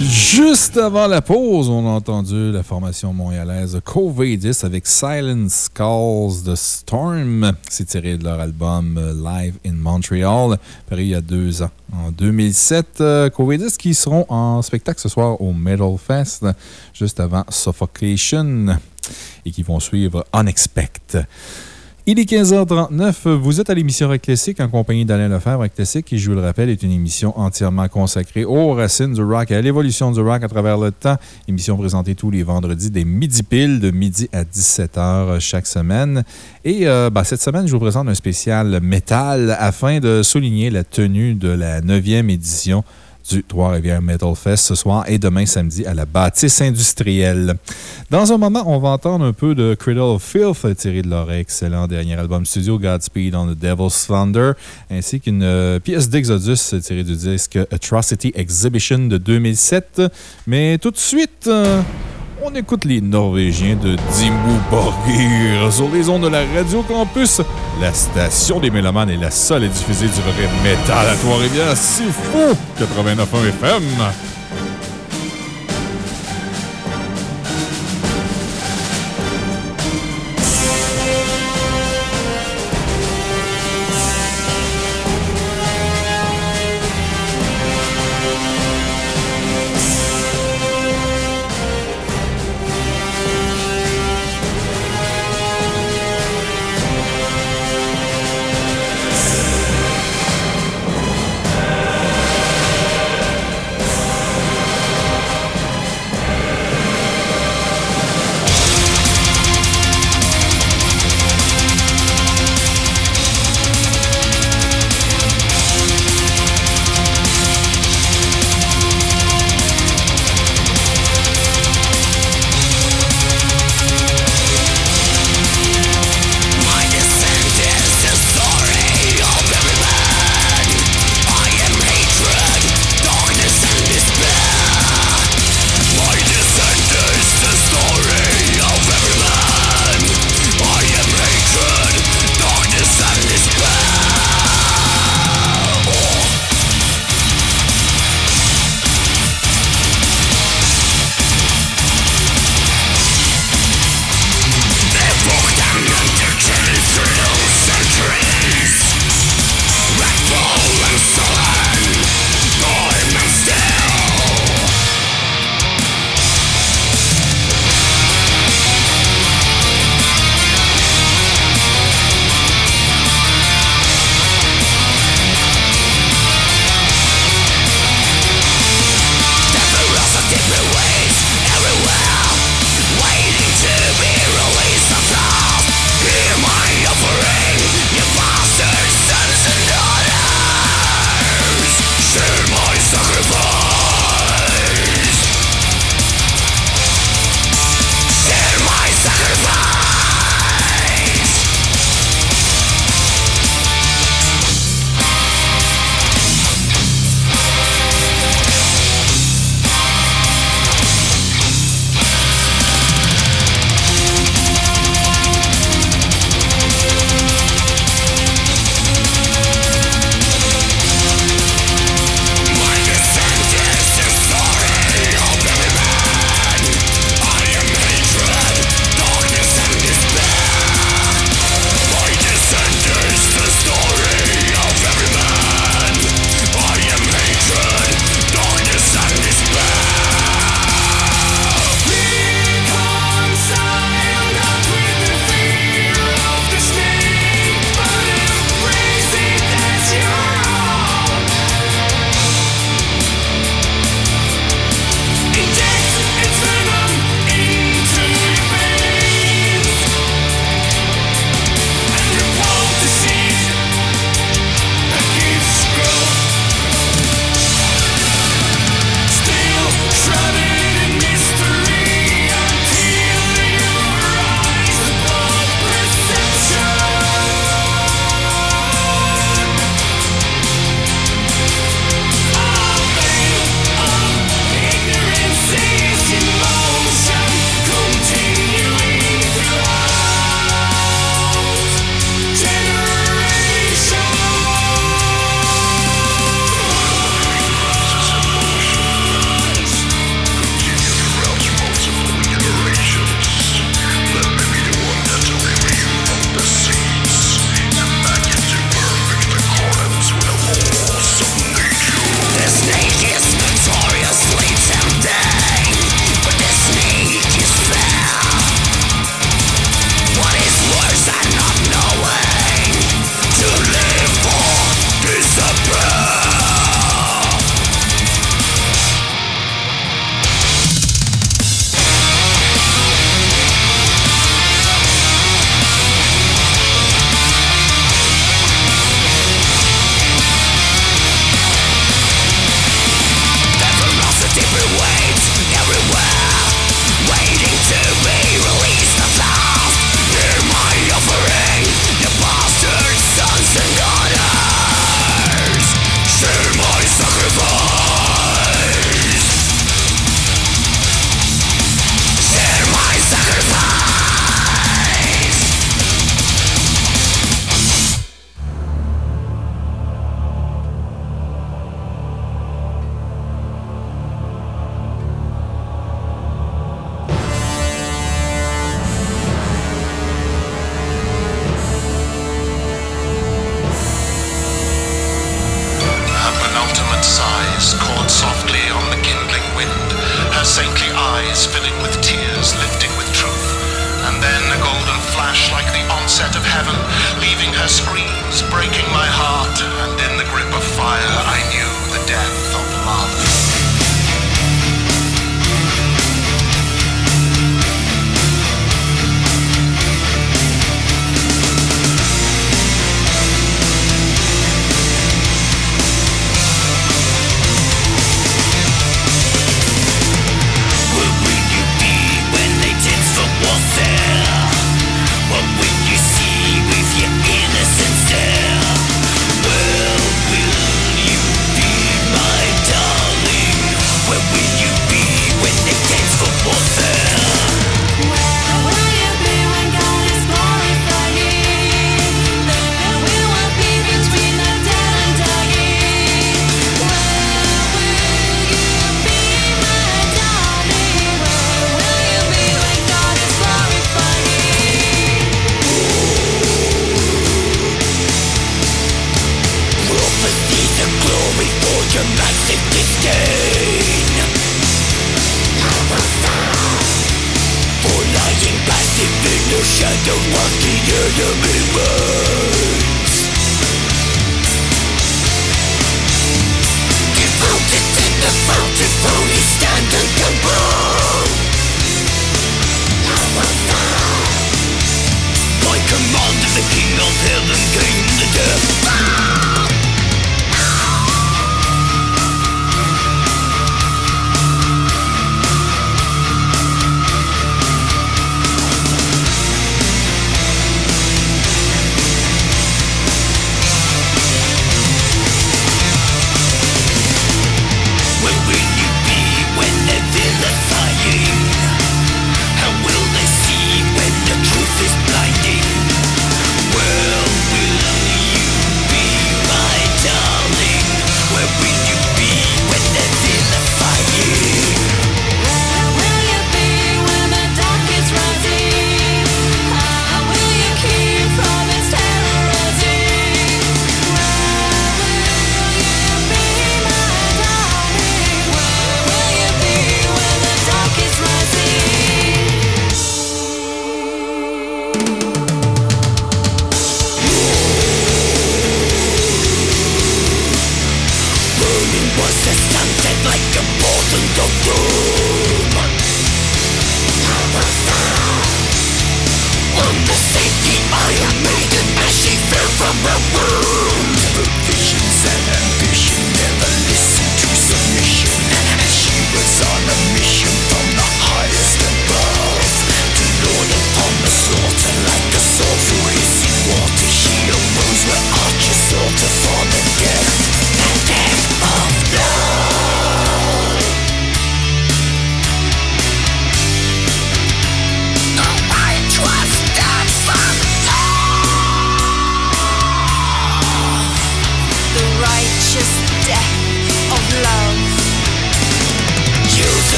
S1: Juste avant la pause, on a entendu la formation montréalaise Covidis avec Silence Calls the Storm. C'est tiré de leur album euh, Live in Montreal, paru il y a deux ans. En 2007, euh, Covidis qui seront en spectacle ce soir au Metal Fest, juste avant Suffocation, et qui vont suivre Unexpect. Il est 15h39. Vous êtes à l'émission Rock Classique en compagnie d'Alain Lefebvre. Rock Classique, qui, je vous le rappelle, est une émission entièrement consacrée aux racines du rock et à l'évolution du rock à travers le temps. Émission présentée tous les vendredis des midi piles, de midi à 17h chaque semaine. Et euh, ben, cette semaine, je vous présente un spécial métal afin de souligner la tenue de la 9e édition du Trois-Rivières Metal Fest ce soir et demain samedi à la bâtisse industrielle. Dans un moment, on va entendre un peu de Cradle of Filth tiré de leur excellent dernier album studio Godspeed on the Devil's Thunder, ainsi qu'une euh, pièce d'Exodus tirée du disque Atrocity Exhibition de 2007. Mais tout de suite, euh, on écoute les Norvégiens de Dimmu Borgir sur les ondes de la Radio Campus. La station des Mélomanes est la seule à diffuser du vrai métal à Trois-Rivières. C'est fou! 89.1 FM.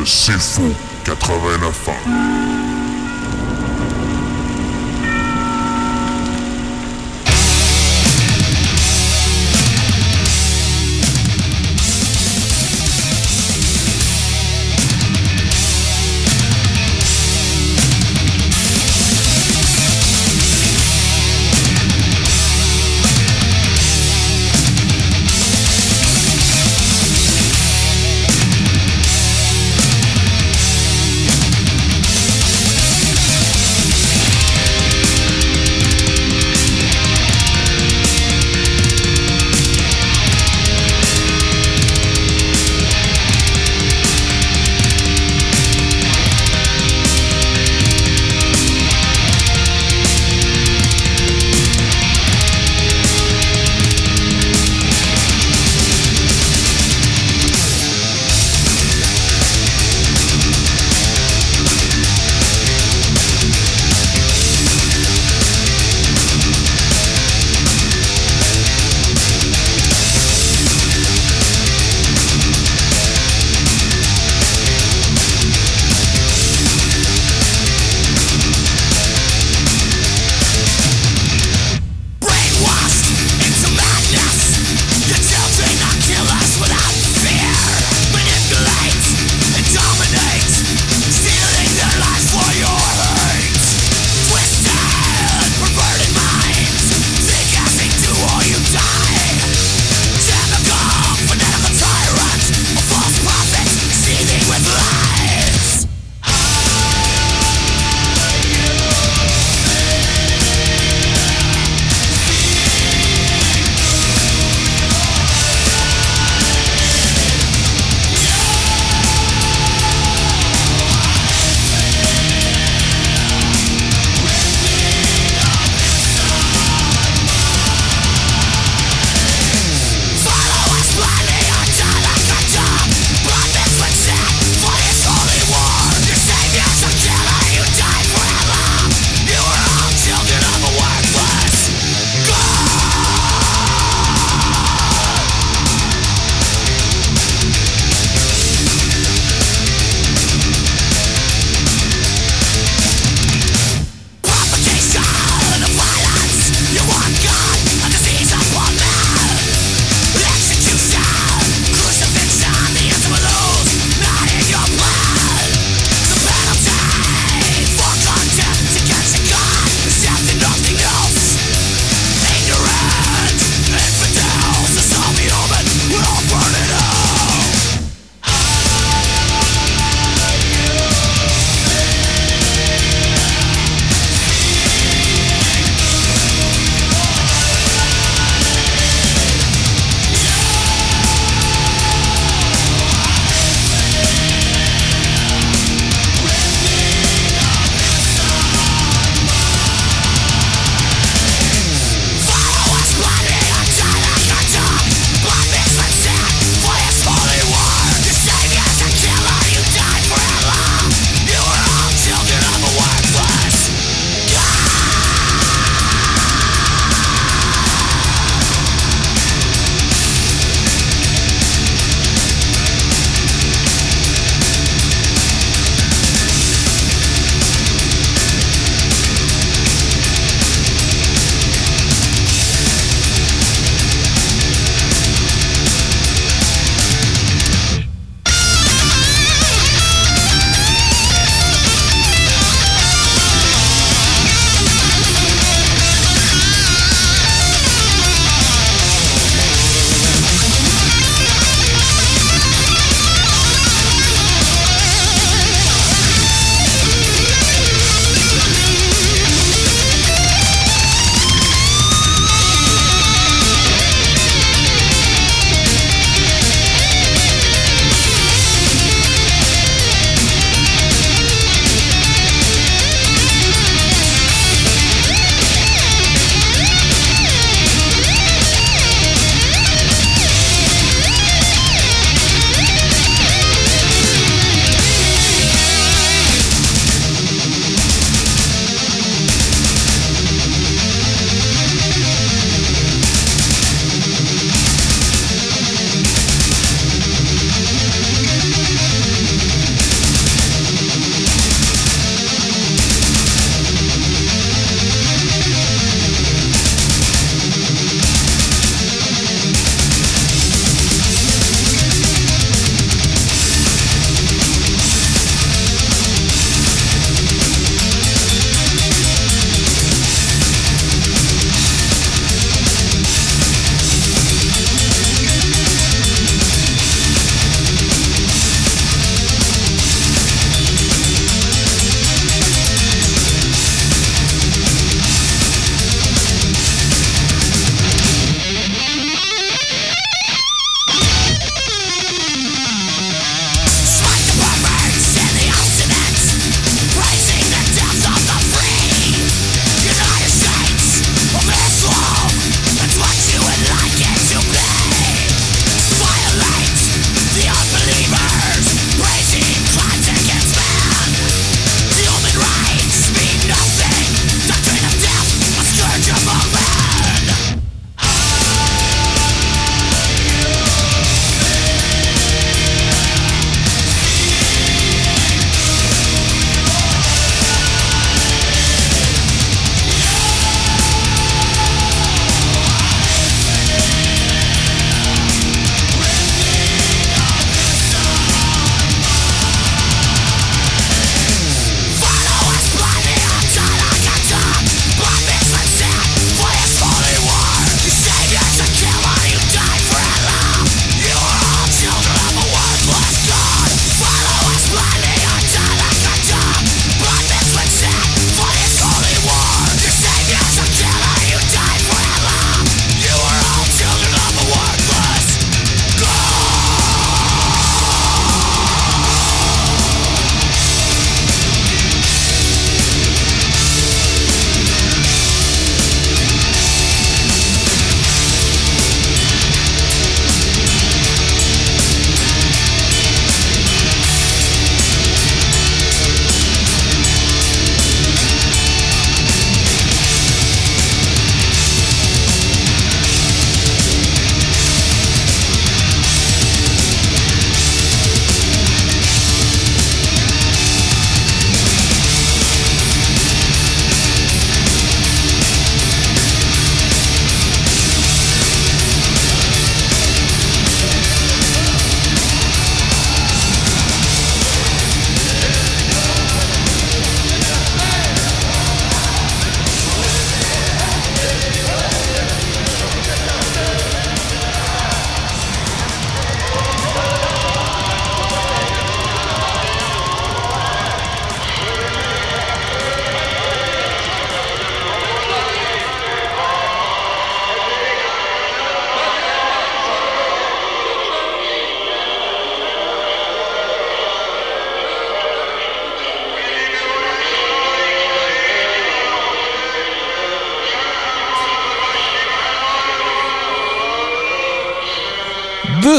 S19: Les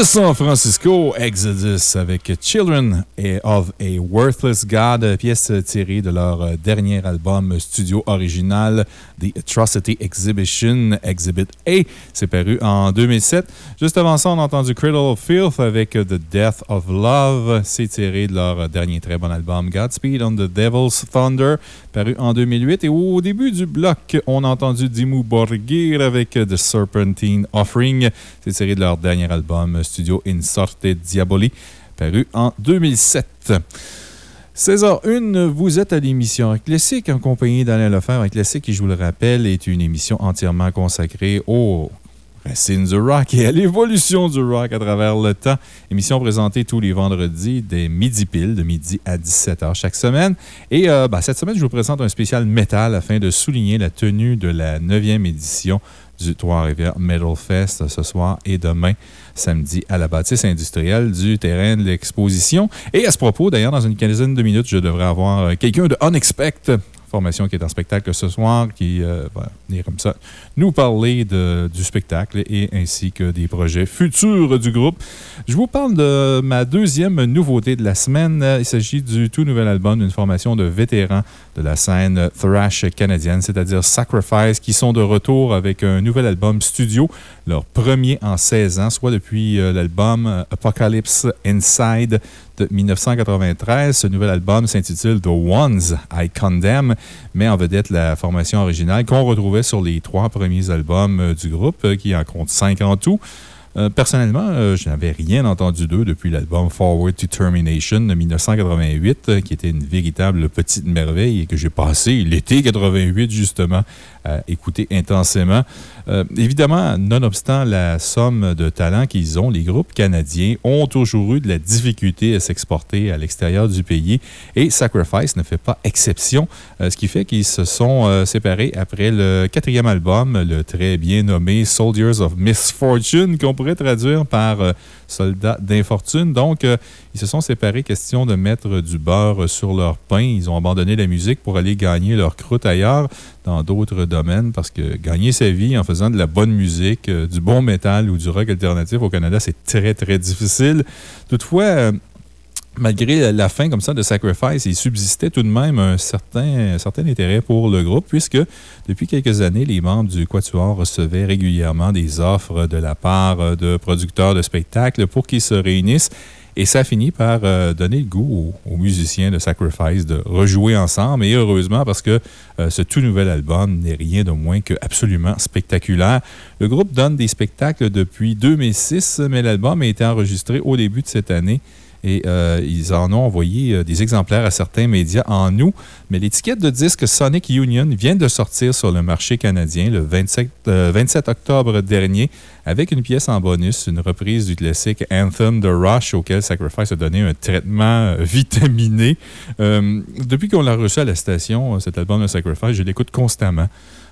S1: San Francisco, Exodus avec Children of a Worthless God, pièce tirée de leur dernier album studio original, The Atrocity Exhibition, Exhibit A. C'est paru en 2007. Juste avant ça, on a entendu Cradle of Filth avec The Death of Love. C'est tiré de leur dernier très bon album Godspeed on the Devil's Thunder, paru en 2008. Et au début du bloc, on a entendu Dimmu Borgir avec The Serpentine Offering. C'est tiré de leur dernier album studio In Sorte Diaboli, paru en 2007. César 1, vous êtes à l'émission Classique en compagnie d'Alain Lefebvre. Classique, qui, je vous le rappelle, est une émission entièrement consacrée aux racines du rock et à l'évolution du rock à travers le temps. Émission présentée tous les vendredis des midi pile, de midi à 17h chaque semaine. Et euh, ben, cette semaine, je vous présente un spécial métal afin de souligner la tenue de la 9e édition du Trois-Rivières Metal Fest ce soir et demain, samedi, à la bâtisse industrielle du terrain de l'exposition. Et à ce propos, d'ailleurs, dans une quinzaine de minutes, je devrais avoir euh, quelqu'un de Unexpect formation qui est en spectacle ce soir, qui euh, va venir comme ça nous parler de, du spectacle et ainsi que des projets futurs du groupe. Je vous parle de ma deuxième nouveauté de la semaine. Il s'agit du tout nouvel album d'une formation de vétérans de la scène thrash canadienne, c'est-à-dire Sacrifice, qui sont de retour avec un nouvel album studio, leur premier en 16 ans, soit depuis euh, l'album Apocalypse Inside de 1993. Ce nouvel album s'intitule The Ones I Condemn, met en vedette la formation originale qu'on retrouvait sur les trois premiers albums euh, du groupe, euh, qui en compte cinq en tout. Euh, personnellement, je n'avais rien entendu d'eux depuis l'album Forward to Termination de 1988, qui était une véritable petite merveille et que j'ai passé l'été 88 justement à écouter intensément. Euh, évidemment, nonobstant la somme de talents qu'ils ont, les groupes canadiens ont toujours eu de la difficulté à s'exporter à l'extérieur du pays et Sacrifice ne fait pas exception, euh, ce qui fait qu'ils se sont euh, séparés après le quatrième album, le très bien nommé Soldiers of Misfortune, qu'on pourrait traduire par soldats d'infortune. Donc, euh, ils se sont séparés, question de mettre du beurre sur leur pain. Ils ont abandonné la musique pour aller gagner leur croûte ailleurs, dans d'autres domaines, parce que gagner sa vie en faisant de la bonne musique, euh, du bon métal ou du rock alternatif au Canada, c'est très, très difficile. Toutefois, euh, malgré la fin comme ça de Sacrifice, il subsistait tout de même un certain, intérêt pour le groupe, puisque depuis quelques années, les membres du Quatuor recevaient régulièrement des offres de la part de producteurs de spectacles pour qu'ils se réunissent. Et ça finit par euh, donner le goût aux, musiciens de Sacrifice de rejouer ensemble. Et heureusement, parce que euh, ce tout nouvel album n'est rien de moins que absolument spectaculaire. Le groupe donne des spectacles depuis 2006, mais l'album a été enregistré au début de cette année et euh, ils en ont envoyé euh, des exemplaires à certains médias en août. Mais l'étiquette de disque Sonic Union vient de sortir sur le marché canadien le 27, 27 euh, octobre dernier avec une pièce en bonus, une reprise du classique Anthem de Rush auquel Sacrifice a donné un traitement vitaminé. depuis qu'on l'a reçu à la station, cet album de Sacrifice, je l'écoute constamment.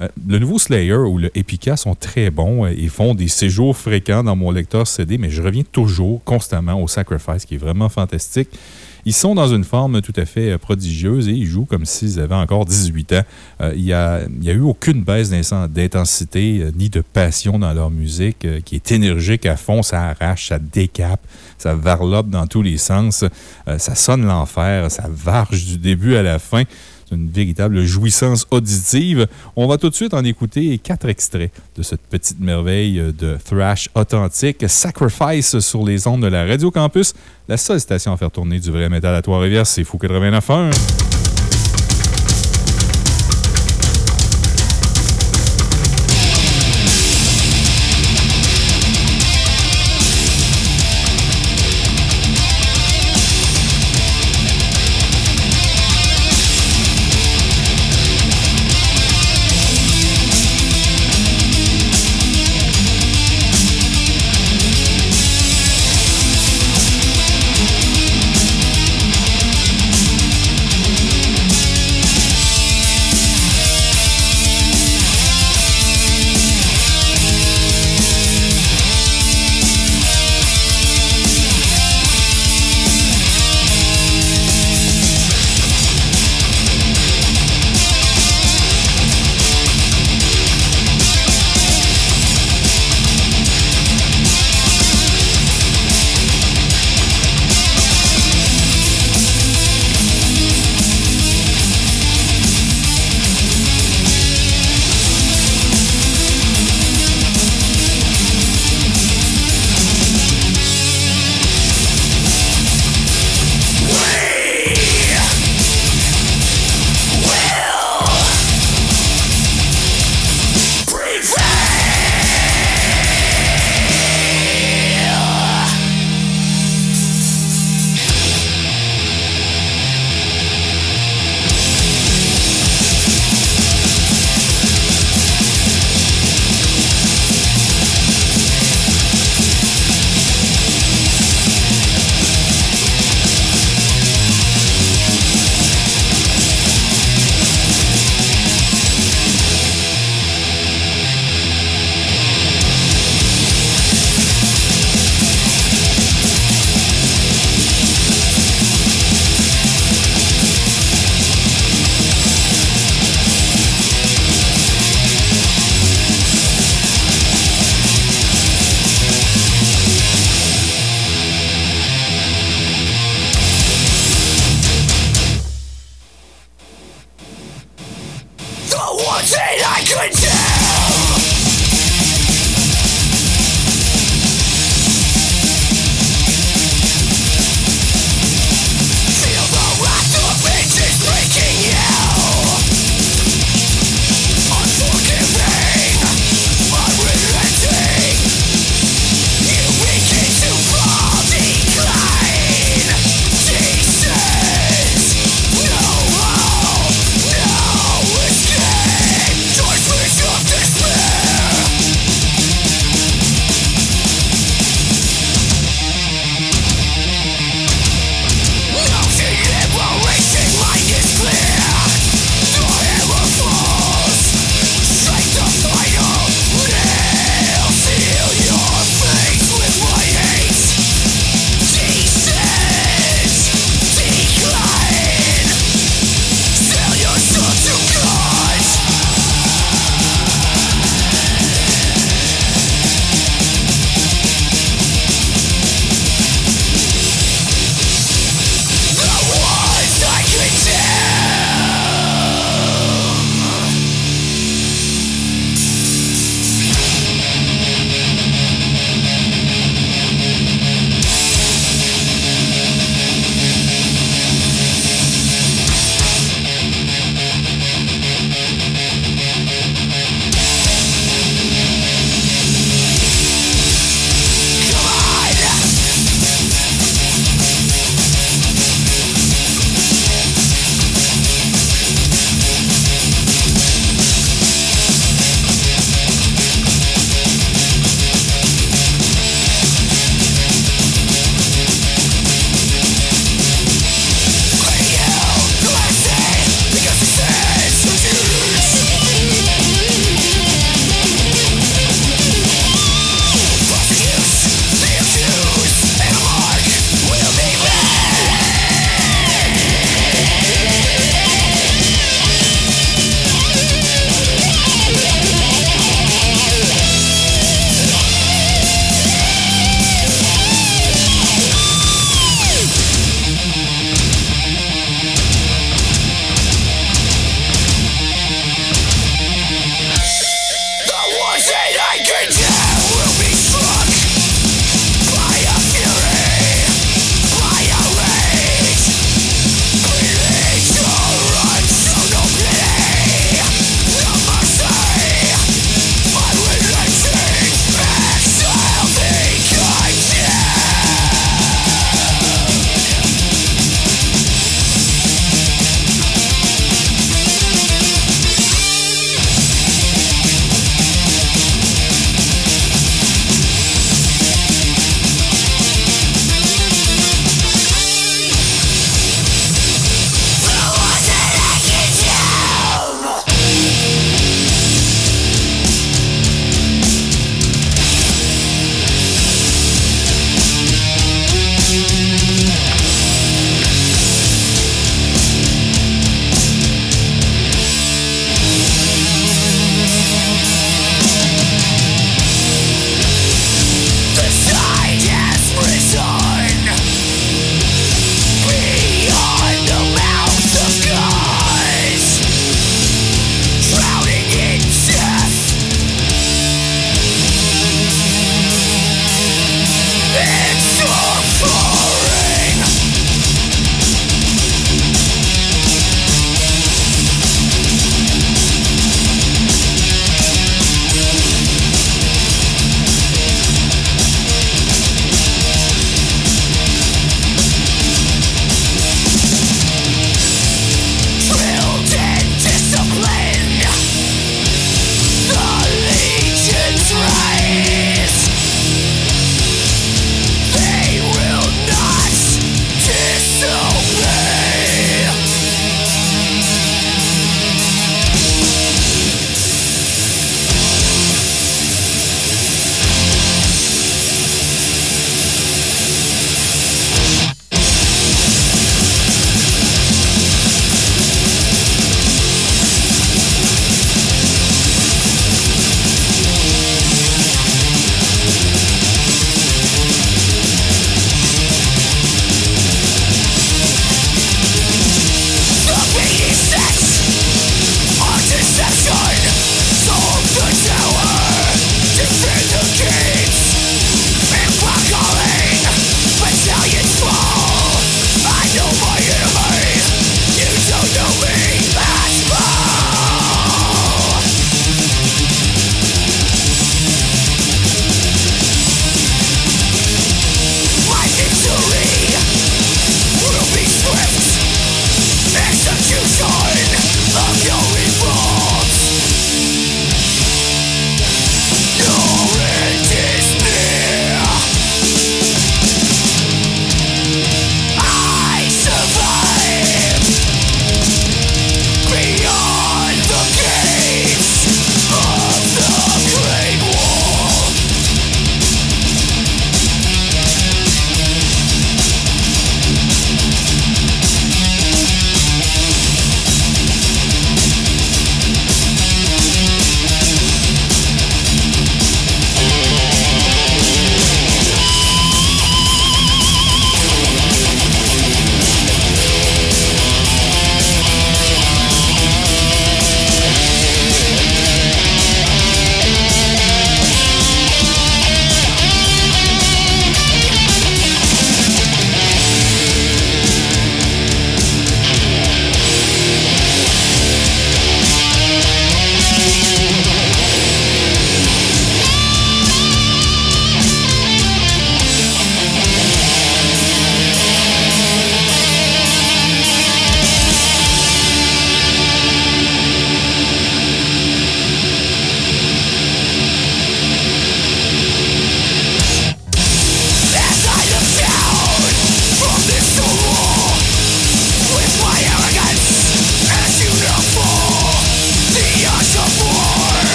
S1: Euh, le nouveau Slayer ou le Epica sont très bons et font des séjours fréquents dans mon lecteur CD, mais je reviens toujours constamment au Sacrifice qui est vraiment fantastique. Ils sont dans une forme tout à fait euh, prodigieuse et ils jouent comme s'ils avaient encore 18 ans. Euh, il n'y a, a, eu aucune baisse d'intensité ni de passion dans leur musique qui est énergique à fond. Ça arrache, ça décape, ça varlope dans tous les sens. ça sonne l'enfer, ça varge du début à la fin une véritable jouissance auditive. On va tout de suite en écouter quatre extraits de cette petite merveille de thrash authentique, Sacrifice sur les ondes de la Radio Campus, la seule station à faire tourner du vrai métal à Trois-Rivières, c'est Fou 89.1.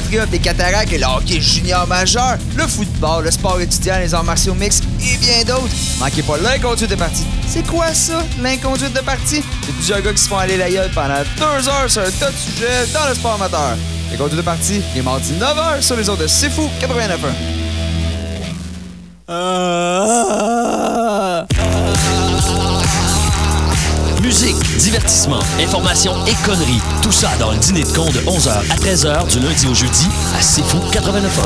S2: Patriotes, les Cataractes et le hockey junior majeur, le football, le sport étudiant, les arts martiaux mixtes et bien d'autres. Manquez pas l'inconduite de partie. C'est quoi ça, l'inconduite de partie? C'est plusieurs gars qui se font aller la gueule pendant deux heures sur un tas de sujets dans le sport amateur. L'inconduite de partie, les mardis 9h sur les ondes de C'est Fou 89.1.
S3: divertissement, information et conneries. Tout ça dans le dîner de con de 11h à 13h du lundi au jeudi à C'est Fou 89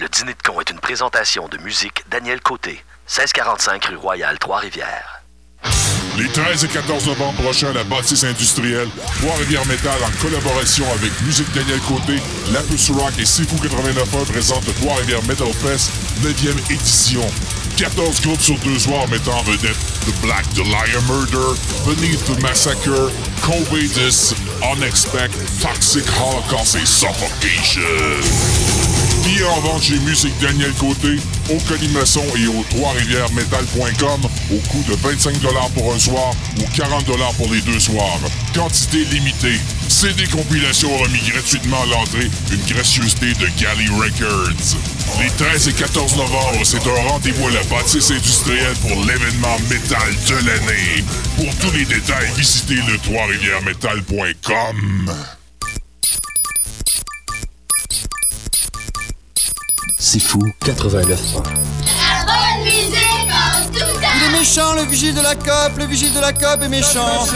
S28: Le dîner de con est une présentation de musique Daniel Côté, 1645 rue Royale, Trois-Rivières.
S5: Les 13 et 14 novembre prochains à la bâtisse industrielle, Trois-Rivières Métal en collaboration avec Musique Daniel Côté, Lapus Rock et Sifu 89.1 présentent le Trois-Rivières Metal Fest 9e édition. 14 groupes sur deux soirs mettant en vedette The Black Dahlia Murder, Beneath the Massacre, Covidus, Unexpect, Toxic Holocaust et Suffocation. Billets en vente chez Musique Daniel Côté, au Colimaçon et au trois-rivières-metal.com au coût de 25 pour un soir ou 40 pour les deux soirs. Quantité limitée. CD compilation remis gratuitement à l'entrée, une gracieuseté de Galley Records. Les 13 et 14 novembre, c'est un rendez-vous à la bâtisse industrielle pour l'événement métal de l'année. Pour tous les détails, visitez le trois-rivières-metal.com.
S3: C'est fou 89
S6: La bonne musique en tout temps.
S2: Il est méchant, le vigile de la COP, le vigile de la COP est méchant.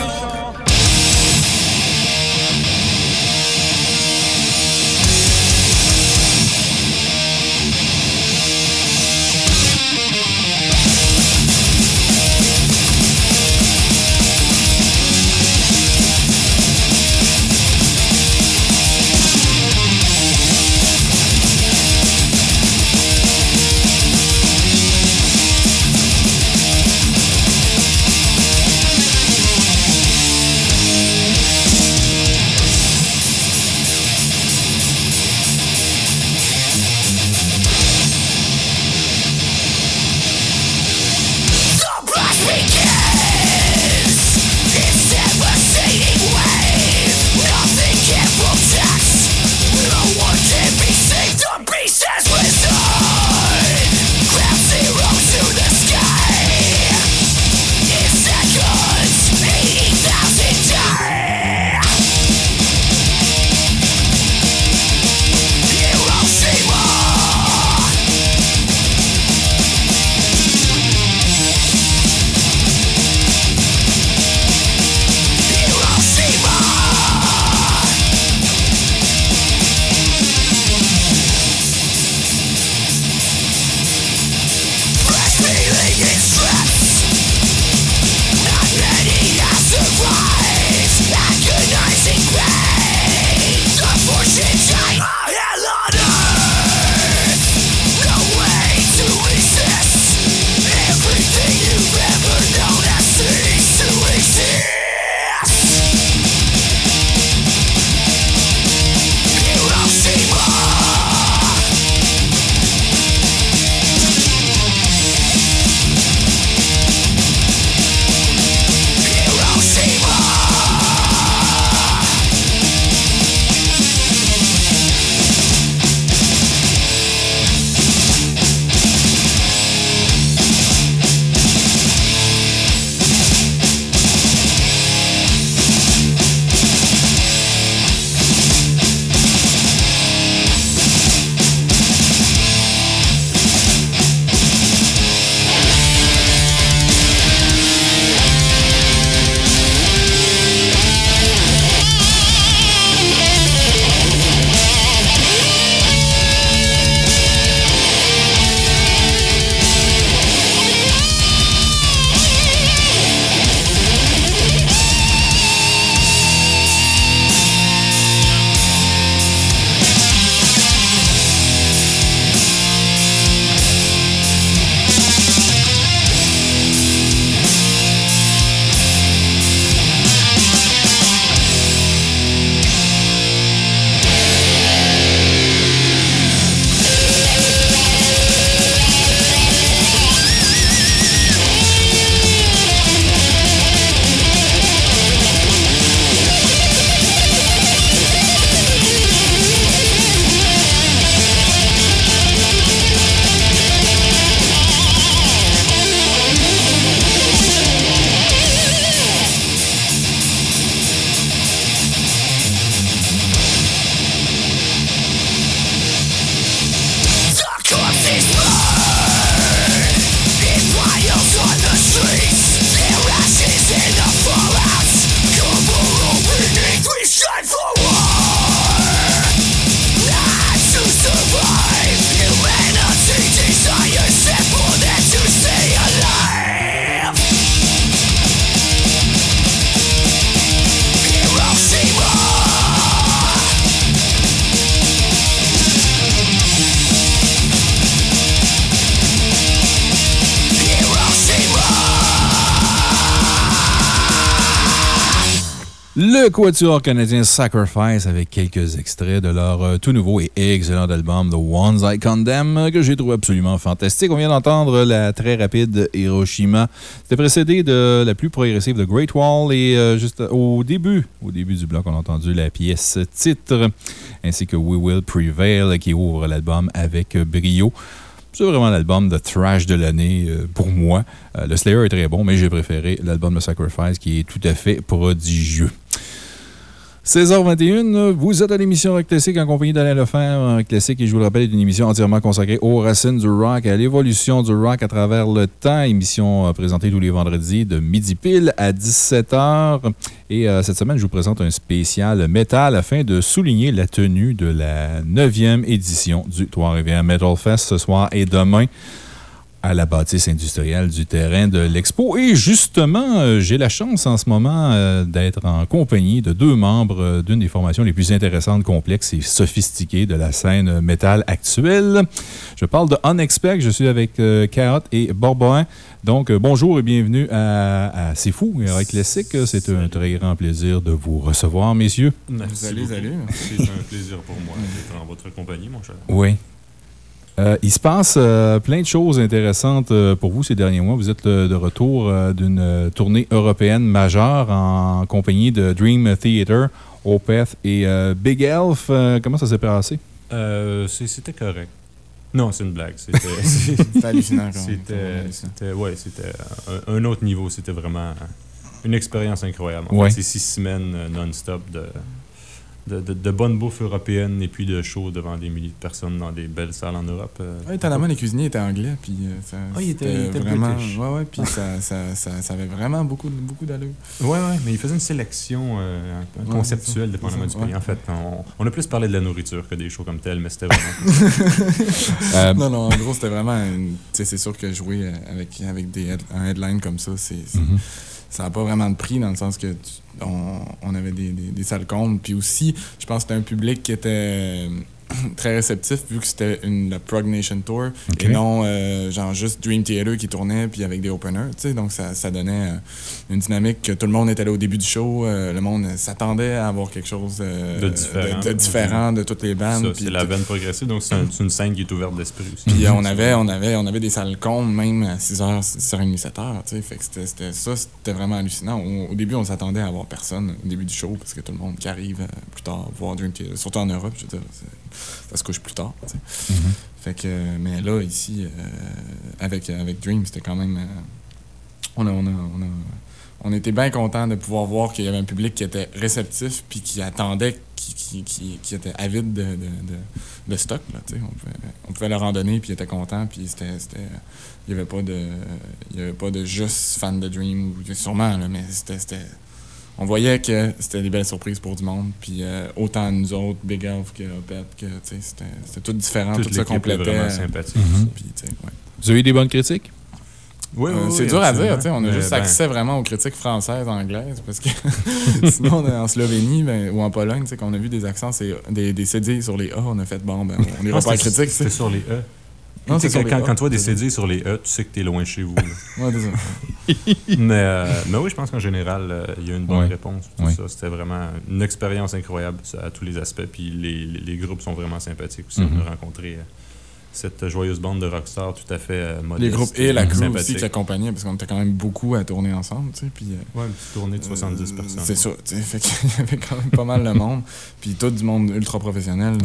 S1: Quatuor canadien Sacrifice avec quelques extraits de leur euh, tout nouveau et excellent album The Ones I Condemn euh, que j'ai trouvé absolument fantastique. On vient d'entendre la très rapide Hiroshima. C'était précédé de la plus progressive The Great Wall et euh, juste au début, au début du bloc, on a entendu la pièce titre ainsi que We Will Prevail qui ouvre l'album avec brio. C'est vraiment l'album de thrash de l'année pour moi. Le Slayer est très bon, mais j'ai préféré l'album de Sacrifice qui est tout à fait prodigieux. 16h21, vous êtes à l'émission Rock Classique en compagnie d'Alain Lefebvre. Classique, et je vous le rappelle, est une émission entièrement consacrée aux racines du rock et à l'évolution du rock à travers le temps. Émission euh, présentée tous les vendredis de midi pile à 17h. Et euh, cette semaine, je vous présente un spécial métal afin de souligner la tenue de la 9e édition du Trois-Rivières Metal Fest ce soir et demain à la bâtisse industrielle du terrain de l'Expo. Et justement, euh, j'ai la chance en ce moment euh, d'être en compagnie de deux membres euh, d'une des formations les plus intéressantes, complexes et sophistiquées de la scène métal actuelle. Je parle de Unexpect. Je suis avec Carotte et Borboin. Donc, bonjour et bienvenue à, à C'est Fou et Rock Classique. C'est un très grand plaisir de vous recevoir, messieurs.
S29: salut, salut. C'est un plaisir pour moi d'être en votre compagnie, mon cher.
S1: Oui. Euh, il se passe euh, plein de choses intéressantes euh, pour vous ces derniers mois. Vous êtes de retour d'une tournée européenne majeure en compagnie de Dream Theater, Opeth et Big Elf. comment ça s'est passé?
S29: C'était correct. Non, c'est une blague. C'était [LAUGHS]
S30: hallucinant.
S29: C'était ouais, un, un, autre niveau. C'était vraiment une expérience incroyable.
S1: ouais.
S29: C'est six semaines non-stop de de, de, de, bonne bouffe européenne et puis de show devant des milliers de personnes dans des belles salles en Europe. Euh,
S30: oui, étonnamment, les cuisiniers étaient anglais. Puis, euh, ça,
S29: ah, ils étaient,
S30: vraiment. Ouais, ouais, puis ça, [LAUGHS] ça, ça, ça, avait vraiment beaucoup, beaucoup d'allure.
S29: Oui, oui, mais ils faisaient une sélection euh, conceptuelle dépendamment du pays. En fait, on, on, a plus parlé de la nourriture que des shows comme tels, mais c'était
S30: vraiment. [LAUGHS] non, non, en gros, c'était vraiment. C'est sûr que jouer avec, avec des un headline comme ça, c'est. Mm-hmm. Ça n'a pas vraiment de prix dans le sens que on, avait des, des, des. Puis aussi, je pense que c'était un public qui était [COUGHS] très réceptif vu que c'était une la Prog Nation Tour et non euh, genre juste Dream Theater qui tournait puis avec des openers tu sais. Donc ça, ça donnait euh, une dynamique que tout le monde était là au début du show euh, le monde s'attendait à avoir quelque chose
S29: de différent.
S30: de, différent de toutes les bandes
S29: c'est la veine progressive donc c'est une scène qui est ouverte d'esprit aussi.
S30: Puis on avait on avait on avait des salles comptes même à 6h 6h30 7h tu sais. Fait que c'était ça c'était vraiment hallucinant. Au, début on s'attendait à avoir personne au début du show parce que tout le monde qui arrive plus tard voir Dream Theater surtout en Europe je veux dire ça se couche plus tard. Mm-hmm. Fait que, mais là, ici, euh, avec, avec Dream, c'était quand même. Euh, on, a, on, a, on, a, on, était bien content de pouvoir voir qu'il y avait un public qui était réceptif puis qui attendait, qui, qui, qui, était avide de, de, de, stock. Là, on, pouvait, on pouvait leur en donner puis ils étaient contents. Puis c'était. Il n'y avait, pas de, il y avait pas de juste fan de Dream, sûrement, là, mais c'était on voyait que c'était des belles surprises pour du monde. Puis euh, autant nous autres, Big Elf que Opet, que c'était tout différent, tout ça complétait.
S29: vraiment sympathique.
S1: Mhm. Vous avez eu des bonnes critiques?
S29: Oui,
S30: euh,
S29: oui,
S30: C'est dur à dire, on a juste ben accès vraiment aux critiques françaises, anglaises, parce que [LAUGHS] sinon, en Slovénie ben, ou en Pologne, qu'on a vu des accents, des, des CD sur les A, on a fait, bon, ben, on n'ira pas en critique.
S29: C'était sur les E. Non, quand, quand, vois des CD sur les E, tu sais que tu es loin chez vous. [LAUGHS]
S30: ouais, [LAUGHS]
S29: mais, euh, mais oui, je pense qu'en général, euh, il y a une bonne réponse. C'était vraiment une expérience incroyable à tous les aspects. Puis les, les, groupes sont vraiment sympathiques aussi. On a mm-hmm. rencontré euh, cette joyeuse bande de rockstars tout à fait modeste.
S30: Les groupes et la crew aussi qui accompagnaient, parce qu'on était quand même beaucoup à tourner ensemble. Tu sais, puis,
S29: ouais, une petite tournée de 70 personnes.
S30: C'est ça. Fait qu'il [LAUGHS] y avait quand même pas mal de monde. [LAUGHS] Puis tout du monde ultra professionnel.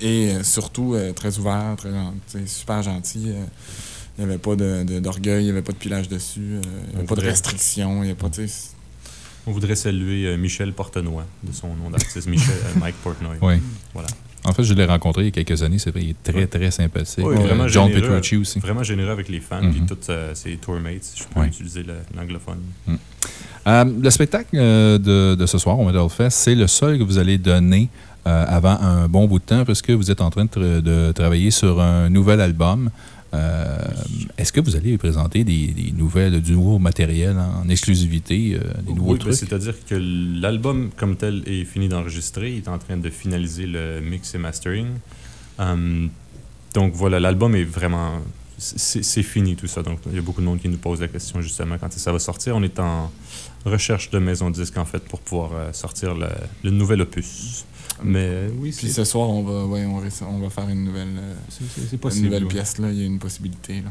S30: Et euh, surtout, euh, très ouvert, très super gentil. Euh, il n'y avait pas d'orgueil, il n'y avait pas de pilage dessus, il n'y avait pas de restrictions. Il pas,
S29: On voudrait saluer Michel Portenoy, de son nom d'artiste, [LAUGHS] Michel Mike Portnoy.
S1: Oui.
S29: Voilà.
S1: En fait, je l'ai rencontré il y a quelques années. C'est vrai, il est très, très sympathique.
S29: Oui, vraiment
S1: John
S29: généreux,
S1: Petrucci aussi.
S29: Vraiment généreux avec les fans et mm-hmm. tous ses tourmates, je peux utiliser l'anglophone.
S1: Mm. le spectacle de, de, ce soir au Metal Fest, c'est le seul que vous allez donner euh, avant un bon bout de temps parce que vous êtes en train de, travailler sur un nouvel album. Euh, est-ce que vous allez présenter des, nouvelles, du nouveau matériel en exclusivité, euh, des nouveaux
S29: oui,
S1: ben, trucs?
S29: c'est-à-dire que l'album comme tel est fini d'enregistrer. Il est en train de finaliser le mix et mastering. donc voilà, l'album est vraiment c'est fini tout ça. Donc, il y a beaucoup de monde qui nous pose la question justement quand ça va sortir? On est en recherche de maison disque en fait pour pouvoir euh, sortir le, le nouvel opus. Mais euh, oui,
S30: Puis ce soir, on va, ouais, on, ré- on va faire une nouvelle, euh, une
S29: possible,
S30: nouvelle
S29: ouais.
S30: pièce. Là. Il y a une possibilité. Là.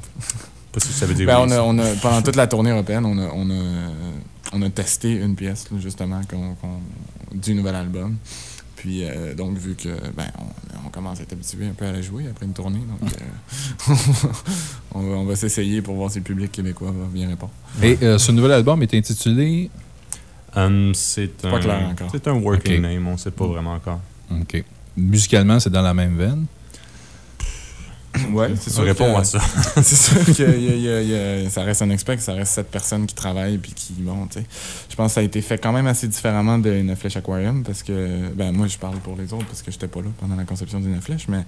S29: Possible, ça veut dire
S30: Ben,
S29: oui,
S30: on a,
S29: ça.
S30: on a- pendant toute la tournée européenne, on a, on a, euh, on a testé une pièce, là, justement, du nouvel album. Puis, euh, donc, vu que ben, on, on commence à être habitué un peu à la jouer après une tournée, donc euh, [LAUGHS] on va, on va s'essayer pour voir si le public québécois va bien répondre.
S1: Et euh, ce nouvel album est intitulé.
S29: Hum, c'est
S30: pas
S29: un,
S30: clair encore.
S29: C'est un working name, on ne sait pas vraiment encore.
S1: OK. Musicalement, c'est dans la même veine? [COUGHS]
S30: Ouais, c'est
S29: On
S30: sûr.
S29: répond à ça. [LAUGHS]
S30: c'est sûr que y a- y a- y a- ça reste un expect, ça reste sept personnes qui travaillent puis qui bon, tu sais. Je pense que ça a été fait quand même assez différemment d'une flèche aquarium parce que ben moi je parle pour les autres parce que j'étais pas là pendant la conception d'une flèche, mais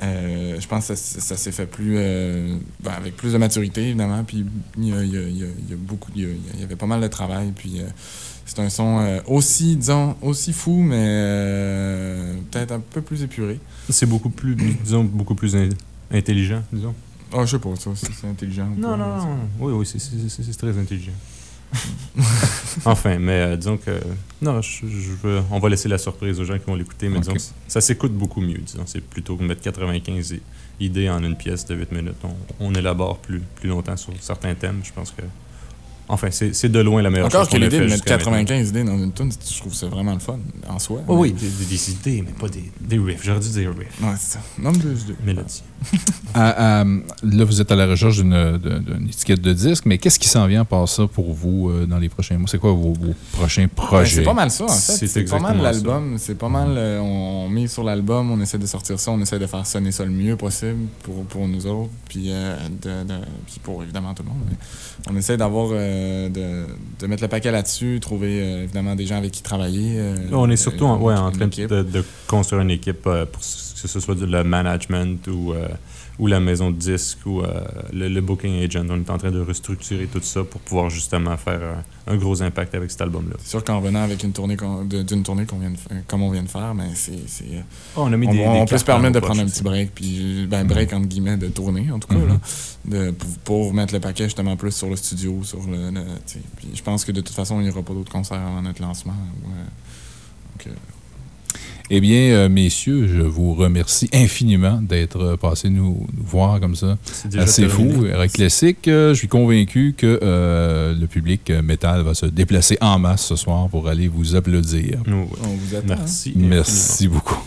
S30: je pense que ça, ça s'est fait plus euh, ben, avec plus de maturité évidemment puis il y a, il y a- il y a- il y a beaucoup il y, a- il y avait pas mal de travail puis euh, c'est un son euh, aussi disons aussi fou mais euh, peut-être un peu plus épuré.
S29: C'est beaucoup plus, disons, beaucoup plus in- intelligent, disons.
S30: Ah, je sais pas, ça, c'est intelligent.
S29: Non, non, non. Oui, oui, c'est très intelligent. [LAUGHS] enfin, mais euh, disons que. Non, je, je veux, on va laisser la surprise aux gens qui vont l'écouter, mais disons que ça s'écoute beaucoup mieux. Disons, c'est plutôt que mettre 95 i- idées en une pièce de 8 minutes. On, on élabore plus, plus longtemps sur certains thèmes. Je pense que. Enfin, c'est c'est de loin la meilleure
S30: Encore
S29: chose
S30: que
S29: qu'on ait
S30: l'idée de mettre
S29: jusqu'à maintenant.
S30: 95 idées dans une tune, je trouve ça vraiment le fun en soi.
S29: Oh oui, des, des idées, mais pas des, des riffs. J'aurais dû dire riffs.
S30: Ouais, c'est ça. Nombre de.
S29: Mélodie.
S1: À- à- là, vous êtes à la recherche d'une étiquette de disque, mais qu'est-ce qui s'en vient par ça pour vous euh, dans les prochains mois? C'est quoi vos, vos prochains
S30: Ben,
S1: projets?
S30: c'est pas mal ça, en fait.
S29: C'est
S30: C'est pas mal l'album. C'est pas mal. euh, on met sur l'album, on essaie de sortir ça, on essaie de faire sonner ça le mieux possible pour, pour nous autres, puis, euh, de, de- puis pour évidemment tout le monde. mais on essaie d'avoir. Euh, de, de mettre le paquet là-dessus, trouver euh, évidemment des gens avec qui travailler. euh,
S29: On est surtout en,
S30: une-
S29: ouais, en
S30: une
S29: train de, de construire une équipe euh, pour que ce soit le management ou, euh, ou la maison de disques ou euh, le, le booking agent. On est en train de restructurer tout ça pour pouvoir justement faire un, un gros impact avec cet album-là.
S30: C'est sûr qu'en venant avec une tournée d'une tournée qu'on vient de comme on vient de faire, mais c'est. c'est,
S29: Oh, on a mis des- des
S30: on peut se permettre de prendre un petit break, puis ben break entre guillemets de tournée en tout cas, là, de, pour, pour mettre le paquet justement plus sur le studio, sur le. puis je pense que de toute façon il n'y aura pas d'autres concerts avant notre lancement. euh, donc, euh,
S1: Eh bien, euh, messieurs, je vous remercie infiniment d'être passés nous, nous voir comme ça. C'est fou. Rock Classique, euh, je suis convaincu que euh, le public métal va se déplacer en masse ce soir pour aller vous applaudir.
S30: On vous attend.
S29: Merci.
S1: Merci beaucoup.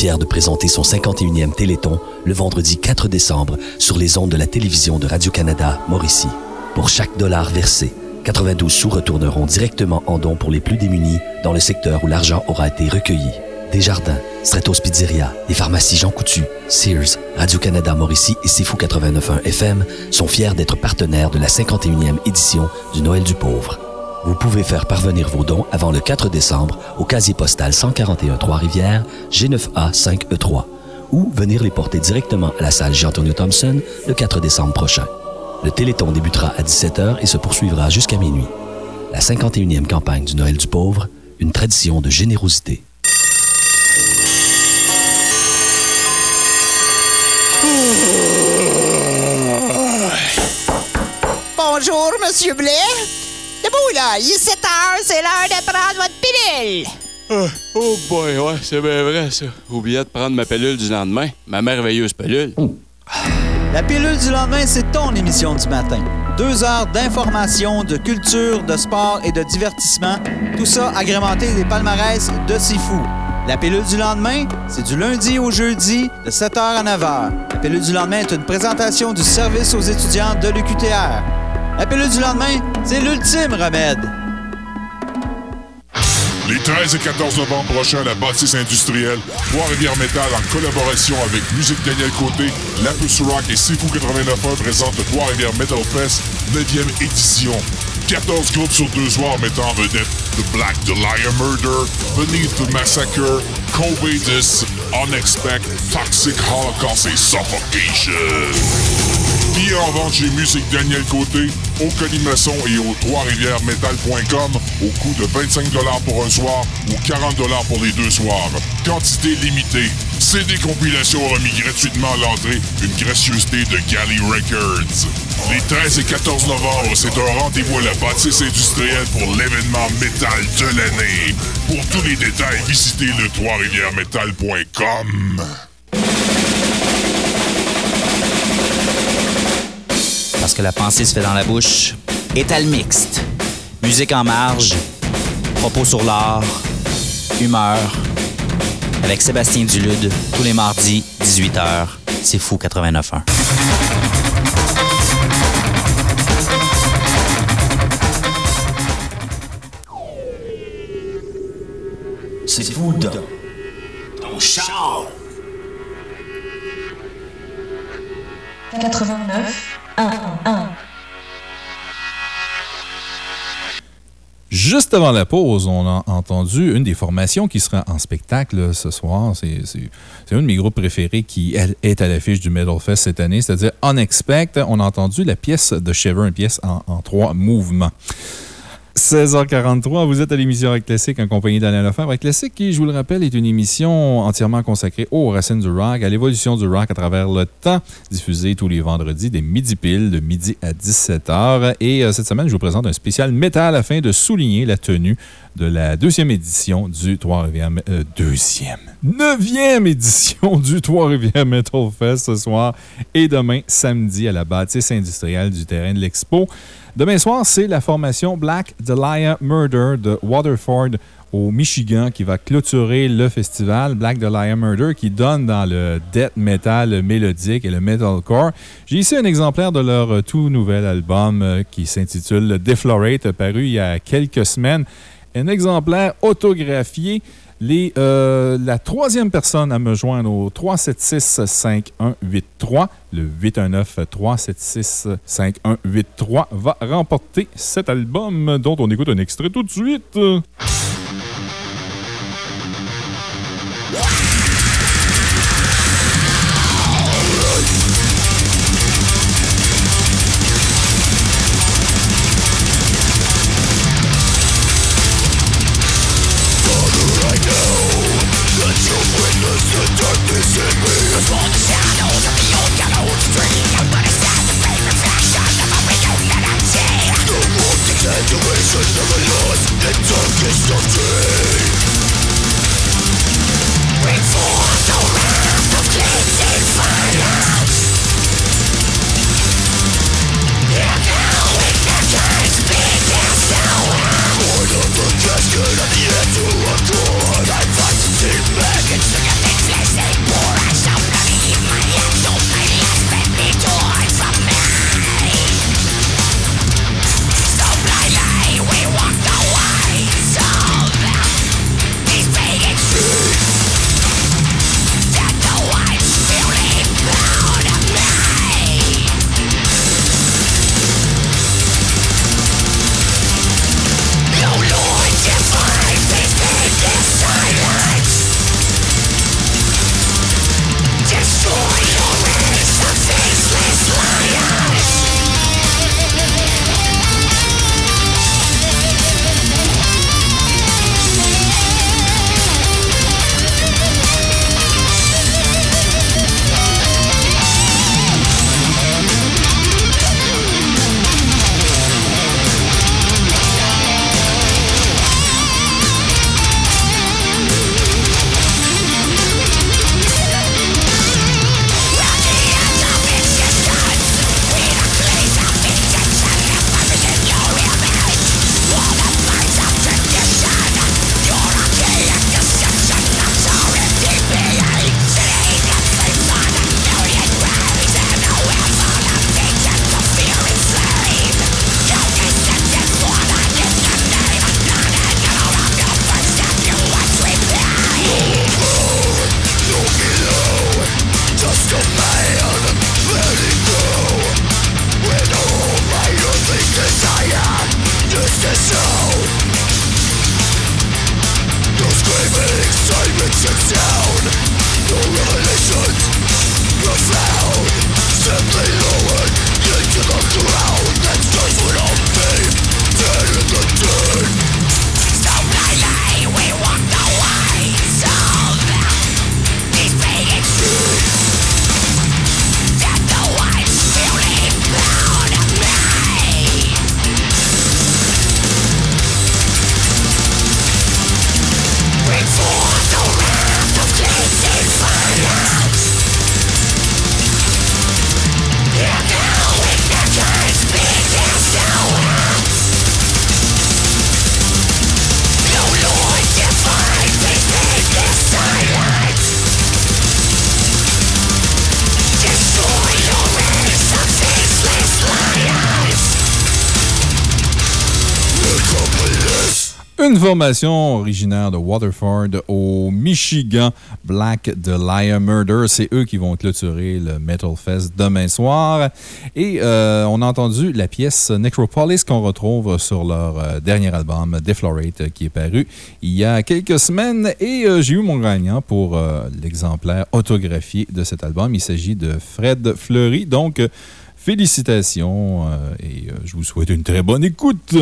S3: Fier de présenter son 51e Téléthon le vendredi 4 décembre sur les ondes de la télévision de Radio-Canada Mauricie. Pour chaque dollar versé, 92 sous retourneront directement en don pour les plus démunis dans le secteur où l'argent aura été recueilli. Desjardins, Stratos Pizzeria, les pharmacies Jean Coutu, Sears, Radio-Canada Mauricie et Sifu 89.1 FM sont fiers d'être partenaires de la 51e édition du Noël du pauvre. Vous pouvez faire parvenir vos dons avant le 4 décembre au casier postal 141 Trois-Rivières, G9A 5E3 ou venir les porter directement à la salle Jean-Antonio Thompson le 4 décembre prochain. Le Téléthon débutera à 17h et se poursuivra jusqu'à minuit. La 51e campagne du Noël du pauvre, une tradition de générosité.
S31: Bonjour, Monsieur Blais. Là. Il est 7 heures, c'est l'heure de prendre votre pilule.
S32: Ah, oh boy, ouais, c'est bien vrai, ça. Oublié de prendre ma pilule du lendemain. Ma merveilleuse pilule.
S21: La pilule du lendemain, c'est ton émission du matin. Deux heures d'information, de culture, de sport et de divertissement. Tout ça agrémenté des palmarès de Sifu. La pilule du lendemain, c'est du lundi au jeudi de 7h à 9h. La pilule du lendemain est une présentation du service aux étudiants de l'UQTR. La pilule du lendemain, c'est l'ultime remède.
S5: Les 13 et 14 novembre prochains la bâtisse industrielle, Trois-Rivières Métal en collaboration avec Musique Daniel Côté, Lapus Rock et Sifu 89.1 présentent le Trois-Rivières Metal Fest 9e édition. 14 groupes sur deux soirs mettant en vedette The Black Dahlia Murder, Beneath the Massacre, Covidus, Unexpect, Toxic Holocaust et Suffocation. Billets en vente chez Musique Daniel Côté, au Colimaçon et au Trois-Rivières-Metal.com au coût de 25 pour un soir ou 40 pour les deux soirs. Quantité limitée. CD compilation remis gratuitement à l'entrée, une gracieuseté de Galley Records. Les 13 et 14 novembre, c'est un rendez-vous à la bâtisse industrielle pour l'événement métal de l'année. Pour tous les détails, visitez le Trois-Rivières-Metal.com.
S33: Que la pensée se fait dans la bouche. Étal mixte. Musique en marge. Propos sur l'art. Humeur. Avec Sébastien Dulude, tous les mardis, 18h. C'est fou 89.1.
S3: C'est fou dans ton char.
S13: 89 1 1
S1: Juste avant la pause, on a entendu une des formations qui sera en spectacle ce soir. C'est un de mes groupes préférés qui est à l'affiche du Metal Fest cette année, c'est-à-dire Unexpect. On a entendu la pièce de Shiver, une pièce en trois mouvements. 16h43, vous êtes à l'émission Rock Classique en compagnie d'Alain Lefebvre. Rock Classique, qui, je vous le rappelle, est une émission entièrement consacrée aux racines du rock, à l'évolution du rock à travers le temps, diffusée tous les vendredis des midi pile, de midi à 17h. Et euh, cette semaine, je vous présente un spécial métal afin de souligner la tenue de la deuxième édition du Trois-Rivières... euh, deuxième, neuvième édition du Trois-Rivières Metal Fest ce soir et demain, samedi, à la bâtisse industrielle du terrain de l'Expo. Demain soir, c'est la formation Black Dahlia Murder de Waterford au Michigan qui va clôturer le festival Black Dahlia Murder qui donne dans le death metal mélodique et le metalcore. J'ai ici un exemplaire de leur tout nouvel album euh, qui s'intitule Deflorate, paru il y a quelques semaines. Un exemplaire autographié. Les, euh, la troisième personne à me joindre au 376-5183, le 819-376-5183, va remporter cet album dont on écoute un extrait tout de suite. Formation originaire de Waterford au Michigan, Black Liar Murder. C'est eux qui vont clôturer le Metal Fest demain soir. Et euh, on a entendu la pièce Necropolis qu'on retrouve sur leur euh, dernier album, Deflorate, qui est paru il y a quelques semaines. Et euh, j'ai eu mon gagnant pour l'exemplaire autographié de cet album. Il s'agit de Fred Fleury. Donc, félicitations et je vous souhaite une très bonne écoute.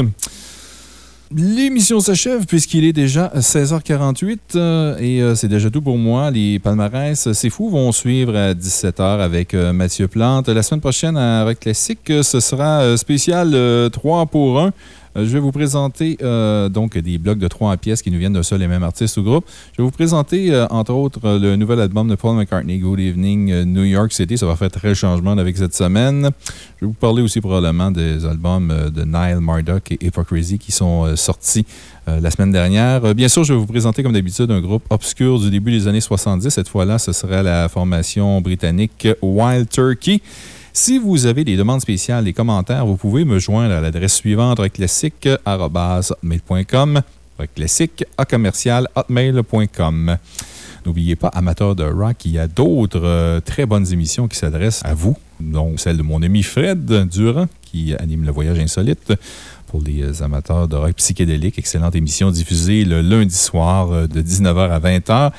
S1: L'émission s'achève puisqu'il est déjà 16h48 euh, et euh, c'est déjà tout pour moi. Les palmarès, c'est fou, vont suivre à 17h avec euh, Mathieu Plante. La semaine prochaine à Rock Classique, ce sera spécial 3 pour 1. Euh, je vais vous présenter euh, donc des blocs de trois pièces qui nous viennent d'un seul et même artiste ou groupe. Je vais vous présenter, euh, entre autres, le nouvel album de Paul McCartney, Good Evening New York City. Ça va faire très changement avec cette semaine. Je vais vous parler aussi probablement des albums de Nile Marduk et Hypocrisy qui sont sortis la semaine dernière. Bien sûr, je vais vous présenter, comme d'habitude, un groupe obscur du début des années 70. Cette fois-là, ce sera la formation britannique Wild Turkey. Si vous avez des demandes spéciales, des commentaires, vous pouvez me joindre à l'adresse suivante classique.com. Classique. N'oubliez pas, amateurs de rock, il y a d'autres euh, très bonnes émissions qui s'adressent à vous, dont celle de mon ami Fred Durand, qui anime le voyage insolite pour les amateurs de rock psychédélique. Excellente émission diffusée le lundi soir euh, de 19h à 20h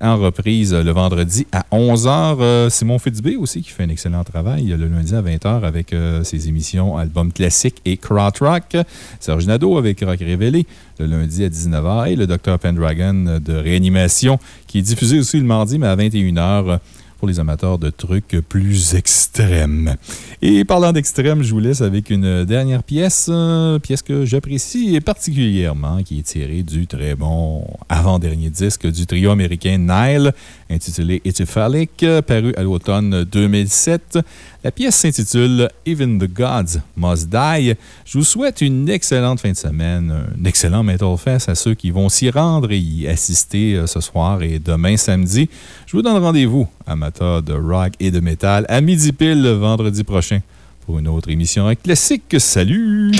S1: en reprise le vendredi à 11h. Euh, Simon Fitzbé aussi qui fait un excellent travail le lundi à 20h avec euh, ses émissions Albums classiques et Crowd Rock. Serge Nadeau avec Rock Révélé le lundi à 19h et le Dr. Pendragon de Réanimation qui est diffusé aussi le mardi mais à 21h les amateurs de trucs plus extrêmes. Et parlant d'extrêmes, je vous laisse avec une dernière pièce, euh, pièce que j'apprécie particulièrement, qui est tirée du très bon avant-dernier disque du trio américain Nile, intitulé Etiphallic, paru à l'automne 2007. La pièce s'intitule Even the Gods Must Die. Je vous souhaite une excellente fin de semaine, un excellent Metal Fest à ceux qui vont s'y rendre et y assister euh, ce soir et demain samedi. Je vous donne rendez-vous, amateurs de rock et de métal, à midi pile le vendredi prochain pour une autre émission classique. Salut!